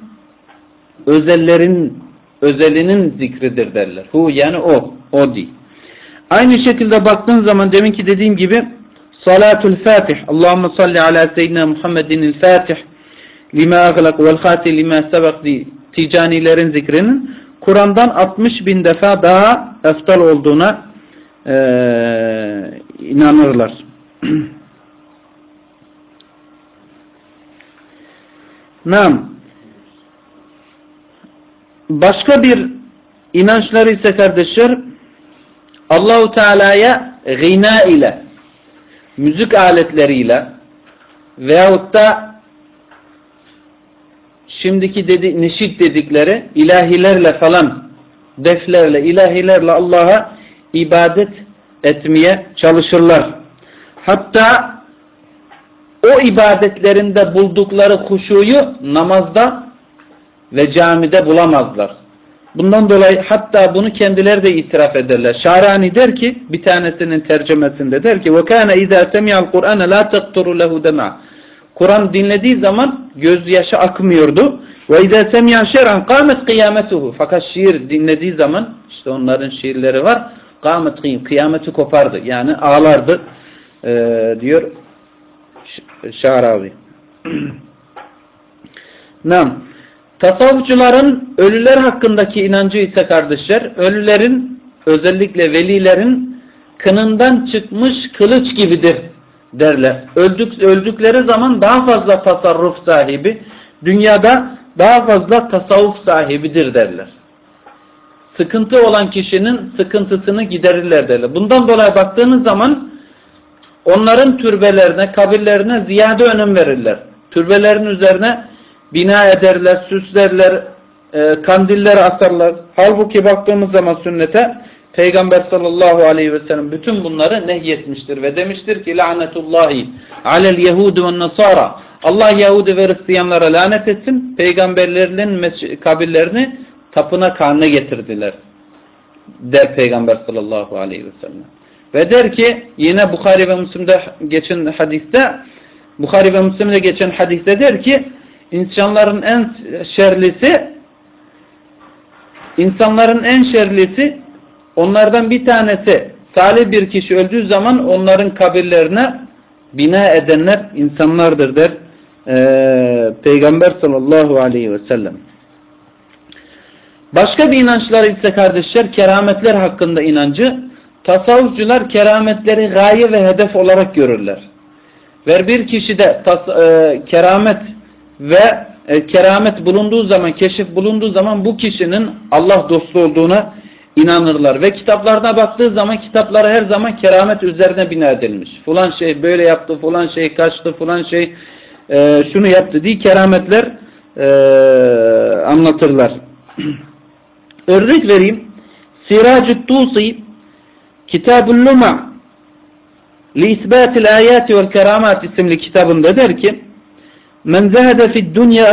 özellerin özelinin zikridir derler. Hu yani o. O değil. Aynı şekilde baktığın zaman deminki dediğim gibi Salatul Fatih. Allahumme salli ala seyyidina Muhammedin Fatih lima aglak vel hati lima sebek ticanilerin zikrinin Kur'an'dan 60 bin defa daha eftal olduğuna e, inanırlar. Nam. Başka bir inançları ise kardeşler Allahu Teala'ya gina ile müzik aletleriyle veyahut da şimdiki dedi, neşit dedikleri ilahilerle falan deflerle, ilahilerle Allah'a ibadet etmeye çalışırlar. Hatta o ibadetlerinde buldukları huşuyu namazda ve camide bulamazlar. Bundan dolayı hatta bunu kendileri de itiraf ederler. Şarani der ki bir tanesinin tercümesinde der ki وَكَانَ اِذَا سَمِيَ الْقُرْآنَ لَا تَقْتُرُ لَهُ دَمَعَ Kur'an dinlediği zaman gözyaşı akmıyordu. وَاِذَا سَمِيَ شَرًا قَامَتْ قِيَامَتُهُ Fakat şiir dinlediği zaman işte onların şiirleri var. قَامَتْ قِيَامَ Kıyameti kopardı. Yani ağlardı ee, diyor Şaravi. Nam. Tasavvufçuların ölüler hakkındaki inancı ise kardeşler, ölülerin özellikle velilerin kınından çıkmış kılıç gibidir derler. Öldük, öldükleri zaman daha fazla tasarruf sahibi, dünyada daha fazla tasavvuf sahibidir derler. Sıkıntı olan kişinin sıkıntısını giderirler derler. Bundan dolayı baktığınız zaman onların türbelerine, kabirlerine ziyade önem verirler. Türbelerin üzerine bina ederler, süslerler, e, kandiller asarlar. Halbuki baktığımız zaman sünnete Peygamber sallallahu aleyhi ve sellem bütün bunları nehyetmiştir ve demiştir ki lanetullahi alel yehudi ve nasara Allah Yahudi ve Hristiyanlara lanet etsin. Peygamberlerinin kabirlerini tapınak haline getirdiler. Der Peygamber sallallahu aleyhi ve sellem. Ve der ki yine Bukhari ve Müslim'de geçen hadiste Bukhari ve Müslim'de geçen hadiste der ki insanların en şerlisi insanların en şerlisi onlardan bir tanesi salih bir kişi öldüğü zaman onların kabirlerine bina edenler insanlardır der ee, Peygamber sallallahu aleyhi ve sellem. Başka bir inançlar ise kardeşler kerametler hakkında inancı tasavvufcular kerametleri gaye ve hedef olarak görürler. Ve bir kişide tas, e, keramet ve e, keramet bulunduğu zaman, keşif bulunduğu zaman bu kişinin Allah dostu olduğuna inanırlar. Ve kitaplarına baktığı zaman kitaplara her zaman keramet üzerine bina edilmiş. Fulan şey böyle yaptı, fulan şey kaçtı, fulan şey e, şunu yaptı diye kerametler e, anlatırlar. Örnek vereyim. Siracü Tusi Kitab-ül Luma Li İsbatil Ayati vel Keramat isimli kitabında der ki Men zehede fid dunya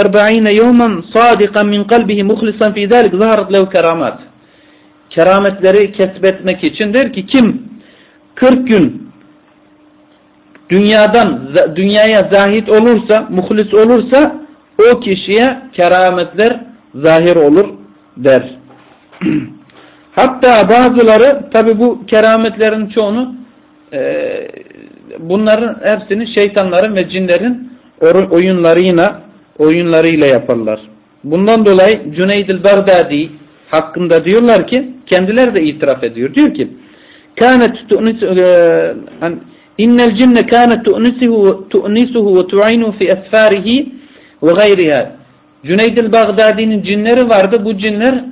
erba'ine yevmen sadikan min kalbihi muhlisan fi zalik zaharat lehu keramat. Kerametleri kesbetmek için der ki kim 40 gün dünyadan dünyaya zahit olursa, muhlis olursa o kişiye kerametler zahir olur der. Hatta bazıları tabi bu kerametlerin çoğunu e, bunların hepsini şeytanların ve cinlerin oyunlarıyla oyunlarıyla yaparlar. Bundan dolayı Cüneyd-i Bagdadi hakkında diyorlar ki kendileri de itiraf ediyor. Diyor ki kânet tu'nis e, innel cinne kânet tu'nisuhu ve tu'inu fi esfarihi ve gayriha. Cüneyd-i Bagdadi'nin cinleri vardı. Bu cinler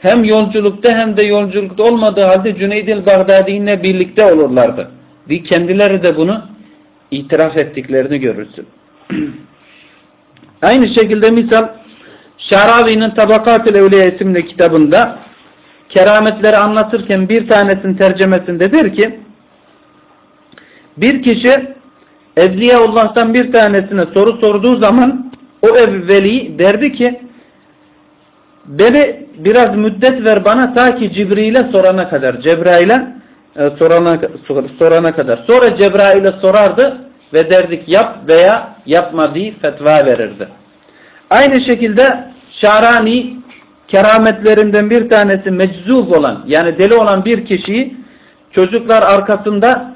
hem yolculukta hem de yolculukta olmadığı halde Cüneyd-i birlikte olurlardı. Ve kendileri de bunu itiraf ettiklerini görürsün. Aynı şekilde misal Şaravi'nin Tabakat-ı Evliya isimli kitabında kerametleri anlatırken bir tanesinin tercemesinde der ki bir kişi Evliyaullah'tan bir tanesine soru sorduğu zaman o evveli derdi ki beni biraz müddet ver bana ta ki Cibril'e sorana kadar Cebrail'e e, sorana, sorana kadar. Sonra Cebrail'e sorardı ve derdik yap veya yapma diye fetva verirdi. Aynı şekilde Şarani kerametlerinden bir tanesi meczub olan yani deli olan bir kişiyi çocuklar arkasında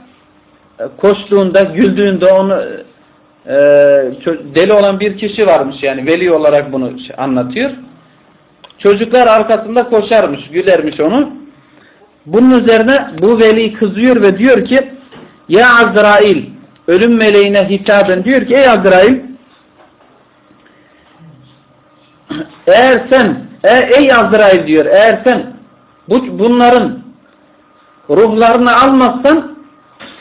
e, koştuğunda, güldüğünde onu e, deli olan bir kişi varmış yani veli olarak bunu anlatıyor. Çocuklar arkasında koşarmış, gülermiş onu. Bunun üzerine bu veli kızıyor ve diyor ki Ya Azrail ölüm meleğine hitaben diyor ki ey Azrail eğer sen e, ey Azrail diyor eğer sen bu, bunların ruhlarını almazsan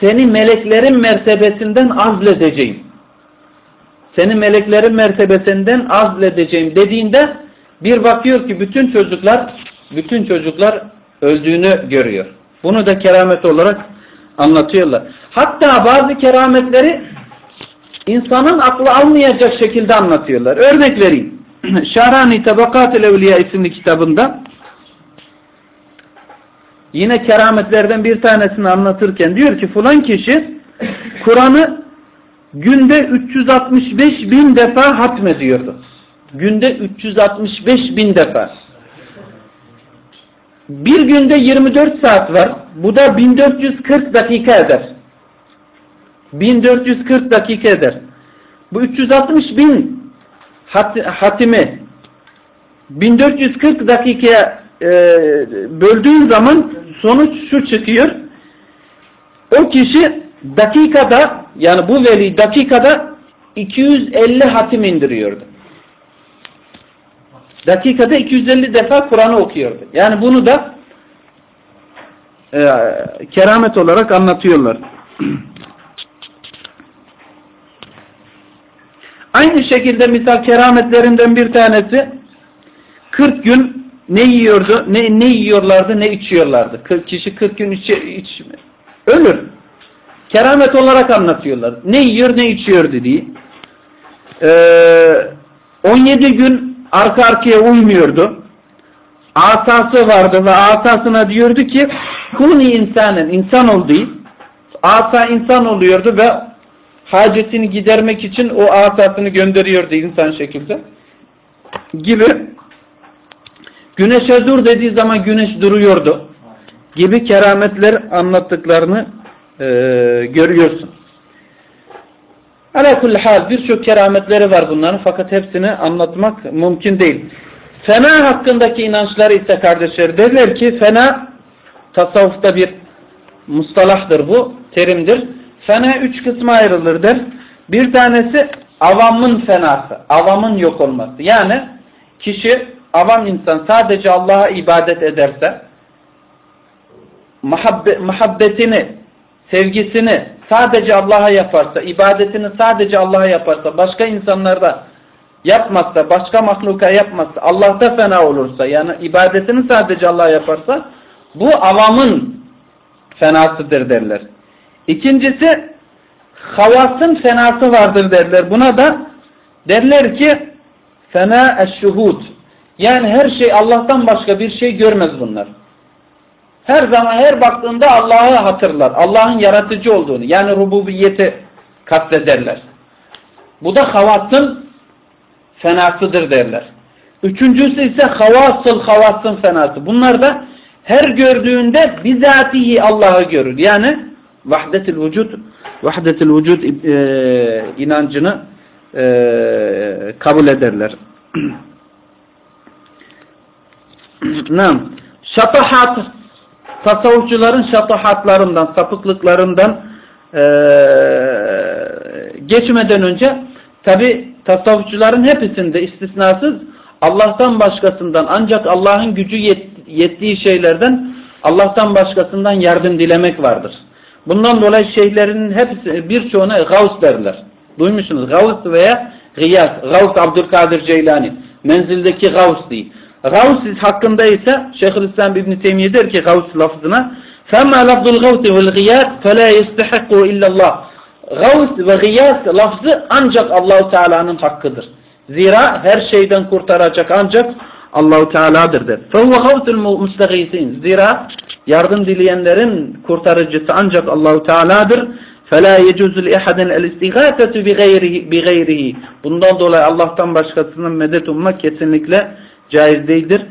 seni meleklerin mertebesinden azledeceğim. Seni meleklerin mertebesinden azledeceğim dediğinde bir bakıyor ki bütün çocuklar bütün çocuklar öldüğünü görüyor. Bunu da keramet olarak anlatıyorlar. Hatta bazı kerametleri insanın aklı almayacak şekilde anlatıyorlar. Örnek vereyim. Şarani Tabakat-ı Evliya isimli kitabında yine kerametlerden bir tanesini anlatırken diyor ki falan kişi Kur'an'ı günde 365 bin defa hatmediyordu. Günde 365 bin defa. Bir günde 24 saat var. Bu da 1440 dakika eder. 1440 dakika eder. Bu 360 bin hat, hatimi 1440 dakikaya e, böldüğün zaman sonuç şu çıkıyor. O kişi dakikada yani bu veli dakikada 250 hatim indiriyordu. Dakikada 250 defa Kur'an'ı okuyordu. Yani bunu da e, keramet olarak anlatıyorlar. Aynı şekilde misal kerametlerinden bir tanesi 40 gün ne yiyordu, ne, ne yiyorlardı, ne içiyorlardı. 40 kişi 40 gün içi, iç, ölür. Keramet olarak anlatıyorlar. Ne yiyor, ne içiyor dediği. Ee, 17 gün arka arkaya uymuyordu. Asası vardı ve asasına diyordu ki kuni insanın, insan olduğu asa insan oluyordu ve hacetini gidermek için o asasını gönderiyordu insan şekilde gibi güneşe dur dediği zaman güneş duruyordu gibi kerametler anlattıklarını e, görüyorsun. Ala kulli hal birçok kerametleri var bunların fakat hepsini anlatmak mümkün değil. Fena hakkındaki inançları ise kardeşler derler ki fena tasavvufta bir mustalahdır bu, terimdir. Fena üç kısma ayrılır der. Bir tanesi avamın fenası, avamın yok olması. Yani kişi, avam insan sadece Allah'a ibadet ederse, muhabbetini, sevgisini sadece Allah'a yaparsa, ibadetini sadece Allah'a yaparsa, başka insanlarda yapmazsa, başka mahluka yapmazsa, Allah'ta fena olursa, yani ibadetini sadece Allah'a yaparsa, bu avamın fenasıdır derler. İkincisi, havasın fenası vardır derler. Buna da derler ki, fena eşşuhud. Yani her şey Allah'tan başka bir şey görmez bunlar. Her zaman her baktığında Allah'ı hatırlar. Allah'ın yaratıcı olduğunu yani rububiyeti kastederler. Bu da havasın fenasıdır derler. Üçüncüsü ise havasıl havasın fenası. Bunlar da her gördüğünde bizatihi Allah'ı görür. Yani vahdetil vücud vahdetil vücud e, inancını e, kabul ederler. Nam. Şafahat tasavvufçuların şatahatlarından, sapıklıklarından e, geçmeden önce tabi tasavvufçuların hepsinde istisnasız Allah'tan başkasından ancak Allah'ın gücü yet, yettiği şeylerden Allah'tan başkasından yardım dilemek vardır. Bundan dolayı şeyhlerin hepsi birçoğuna gavs derler. Duymuşsunuz gavs veya gıyas. Gavs Abdülkadir Ceylani. Menzildeki gavs değil. Gavs hakkında ise Şeyhülislam İbn Teymiye der ki Gavs lafzına فَمَّا لَفْضُ الْغَوْتِ وَالْغِيَاسِ فَلَا يَسْتَحِقُّ اِلَّا اللّٰهِ Gavs ve gıyas lafzı ancak Allahu Teala'nın hakkıdır. Zira her şeyden kurtaracak ancak Allahu Teala'dır der. فَهُوَ غَوْتُ الْمُسْتَغِيثِينَ Zira yardım dileyenlerin kurtarıcısı ancak Allahu Teala'dır. فَلَا يَجُزُ لِأَحَدٍ الْاِسْتِغَاثَةُ بِغَيْرِهِ Bundan dolayı Allah'tan başkasının medet ummak kesinlikle caiz değildir.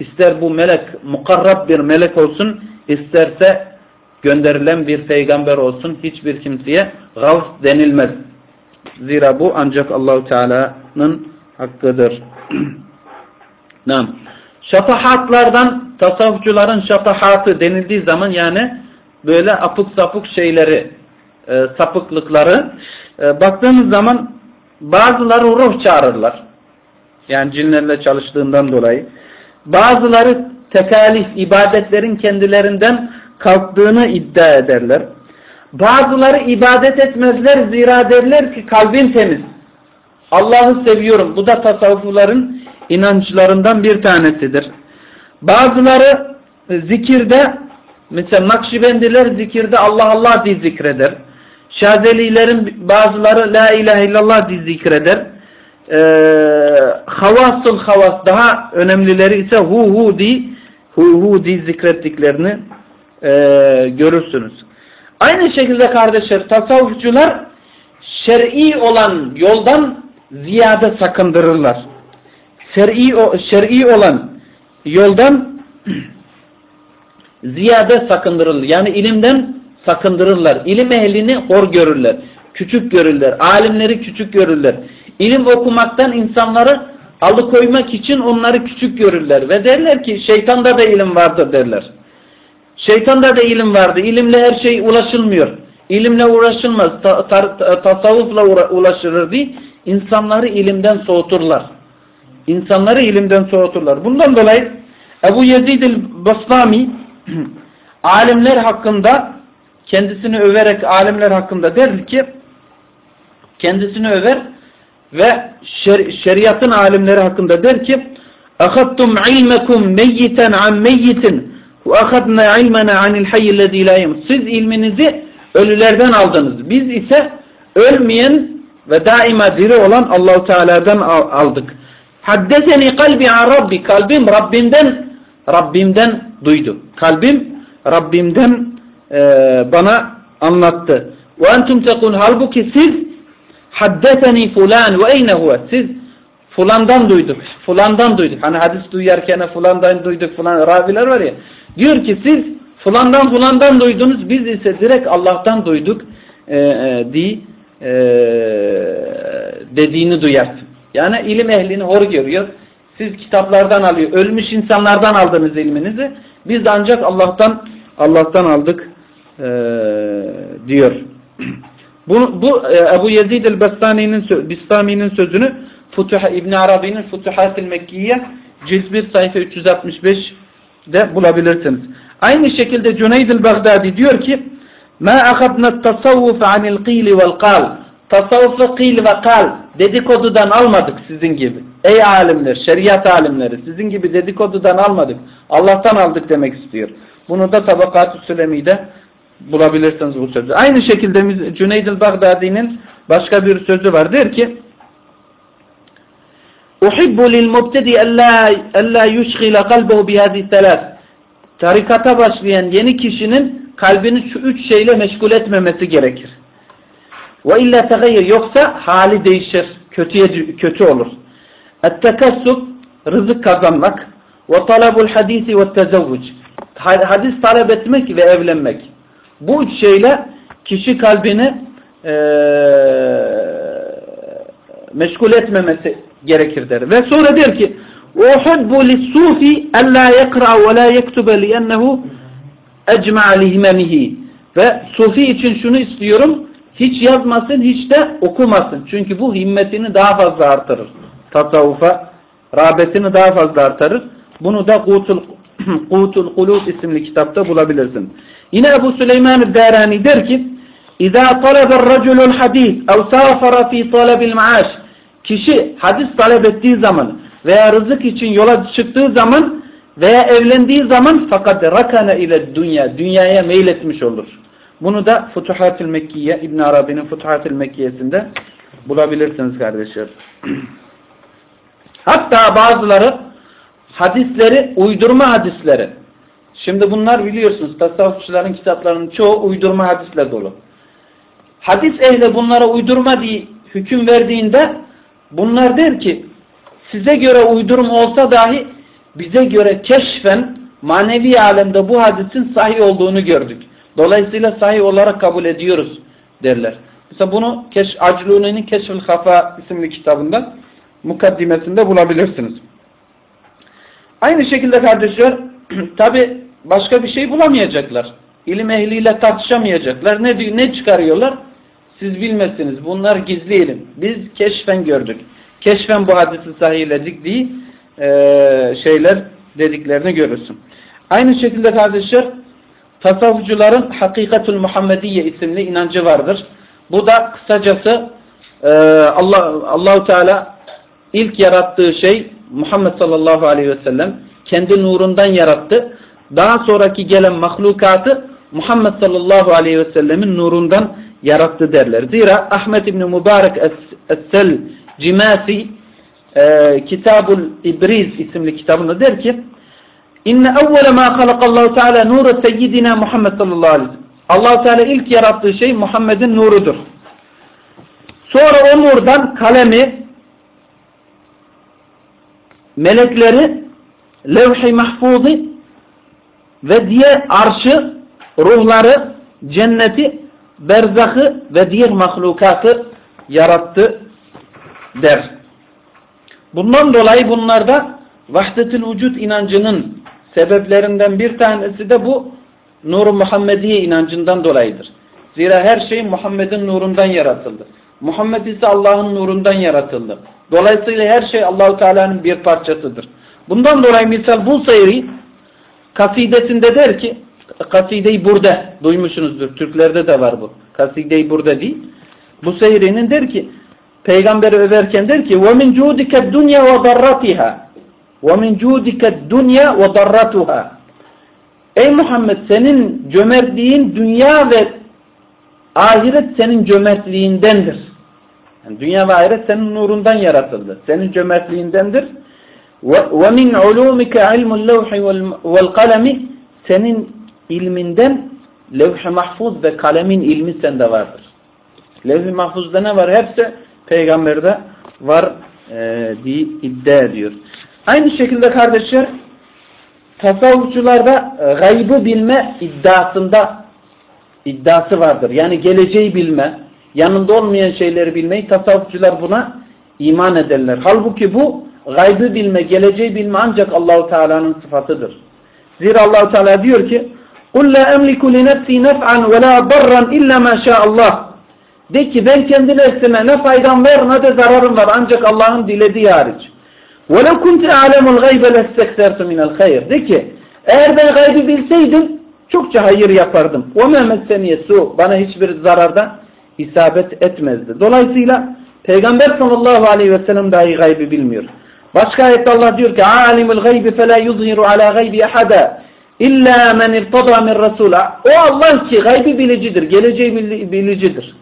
İster bu melek mukarrab bir melek olsun, isterse gönderilen bir peygamber olsun, hiçbir kimseye gavs denilmez. Zira bu ancak Allahu Teala'nın hakkıdır. Nam. Şafahatlardan tasavvufçuların şafahatı denildiği zaman yani böyle apık sapık şeyleri e, sapıklıkları e, baktığınız zaman bazıları ruh çağırırlar. Yani cinlerle çalıştığından dolayı. Bazıları tekalif, ibadetlerin kendilerinden kalktığını iddia ederler. Bazıları ibadet etmezler zira derler ki kalbim temiz. Allah'ı seviyorum. Bu da tasavvufların inançlarından bir tanesidir. Bazıları zikirde mesela Nakşibendiler zikirde Allah Allah diye zikreder. Şazelilerin bazıları La ilahe illallah diye zikreder. Ee, havasıl havas daha önemlileri ise hu hu di hu hu di zikrettiklerini e, görürsünüz. Aynı şekilde kardeşler tasavvufçular şer'i olan yoldan ziyade sakındırırlar. Şer'i şer'i olan yoldan ziyade sakındırırlar. Yani ilimden sakındırırlar. İlim ehlini hor görürler. Küçük görürler. Alimleri küçük görürler. İlim okumaktan insanları alıkoymak için onları küçük görürler. Ve derler ki şeytanda da ilim vardır derler. Şeytanda da ilim vardı. İlimle her şey ulaşılmıyor. İlimle uğraşılmaz. Ta, ta, tasavvufla ulaşılır diye insanları ilimden soğuturlar. İnsanları ilimden soğuturlar. Bundan dolayı Ebu Yezid el-Bastami alimler hakkında kendisini överek alimler hakkında der ki kendisini över ve şer, şeriatın alimleri hakkında der ki اَخَدْتُمْ عِلْمَكُمْ مَيِّتًا عَنْ مَيِّتٍ وَاَخَدْنَا عِلْمَنَا عَنِ الْحَيِّ الَّذ۪ي لَا يَمُتْ Siz ilminizi ölülerden aldınız. Biz ise ölmeyen ve daima diri olan Allahu Teala'dan aldık. Haddeseni kalbi an Rabbi. Kalbim Rabbimden Rabbimden duydu. Kalbim Rabbimden e, bana anlattı. Ve entum tekun halbuki siz haddeseni fulan ve eyne huve. Siz fulandan duyduk. Fulandan duyduk. Hani hadis duyarken fulandan duyduk falan raviler var ya. Diyor ki siz fulandan fulandan duydunuz. Biz ise direkt Allah'tan duyduk e, e, di, e, dediğini duyarsın. Yani ilim ehlini hor görüyor. Siz kitaplardan alıyor. Ölmüş insanlardan aldınız ilminizi. Biz ancak Allah'tan Allah'tan aldık e, diyor. Bu, bu e, Ebu Yezid el-Bastami'nin Bistami'nin sözünü Futuha İbn Arabi'nin Futuhat-ı Mekkiye cilt 1 sayfa 365 de bulabilirsiniz. Aynı şekilde Cüneyd el-Baghdadi diyor ki Ma akhadna tasavvuf anil qil vel qal. Tasavvufu qil ve kal dedikodudan almadık sizin gibi. Ey alimler, şeriat alimleri sizin gibi dedikodudan almadık. Allah'tan aldık demek istiyor. Bunu da Tabakat-ı Sülemi'de bulabilirsiniz bu sözü. Aynı şekilde Cüneyd el-Baghdadi'nin başka bir sözü var. Der ki lil mubtedi ella yushghila kalbehu bihadi selat. Tarikata başlayan yeni kişinin kalbini şu üç şeyle meşgul etmemesi gerekir. İlla tegayyir yoksa hali değişir, kötüye kötü olur. Et-tekassub rızık kazanmak hadisi ve tezavvuc. Hadis talep etmek ve evlenmek. Bu üç şeyle kişi kalbini e, meşgul etmemesi gerekir der. Ve sonra der ki وَحُبُّ لِلسُّوفِ أَلَّا يَقْرَعَ وَلَا يَكْتُبَ لِيَنَّهُ اَجْمَعَ لِهِمَنِهِ Ve Sufi için şunu istiyorum, hiç yazmasın, hiç de okumasın. Çünkü bu himmetini daha fazla artırır. Tasavvufa, rağbetini daha fazla artırır. Bunu da Kutul, Kutul Kulub isimli kitapta bulabilirsin. Yine Ebu Süleyman Derani der ki İza talebe raculul hadis ev safara fi talebil maaş Kişi hadis talep ettiği zaman veya rızık için yola çıktığı zaman veya evlendiği zaman fakat rakana ile dünya, dünyaya meyletmiş olur. Bunu da Futuhatül Mekkiye, İbn Arabi'nin Futuhatül Mekkiyesinde bulabilirsiniz kardeşler. Hatta bazıları hadisleri uydurma hadisleri. Şimdi bunlar biliyorsunuz tasavvufçuların kitaplarının çoğu uydurma hadisle dolu. Hadis ehli bunlara uydurma diye hüküm verdiğinde bunlar der ki size göre uydurum olsa dahi bize göre keşfen manevi alemde bu hadisin sahih olduğunu gördük. Dolayısıyla sahih olarak kabul ediyoruz derler. Mesela bunu Keş, Acluni'nin Keşfül Hafa isimli kitabında mukaddimesinde bulabilirsiniz. Aynı şekilde kardeşler tabi başka bir şey bulamayacaklar. İlim ehliyle tartışamayacaklar. Ne, ne çıkarıyorlar? Siz bilmezsiniz. Bunlar gizli ilim. Biz keşfen gördük. Keşfen bu hadisi sahihledik diye e, şeyler dediklerini görürsün. Aynı şekilde kardeşler tasavvufcuların Hakikatul Muhammediye isimli inancı vardır. Bu da kısacası e, Allah Allahu Teala ilk yarattığı şey Muhammed sallallahu aleyhi ve sellem kendi nurundan yarattı. Daha sonraki gelen mahlukatı Muhammed sallallahu aleyhi ve sellemin nurundan yarattı derler. Zira Ahmet İbni Mübarek Es-Sel Cimasi e, Kitabul İbriz isimli kitabında der ki İnne evvele ma halakallahu teala nuru seyyidina Muhammed sallallahu aleyhi ve sellem. allah Teala ilk yarattığı şey Muhammed'in nurudur. Sonra o nurdan kalemi, melekleri, levh-i mahfuzu ve diğer arşı, ruhları, cenneti, berzakı ve diğer mahlukatı yarattı der. Bundan dolayı bunlarda vahdetül vücut inancının sebeplerinden bir tanesi de bu nur Muhammediye inancından dolayıdır. Zira her şey Muhammed'in nurundan yaratıldı. Muhammed ise Allah'ın nurundan yaratıldı. Dolayısıyla her şey Allahu Teala'nın bir parçasıdır. Bundan dolayı misal bu seyri kasidesinde der ki Kaside-i Burada duymuşsunuzdur. Türklerde de var bu. Kaside-i Burada değil. Bu seyrinin der ki peygamberi överken der ki وَمِنْ جُودِكَ الدُّنْيَا وَضَرَّتِهَا وَمِنْ جُودِكَ الدُّنْيَا وَضَرَّتُهَا Ey Muhammed senin cömertliğin dünya ve ahiret senin cömertliğindendir. Yani dünya ve ahiret senin nurundan yaratıldı. Senin cömertliğindendir. وَمِنْ عُلُومِكَ عِلْمُ اللَّوْحِ وَالْقَلَمِ Senin ilminden levh-i mahfuz ve kalemin ilmi sende vardır. Levh-i mahfuzda ne var? Hepsi peygamberde var e, diye iddia ediyor. Aynı şekilde kardeşler tasavvufçularda e, gaybı bilme iddiasında iddiası vardır. Yani geleceği bilme, yanında olmayan şeyleri bilmeyi tasavvufçular buna iman ederler. Halbuki bu gaybı bilme, geleceği bilme ancak Allahu Teala'nın sıfatıdır. Zira Allahu Teala diyor ki: "Kul la emliku li nefsi nef'an ve la darran illa ma Allah." De ki ben kendi nefsime ne faydam var ne de zararım var ancak Allah'ın dilediği hariç. "Ve le kuntu a'lemul gaybe lesteksertu minel hayr." De ki eğer ben gaybı bilseydim çokça hayır yapardım. "Ve ma messeniye su." Bana hiçbir zarardan isabet etmezdi. Dolayısıyla Peygamber sallallahu aleyhi ve sellem dahi gaybı bilmiyor. Başka ayette Allah diyor ki alimul gaybi fe la yuzhiru ala gaybi ahada illa men irtada min rasula. O Allah ki gaybi bilicidir, geleceği bilicidir.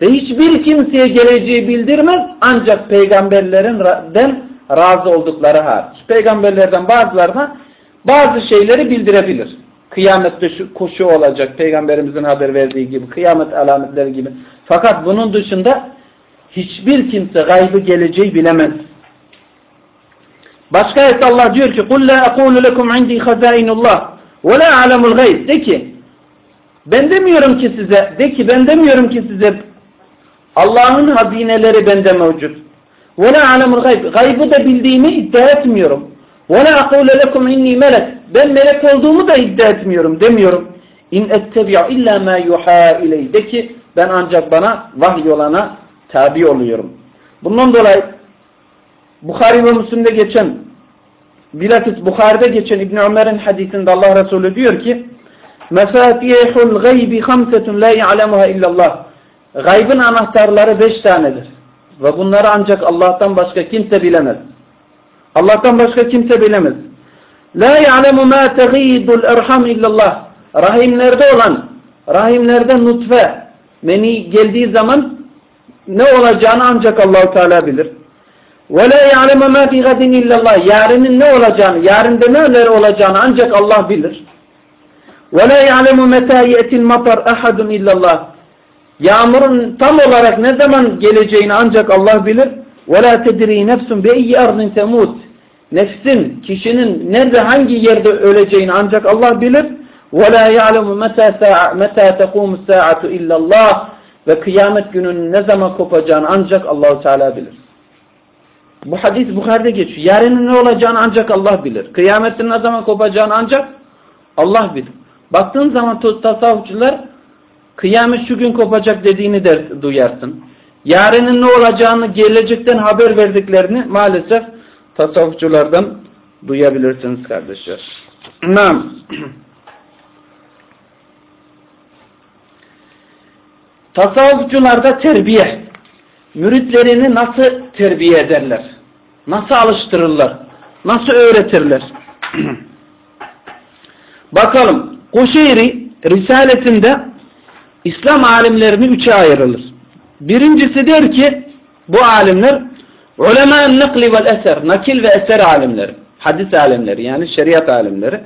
Ve hiçbir kimseye geleceği bildirmez ancak peygamberlerinden razı oldukları hariç. Peygamberlerden bazılarına bazı şeyleri bildirebilir. Kıyamette şu, kuşu olacak peygamberimizin haber verdiği gibi kıyamet alametleri gibi. Fakat bunun dışında hiçbir kimse gaybı geleceği bilemez. Başka ayette Allah diyor ki قُلْ لَا أَقُولُ لَكُمْ عِنْدِي خَزَائِنُ اللّٰهِ وَلَا عَلَمُ الْغَيْبِ De ki ben demiyorum ki size de ki ben demiyorum ki size Allah'ın hazineleri bende mevcut. وَلَا عَلَمُ الْغَيْبِ Gaybı da bildiğimi iddia etmiyorum. وَلَا أَقُولَ لَكُمْ اِنِّي melek ben melek olduğumu da iddia etmiyorum demiyorum. İn ettebi'u illa ma yuha ileyh. De ki ben ancak bana vahiy olana tabi oluyorum. Bundan dolayı Bukhari ve Müslim'de geçen bilakis Bukhari'de geçen İbn Ömer'in hadisinde Allah Resulü diyor ki Mefatihul gaybi hamsetun la ya'lemuha illallah. Gaybın anahtarları beş tanedir. Ve bunları ancak Allah'tan başka kimse bilemez. Allah'tan başka kimse bilemez. La ya'lemu ma taghidul erham illallah. Rahimlerde olan, rahimlerde nutfe, meni geldiği zaman ne olacağını ancak Allahu Teala bilir. Ve la ya'lemu ma fi gadin illallah. Yarının ne olacağını, yarında neler olacağını ancak Allah bilir. Ve la ya'lemu meta ye'til matar ahadun illallah. Yağmurun tam olarak ne zaman geleceğini ancak Allah bilir. Ve la tedri nefsun bi eyyi ardin temut. Nefsin, kişinin nerede hangi yerde öleceğini ancak Allah bilir. Ya'lemu meta sa'a meta tekumu sa'atu illallah. Ve kıyamet gününün ne zaman kopacağını ancak Allahu Teala bilir. Bu hadis Bukhari'de geçiyor. Yarının ne olacağını ancak Allah bilir. Kıyametin ne zaman kopacağını ancak Allah bilir. Baktığın zaman tasavvufçular kıyamet şu gün kopacak dediğini der, duyarsın. Yarının ne olacağını gelecekten haber verdiklerini maalesef tasavvufçulardan duyabilirsiniz kardeşler. Nam. Tasavvufçularda terbiye. Müritlerini nasıl terbiye ederler? Nasıl alıştırırlar? Nasıl öğretirler? Bakalım. Kuşeyri Risalesinde İslam alimlerini üçe ayrılır. Birincisi der ki bu alimler ulema nakli vel eser, nakil ve eser alimleri, hadis alimleri yani şeriat alimleri.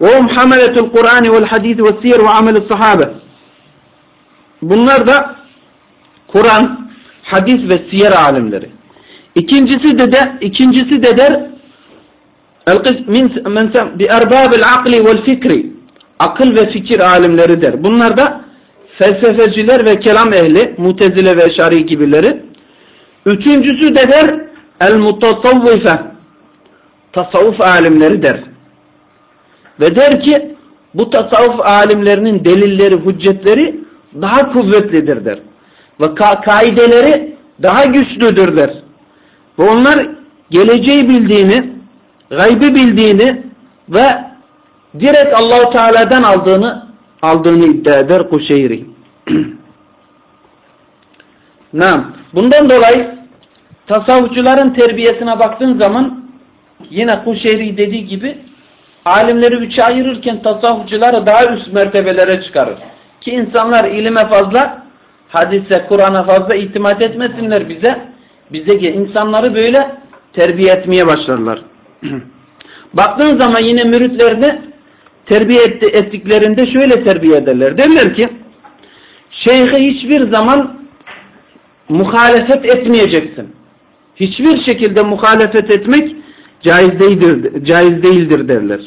Ve hum hameletul Kur'an vel hadis ve siyer ve amel sahabe. Bunlar da Kur'an, hadis ve siyer alimleri. İkincisi de, de ikincisi de der min bi erbabil akli vel fikri akıl ve fikir alimleri der. Bunlar da felsefeciler ve kelam ehli, mutezile ve şari gibileri. Üçüncüsü de der el mutasavvife tasavvuf alimleri der. Ve der ki bu tasavvuf alimlerinin delilleri, hüccetleri daha kuvvetlidir der. Ve ka kaideleri daha güçlüdür der. Ve onlar geleceği bildiğini, gaybi bildiğini ve direkt Allahu Teala'dan aldığını aldığını iddia eder Kuşeyri. Nam. Bundan dolayı tasavvufçuların terbiyesine baktığın zaman yine Kuşeyri dediği gibi alimleri üçe ayırırken tasavvufçuları daha üst mertebelere çıkarır. Ki insanlar ilime fazla, hadise, Kur'an'a fazla itimat etmesinler bize. Bize insanları böyle terbiye etmeye başlarlar. Baktığın zaman yine müritlerini terbiye ettiklerinde şöyle terbiye ederler. Derler ki şeyhe hiçbir zaman muhalefet etmeyeceksin. Hiçbir şekilde muhalefet etmek caiz değildir, caiz değildir derler.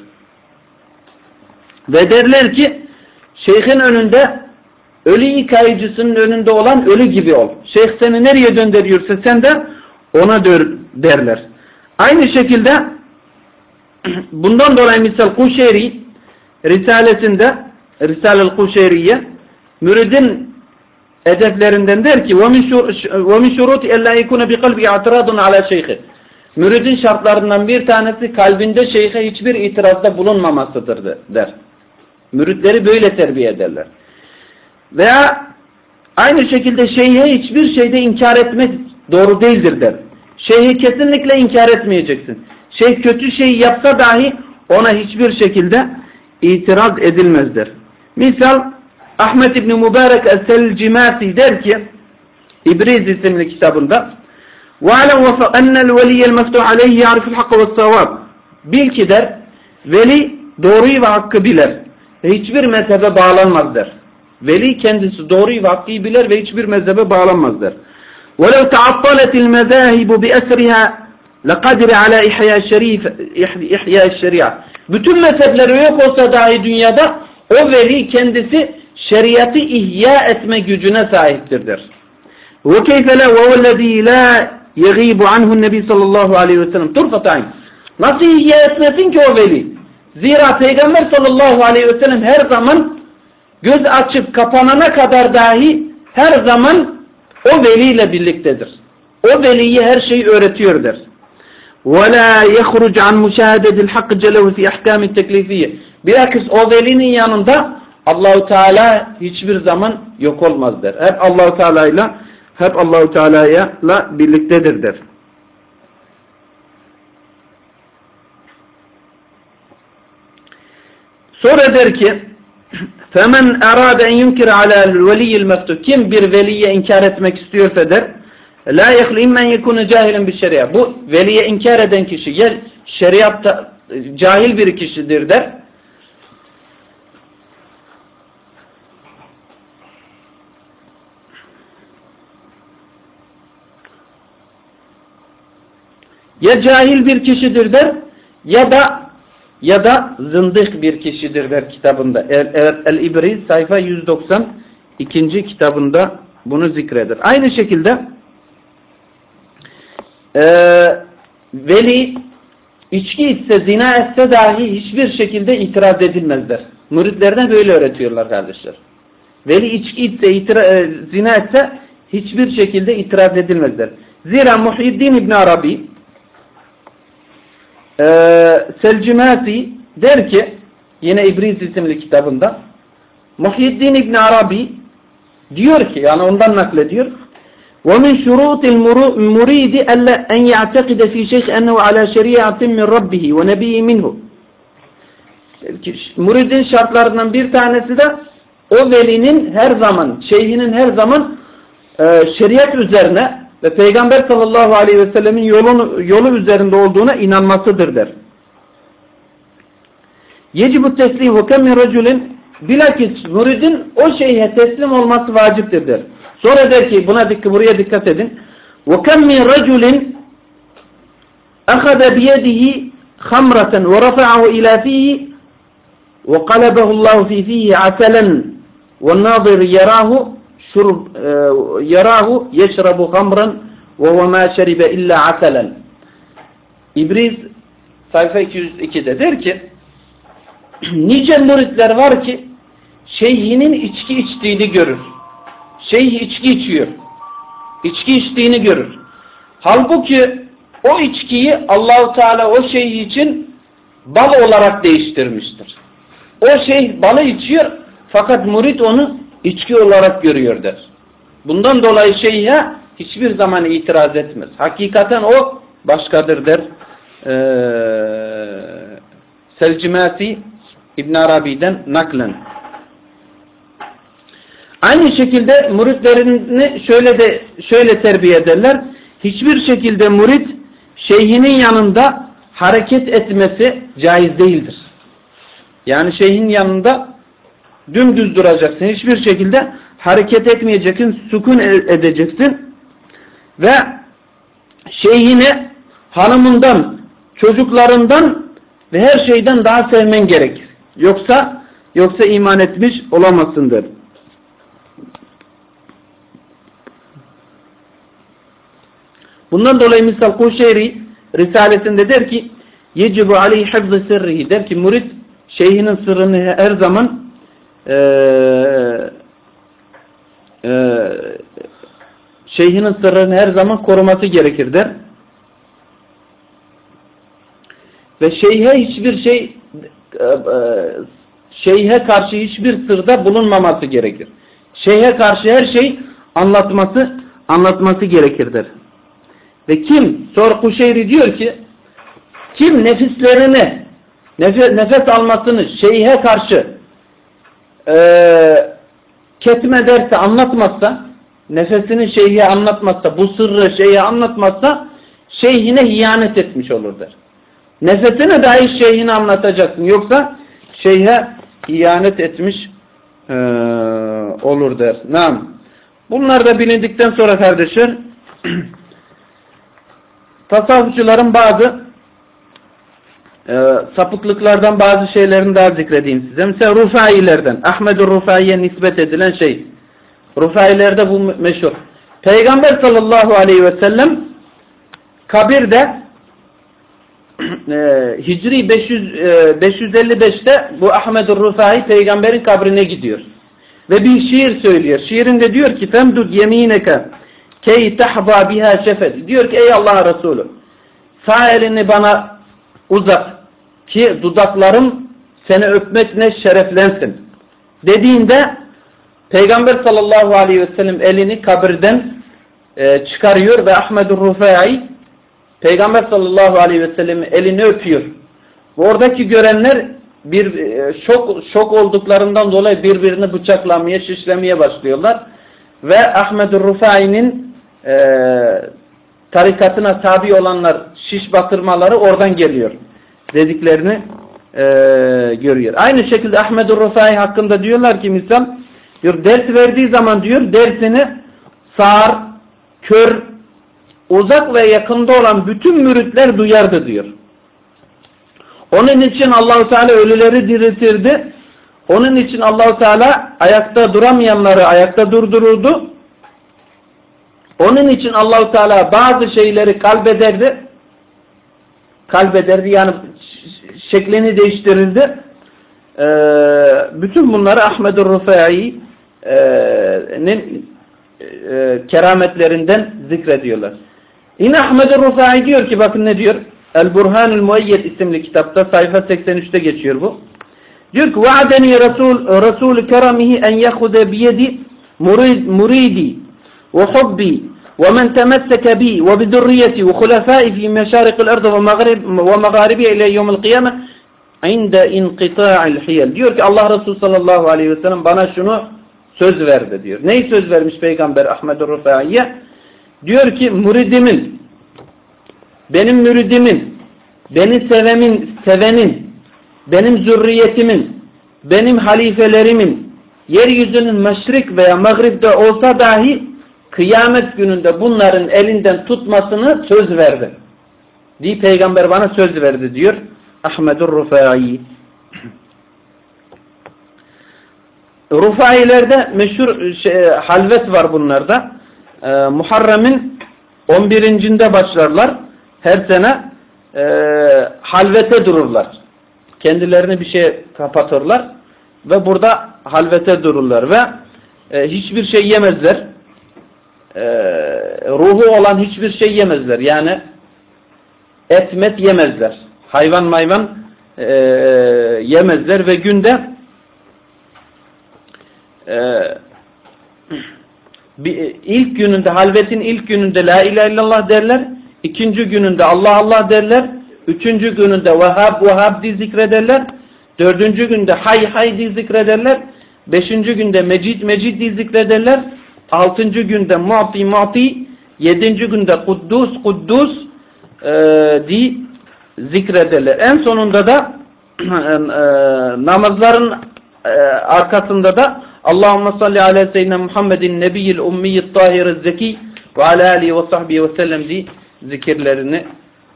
Ve derler ki şeyhin önünde ölü yıkayıcısının önünde olan ölü gibi ol. Şeyh seni nereye döndürüyorsa sen de ona dör derler. Aynı şekilde bundan dolayı misal Kuşeri Risalesinde Risale-i Kuşeriye müridin edeflerinden der ki وَمِنْ شُرُوتِ اَلَّا يَكُونَ بِقَلْبِ اَعْتِرَادٌ عَلَى şeyhi Müridin şartlarından bir tanesi kalbinde şeyhe hiçbir itirazda bulunmamasıdır der. Müritleri böyle terbiye ederler. Veya aynı şekilde şeyhe hiçbir şeyde inkar etmek doğru değildir der. Şeyhi kesinlikle inkar etmeyeceksin. Şeyh kötü şeyi yapsa dahi ona hiçbir şekilde itiraz edilmezdir. Misal Ahmet İbni Mübarek Es-Selcimasi der ki İbriz isimli kitabında وَعَلَمْ وَفَأَنَّ الْوَلِيَ الْمَفْتُعَ عَلَيْهِ يَعْرِفُ الْحَقَّ وَالسَّوَابِ Bil ki der, veli doğruyu ve hakkı bilir ve hiçbir mezhebe bağlanmaz der. Veli kendisi doğruyu ve hakkı bilir ve hiçbir mezhebe bağlanmaz der. وَلَوْ تَعَطَّلَتِ الْمَذَاهِبُ بِأَسْرِهَا لَقَدْرِ عَلَى إِحْيَاءِ الشَّرِيعَ Bütün mezhepleri yok olsa dahi dünyada o veli kendisi şeriatı ihya etme gücüne sahiptir der. وَكَيْفَ لَا وَوَالَّذ۪ي لَا يَغِيبُ عَنْهُ النَّبِي sallallahu aleyhi ve sellem turfatayn. Nasıl ihya etmesin ki o veli? Zira Peygamber sallallahu aleyhi ve sellem her zaman göz açıp kapanana kadar dahi her zaman o veliyle birliktedir. O veliyi her şeyi öğretiyor der. وَلَا يَخْرُجْ عَنْ مُشَاهَدَةِ الْحَقِّ جَلَوْ فِي اَحْكَامِ التَّكْلِفِيَّ Bilakis o velinin yanında Allahu Teala hiçbir zaman yok olmaz der. Hep Allahu Teala'yla hep Allahu Teala'yla birliktedir der. Sonra der ki فَمَنْ اَرَادَ اَنْ يُنْكِرَ عَلَى الْوَلِيِّ Kim bir veliye inkar etmek istiyorsa der لَا يَخْلُ اِمَّنْ يَكُنُ جَاهِلٍ بِشَرِيَا Bu veliye inkar eden kişi ya şeriatta cahil bir kişidir der Ya cahil bir kişidir der ya da ya da zındık bir kişidir der kitabında. El-İbriz El, El sayfa 192. kitabında bunu zikreder. Aynı şekilde e, veli içki içse, zina etse dahi hiçbir şekilde itiraz edilmezler. Müritlerine böyle öğretiyorlar kardeşler. Veli içki içse, itira, e, zina etse hiçbir şekilde itiraz edilmezler. Zira Muhyiddin İbn Arabi e, Selcimasi der ki yine İbriz isimli kitabında Muhyiddin İbn Arabi diyor ki yani ondan naklediyor ومن شروط المريد ألا أن يعتقد في شيخ أنه على شريعة من ربه ونبيه منه Muridin şartlarından bir tanesi de o velinin her zaman, şeyhinin her zaman e, şeriat üzerine ve Peygamber sallallahu aleyhi ve sellemin yolunu, yolu üzerinde olduğuna inanmasıdır der. Yecibu teslihu kemmi racülin bilakis müridin o şeye teslim olması vaciptir der. Sonra der ki buna dikkat buraya dikkat edin. Ve kemmi racülin ahada biyedihi hamraten ve rafa'ahu ila fihi ve kalabehu Allahu fi fihi aselen ve nazir yarahu şurb e, yarahu yeşrabu hamran ve ve ma şeribe illa asalen. İbriz sayfa 202'de der ki nice muritler var ki şeyhinin içki içtiğini görür. Şeyh içki içiyor. İçki içtiğini görür. Halbuki o içkiyi Allahu Teala o şeyh için bal olarak değiştirmiştir. O şeyh balı içiyor fakat murit onu içki olarak görüyor der. Bundan dolayı şeyhe hiçbir zaman itiraz etmez. Hakikaten o başkadır der. Ee, Selcimati İbn Arabi'den naklen. Aynı şekilde muritlerini şöyle de şöyle terbiye ederler. Hiçbir şekilde murit şeyhinin yanında hareket etmesi caiz değildir. Yani şeyhin yanında dümdüz duracaksın. Hiçbir şekilde hareket etmeyeceksin, sukun e- edeceksin. Ve şeyhini hanımından, çocuklarından ve her şeyden daha sevmen gerekir. Yoksa yoksa iman etmiş olamazsındır. Bundan dolayı misal Kuşeyri Risalesinde der ki yecibu aleyhi hıfzı sırrihi der ki murid şeyhinin sırrını her zaman e, e, şeyhinin sırrını her zaman koruması gerekir der. Ve şeyhe hiçbir şey e, e, şeyhe karşı hiçbir sırda bulunmaması gerekir. Şeyhe karşı her şey anlatması anlatması gerekir der. Ve kim? Sonra Kuşeyri diyor ki kim nefislerini nefes, nefes almasını şeyhe karşı e, ketmederse anlatmazsa nefesini şeyhe anlatmazsa bu sırrı şeyhe anlatmazsa şeyhine hiyanet etmiş olur der. Nefesine dahi şeyhine anlatacaksın. Yoksa şeyhe hiyanet etmiş e, olur der. Nam. Bunlar da bilindikten sonra kardeşler tasavvufçuların bazı e, sapıklıklardan bazı şeylerini daha zikredeyim size. Mesela Rufailerden, Ahmed-ül Rufai'ye nispet edilen şey. Rufailerde bu meşhur. Peygamber sallallahu aleyhi ve sellem kabirde e, Hicri 500, e, 555'te bu Ahmed-ül Rufai peygamberin kabrine gidiyor. Ve bir şiir söylüyor. Şiirinde diyor ki Femdud yemineke Key tahva biha şefet. Diyor ki ey Allah Resulü sağ elini bana uzat ki dudaklarım seni öpmekle şereflensin. Dediğinde Peygamber sallallahu aleyhi ve sellem elini kabirden e, çıkarıyor ve Ahmed-ül Rufai Peygamber sallallahu aleyhi ve sellem elini öpüyor. Ve oradaki görenler bir e, şok şok olduklarından dolayı birbirini bıçaklamaya, şişlemeye başlıyorlar. Ve Ahmed Rufai'nin e, tarikatına tabi olanlar şiş batırmaları oradan geliyor. Dediklerini e, görüyor. Aynı şekilde Ahmed Rufai hakkında diyorlar ki misal diyor ders verdiği zaman diyor dersini sağır, kör, uzak ve yakında olan bütün müritler duyardı diyor. Onun için Allahu Teala ölüleri diriltirdi. Onun için Allahu Teala ayakta duramayanları ayakta durdururdu. Onun için Allahu Teala bazı şeyleri kalbederdi. Kalbederdi yani şeklini değiştirildi. E, bütün bunları Ahmed-i Rufai'nin e, e, kerametlerinden zikrediyorlar. Yine Ahmed-i Rufai diyor ki bakın ne diyor? El-Burhanül Muayyed isimli kitapta sayfa 83'te geçiyor bu. Diyor ki vaadeni Resul Resul keramihi en yehude biyedi murid muridi ve hubbi ومن تمسك بي وبذريتي وخلفائي في مشارق الأرض ومغرب ومغاربها إلى يوم القيامة عند انقطاع الحيل diyor ki Allah Resulü sallallahu aleyhi ve sellem bana şunu söz verdi diyor. Neyi söz vermiş Peygamber Ahmed Rufai'ye? Diyor ki müridimin benim müridimin beni sevemin, sevenin benim zürriyetimin benim halifelerimin yeryüzünün meşrik veya mağribde olsa dahi kıyamet gününde bunların elinden tutmasını söz verdi. Diye peygamber bana söz verdi diyor Ahmedur Rufai. Rufailerde meşhur şey, halvet var bunlarda. Ee, Muharrem'in 11. başlarlar. Her sene e, halvete dururlar. Kendilerini bir şey kapatırlar ve burada halvete dururlar ve e, hiçbir şey yemezler. E, ruhu olan hiçbir şey yemezler. Yani et met yemezler. Hayvan mayvan e, yemezler ve günde e, bir, ilk gününde halvetin ilk gününde la ilahe illallah derler. ikinci gününde Allah Allah derler. Üçüncü gününde Vehhab Vehhab diye zikrederler. Dördüncü günde Hay Hay diye zikrederler. Beşinci günde Mecid Mecid diye zikrederler. Altıncı günde Mu'ti Mu'ti. Yedinci günde Kuddus Kuddus e, diye zikrederler. En sonunda da e, namazların e, arkasında da Allahümme salli ala seyyidina Muhammedin nebiyyil ummiyyit tahiriz zeki ve ala alihi ve sahbihi ve sellem diye zikirlerini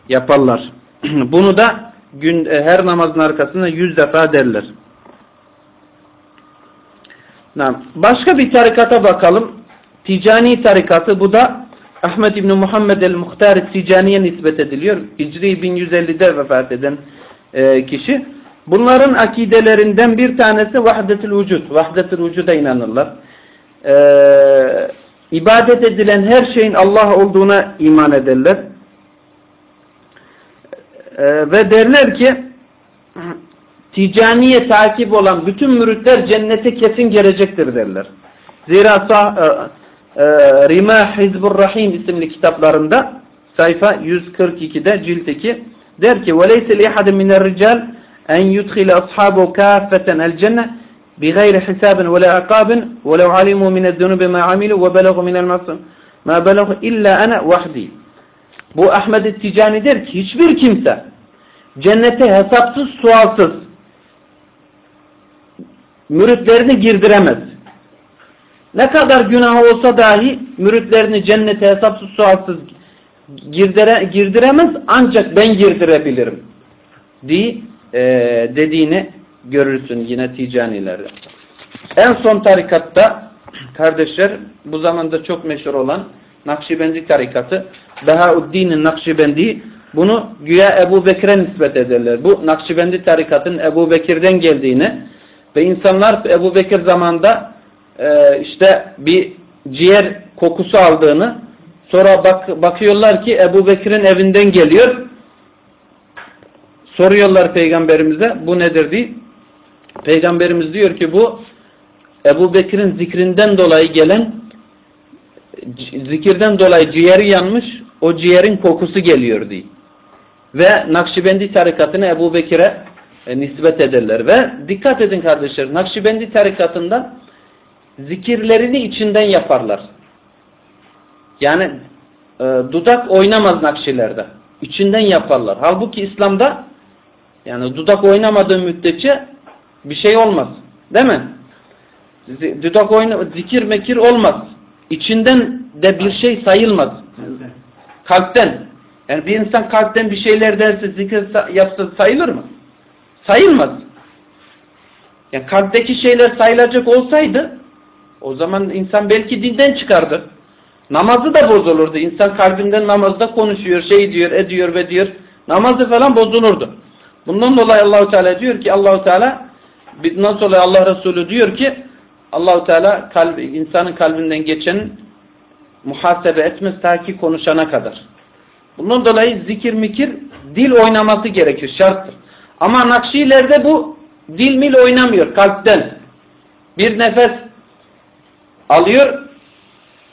yaparlar. Bunu da gün e, her namazın arkasında yüz defa derler. Başka bir tarikata bakalım. Ticani tarikatı bu da Ahmet İbni Muhammed el-Muhtar Ticani'ye nispet ediliyor. Hicri 1150'de vefat eden e, kişi. Bunların akidelerinden bir tanesi vahdetül vücud. Vahdetül vücuda inanırlar. Ee, ibadet edilen her şeyin Allah olduğuna iman ederler. Ee, ve derler ki ticaniye takip olan bütün müritler cennete kesin gelecektir derler. Zira sah, e, e, Rimah Hizbur Rahim isimli kitaplarında sayfa 142'de cilt 2 der ki وَلَيْسَ لِيَحَدٍ مِنَ الرِّجَالِ أن يدخل أصحابه كافة الجنة بغير حساب ولا عقاب ولو علموا من الذنوب ما عملوا وبلغوا من المعصية ما بلغوا إلا أنا وحدي Bu Ahmet Ticani der ki hiçbir kimse cennete hesapsız sualsız müritlerini girdiremez. Ne kadar günah olsa dahi müritlerini cennete hesapsız sualsız girdire, girdiremez ancak ben girdirebilirim diye e, dediğini görürsün yine ticanilerde. En son tarikatta kardeşler bu zamanda çok meşhur olan Nakşibendi tarikatı Behauddin'in Nakşibendi bunu güya Ebu Bekir'e nispet ederler. Bu Nakşibendi tarikatın Ebu Bekir'den geldiğini ve insanlar Ebu Bekir zamanında e, işte bir ciğer kokusu aldığını sonra bak, bakıyorlar ki Ebu Bekir'in evinden geliyor Soruyorlar peygamberimize bu nedir diye. Peygamberimiz diyor ki bu Ebu Bekir'in zikrinden dolayı gelen zikirden dolayı ciğeri yanmış o ciğerin kokusu geliyor diye. Ve Nakşibendi tarikatını Ebu Bekir'e e, nispet ederler. Ve dikkat edin kardeşler Nakşibendi tarikatında zikirlerini içinden yaparlar. Yani e, dudak oynamaz nakşilerde. İçinden yaparlar. Halbuki İslam'da yani dudak oynamadığı müddetçe bir şey olmaz. Değil mi? Dudak oyna zikir mekir olmaz. İçinden de bir şey sayılmaz. Kalpten. Yani bir insan kalpten bir şeyler derse zikir yapsa sayılır mı? Sayılmaz. Yani kalpteki şeyler sayılacak olsaydı o zaman insan belki dinden çıkardı. Namazı da bozulurdu. İnsan kalbinden namazda konuşuyor, şey diyor, ediyor ve diyor. Namazı falan bozulurdu. Bundan dolayı Allahu Teala diyor ki Allahu Teala bundan dolayı Allah Resulü diyor ki Allahu Teala kalbi, insanın kalbinden geçen muhasebe etmez ta ki konuşana kadar. Bundan dolayı zikir mikir dil oynaması gerekir, şarttır. Ama Nakşilerde bu dil mil oynamıyor kalpten. Bir nefes alıyor,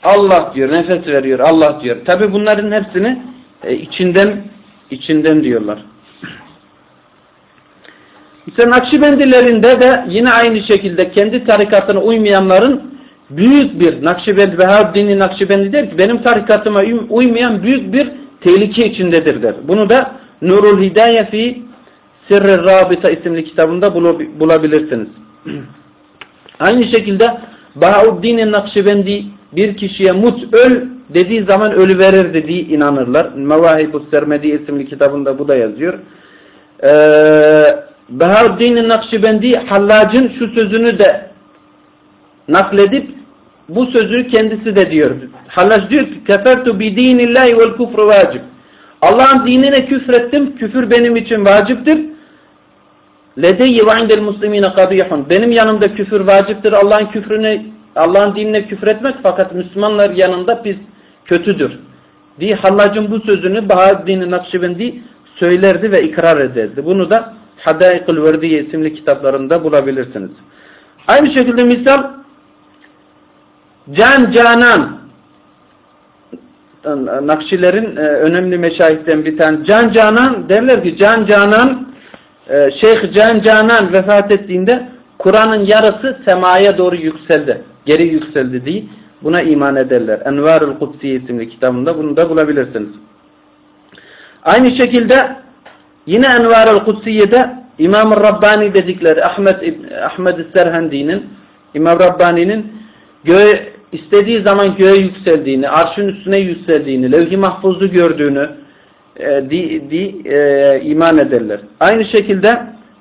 Allah diyor, nefes veriyor, Allah diyor. Tabi bunların hepsini e, içinden içinden diyorlar. İşte Nakşibendilerinde de yine aynı şekilde kendi tarikatına uymayanların büyük bir Nakşibendi Behaddin'i Nakşibendi der ki benim tarikatıma uymayan büyük bir tehlike içindedir der. Bunu da Nurul Hidaye fi Sirri Rabita isimli kitabında bulabilirsiniz. Aynı şekilde Bahauddin Nakşibendi bir kişiye mut öl dediği zaman ölü verir dediği inanırlar. Mevahibus Sermedi isimli kitabında bu da yazıyor. Ee, Bahauddin Nakşibendi Hallac'ın şu sözünü de nakledip bu sözü kendisi de diyor. Hallac diyor ki kefertu bi dinillahi vel kufru vacib. Allah'ın dinine küfrettim. Küfür benim için vaciptir. Ledeyyi ve indel muslimine kabihun. Benim yanımda küfür vaciptir. Allah'ın küfrüne Allah'ın dinine küfretmek fakat Müslümanlar yanında pis kötüdür. Diye Hallac'ın bu sözünü Bahaddin Nakşibendi söylerdi ve ikrar ederdi. Bunu da Hadaikul Verdiye isimli kitaplarında bulabilirsiniz. Aynı şekilde misal Can Canan Nakşilerin e, önemli meşayihten bir tane Can Canan derler ki Can Canan e, Şeyh Can Canan vefat ettiğinde Kur'an'ın yarısı semaya doğru yükseldi. Geri yükseldi diye buna iman ederler. Envarul Kutsi isimli kitabında bunu da bulabilirsiniz. Aynı şekilde yine Envarul Kutsiye'de İmam-ı Rabbani dedikleri Ahmet Ahmet Serhendi'nin İmam Rabbani'nin göğe istediği zaman göğe yükseldiğini, arşın üstüne yükseldiğini, levh-i mahfuzu gördüğünü e, di, di, e, iman ederler. Aynı şekilde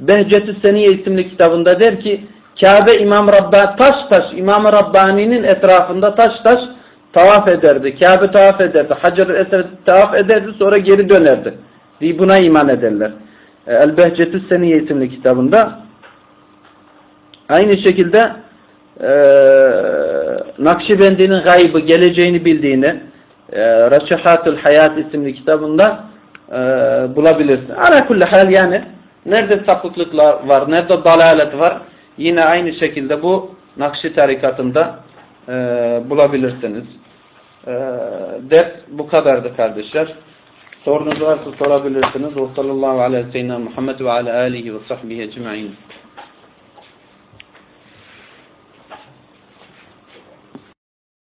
Behcet-ü Seniye isimli kitabında der ki Kabe İmam Rabbani taş taş İmam Rabbani'nin etrafında taş taş tavaf ederdi. Kabe tavaf ederdi. Hacer-ı Esed tavaf ederdi sonra geri dönerdi. Diye buna iman ederler. E, El-Behcetü Seniye isimli kitabında aynı şekilde e, Nakşibendi'nin gaybı geleceğini bildiğini e, Hayat isimli kitabında e, bulabilirsin. Ala hal yani nerede sapıklıklar var, nerede dalalet var yine aynı şekilde bu Nakşi tarikatında e, bulabilirsiniz. E, ders bu kadardı kardeşler. Sorunuz varsa sorabilirsiniz. Ve sallallahu aleyhi ve sellem Muhammed ve ala alihi ve sahbihi ecma'in.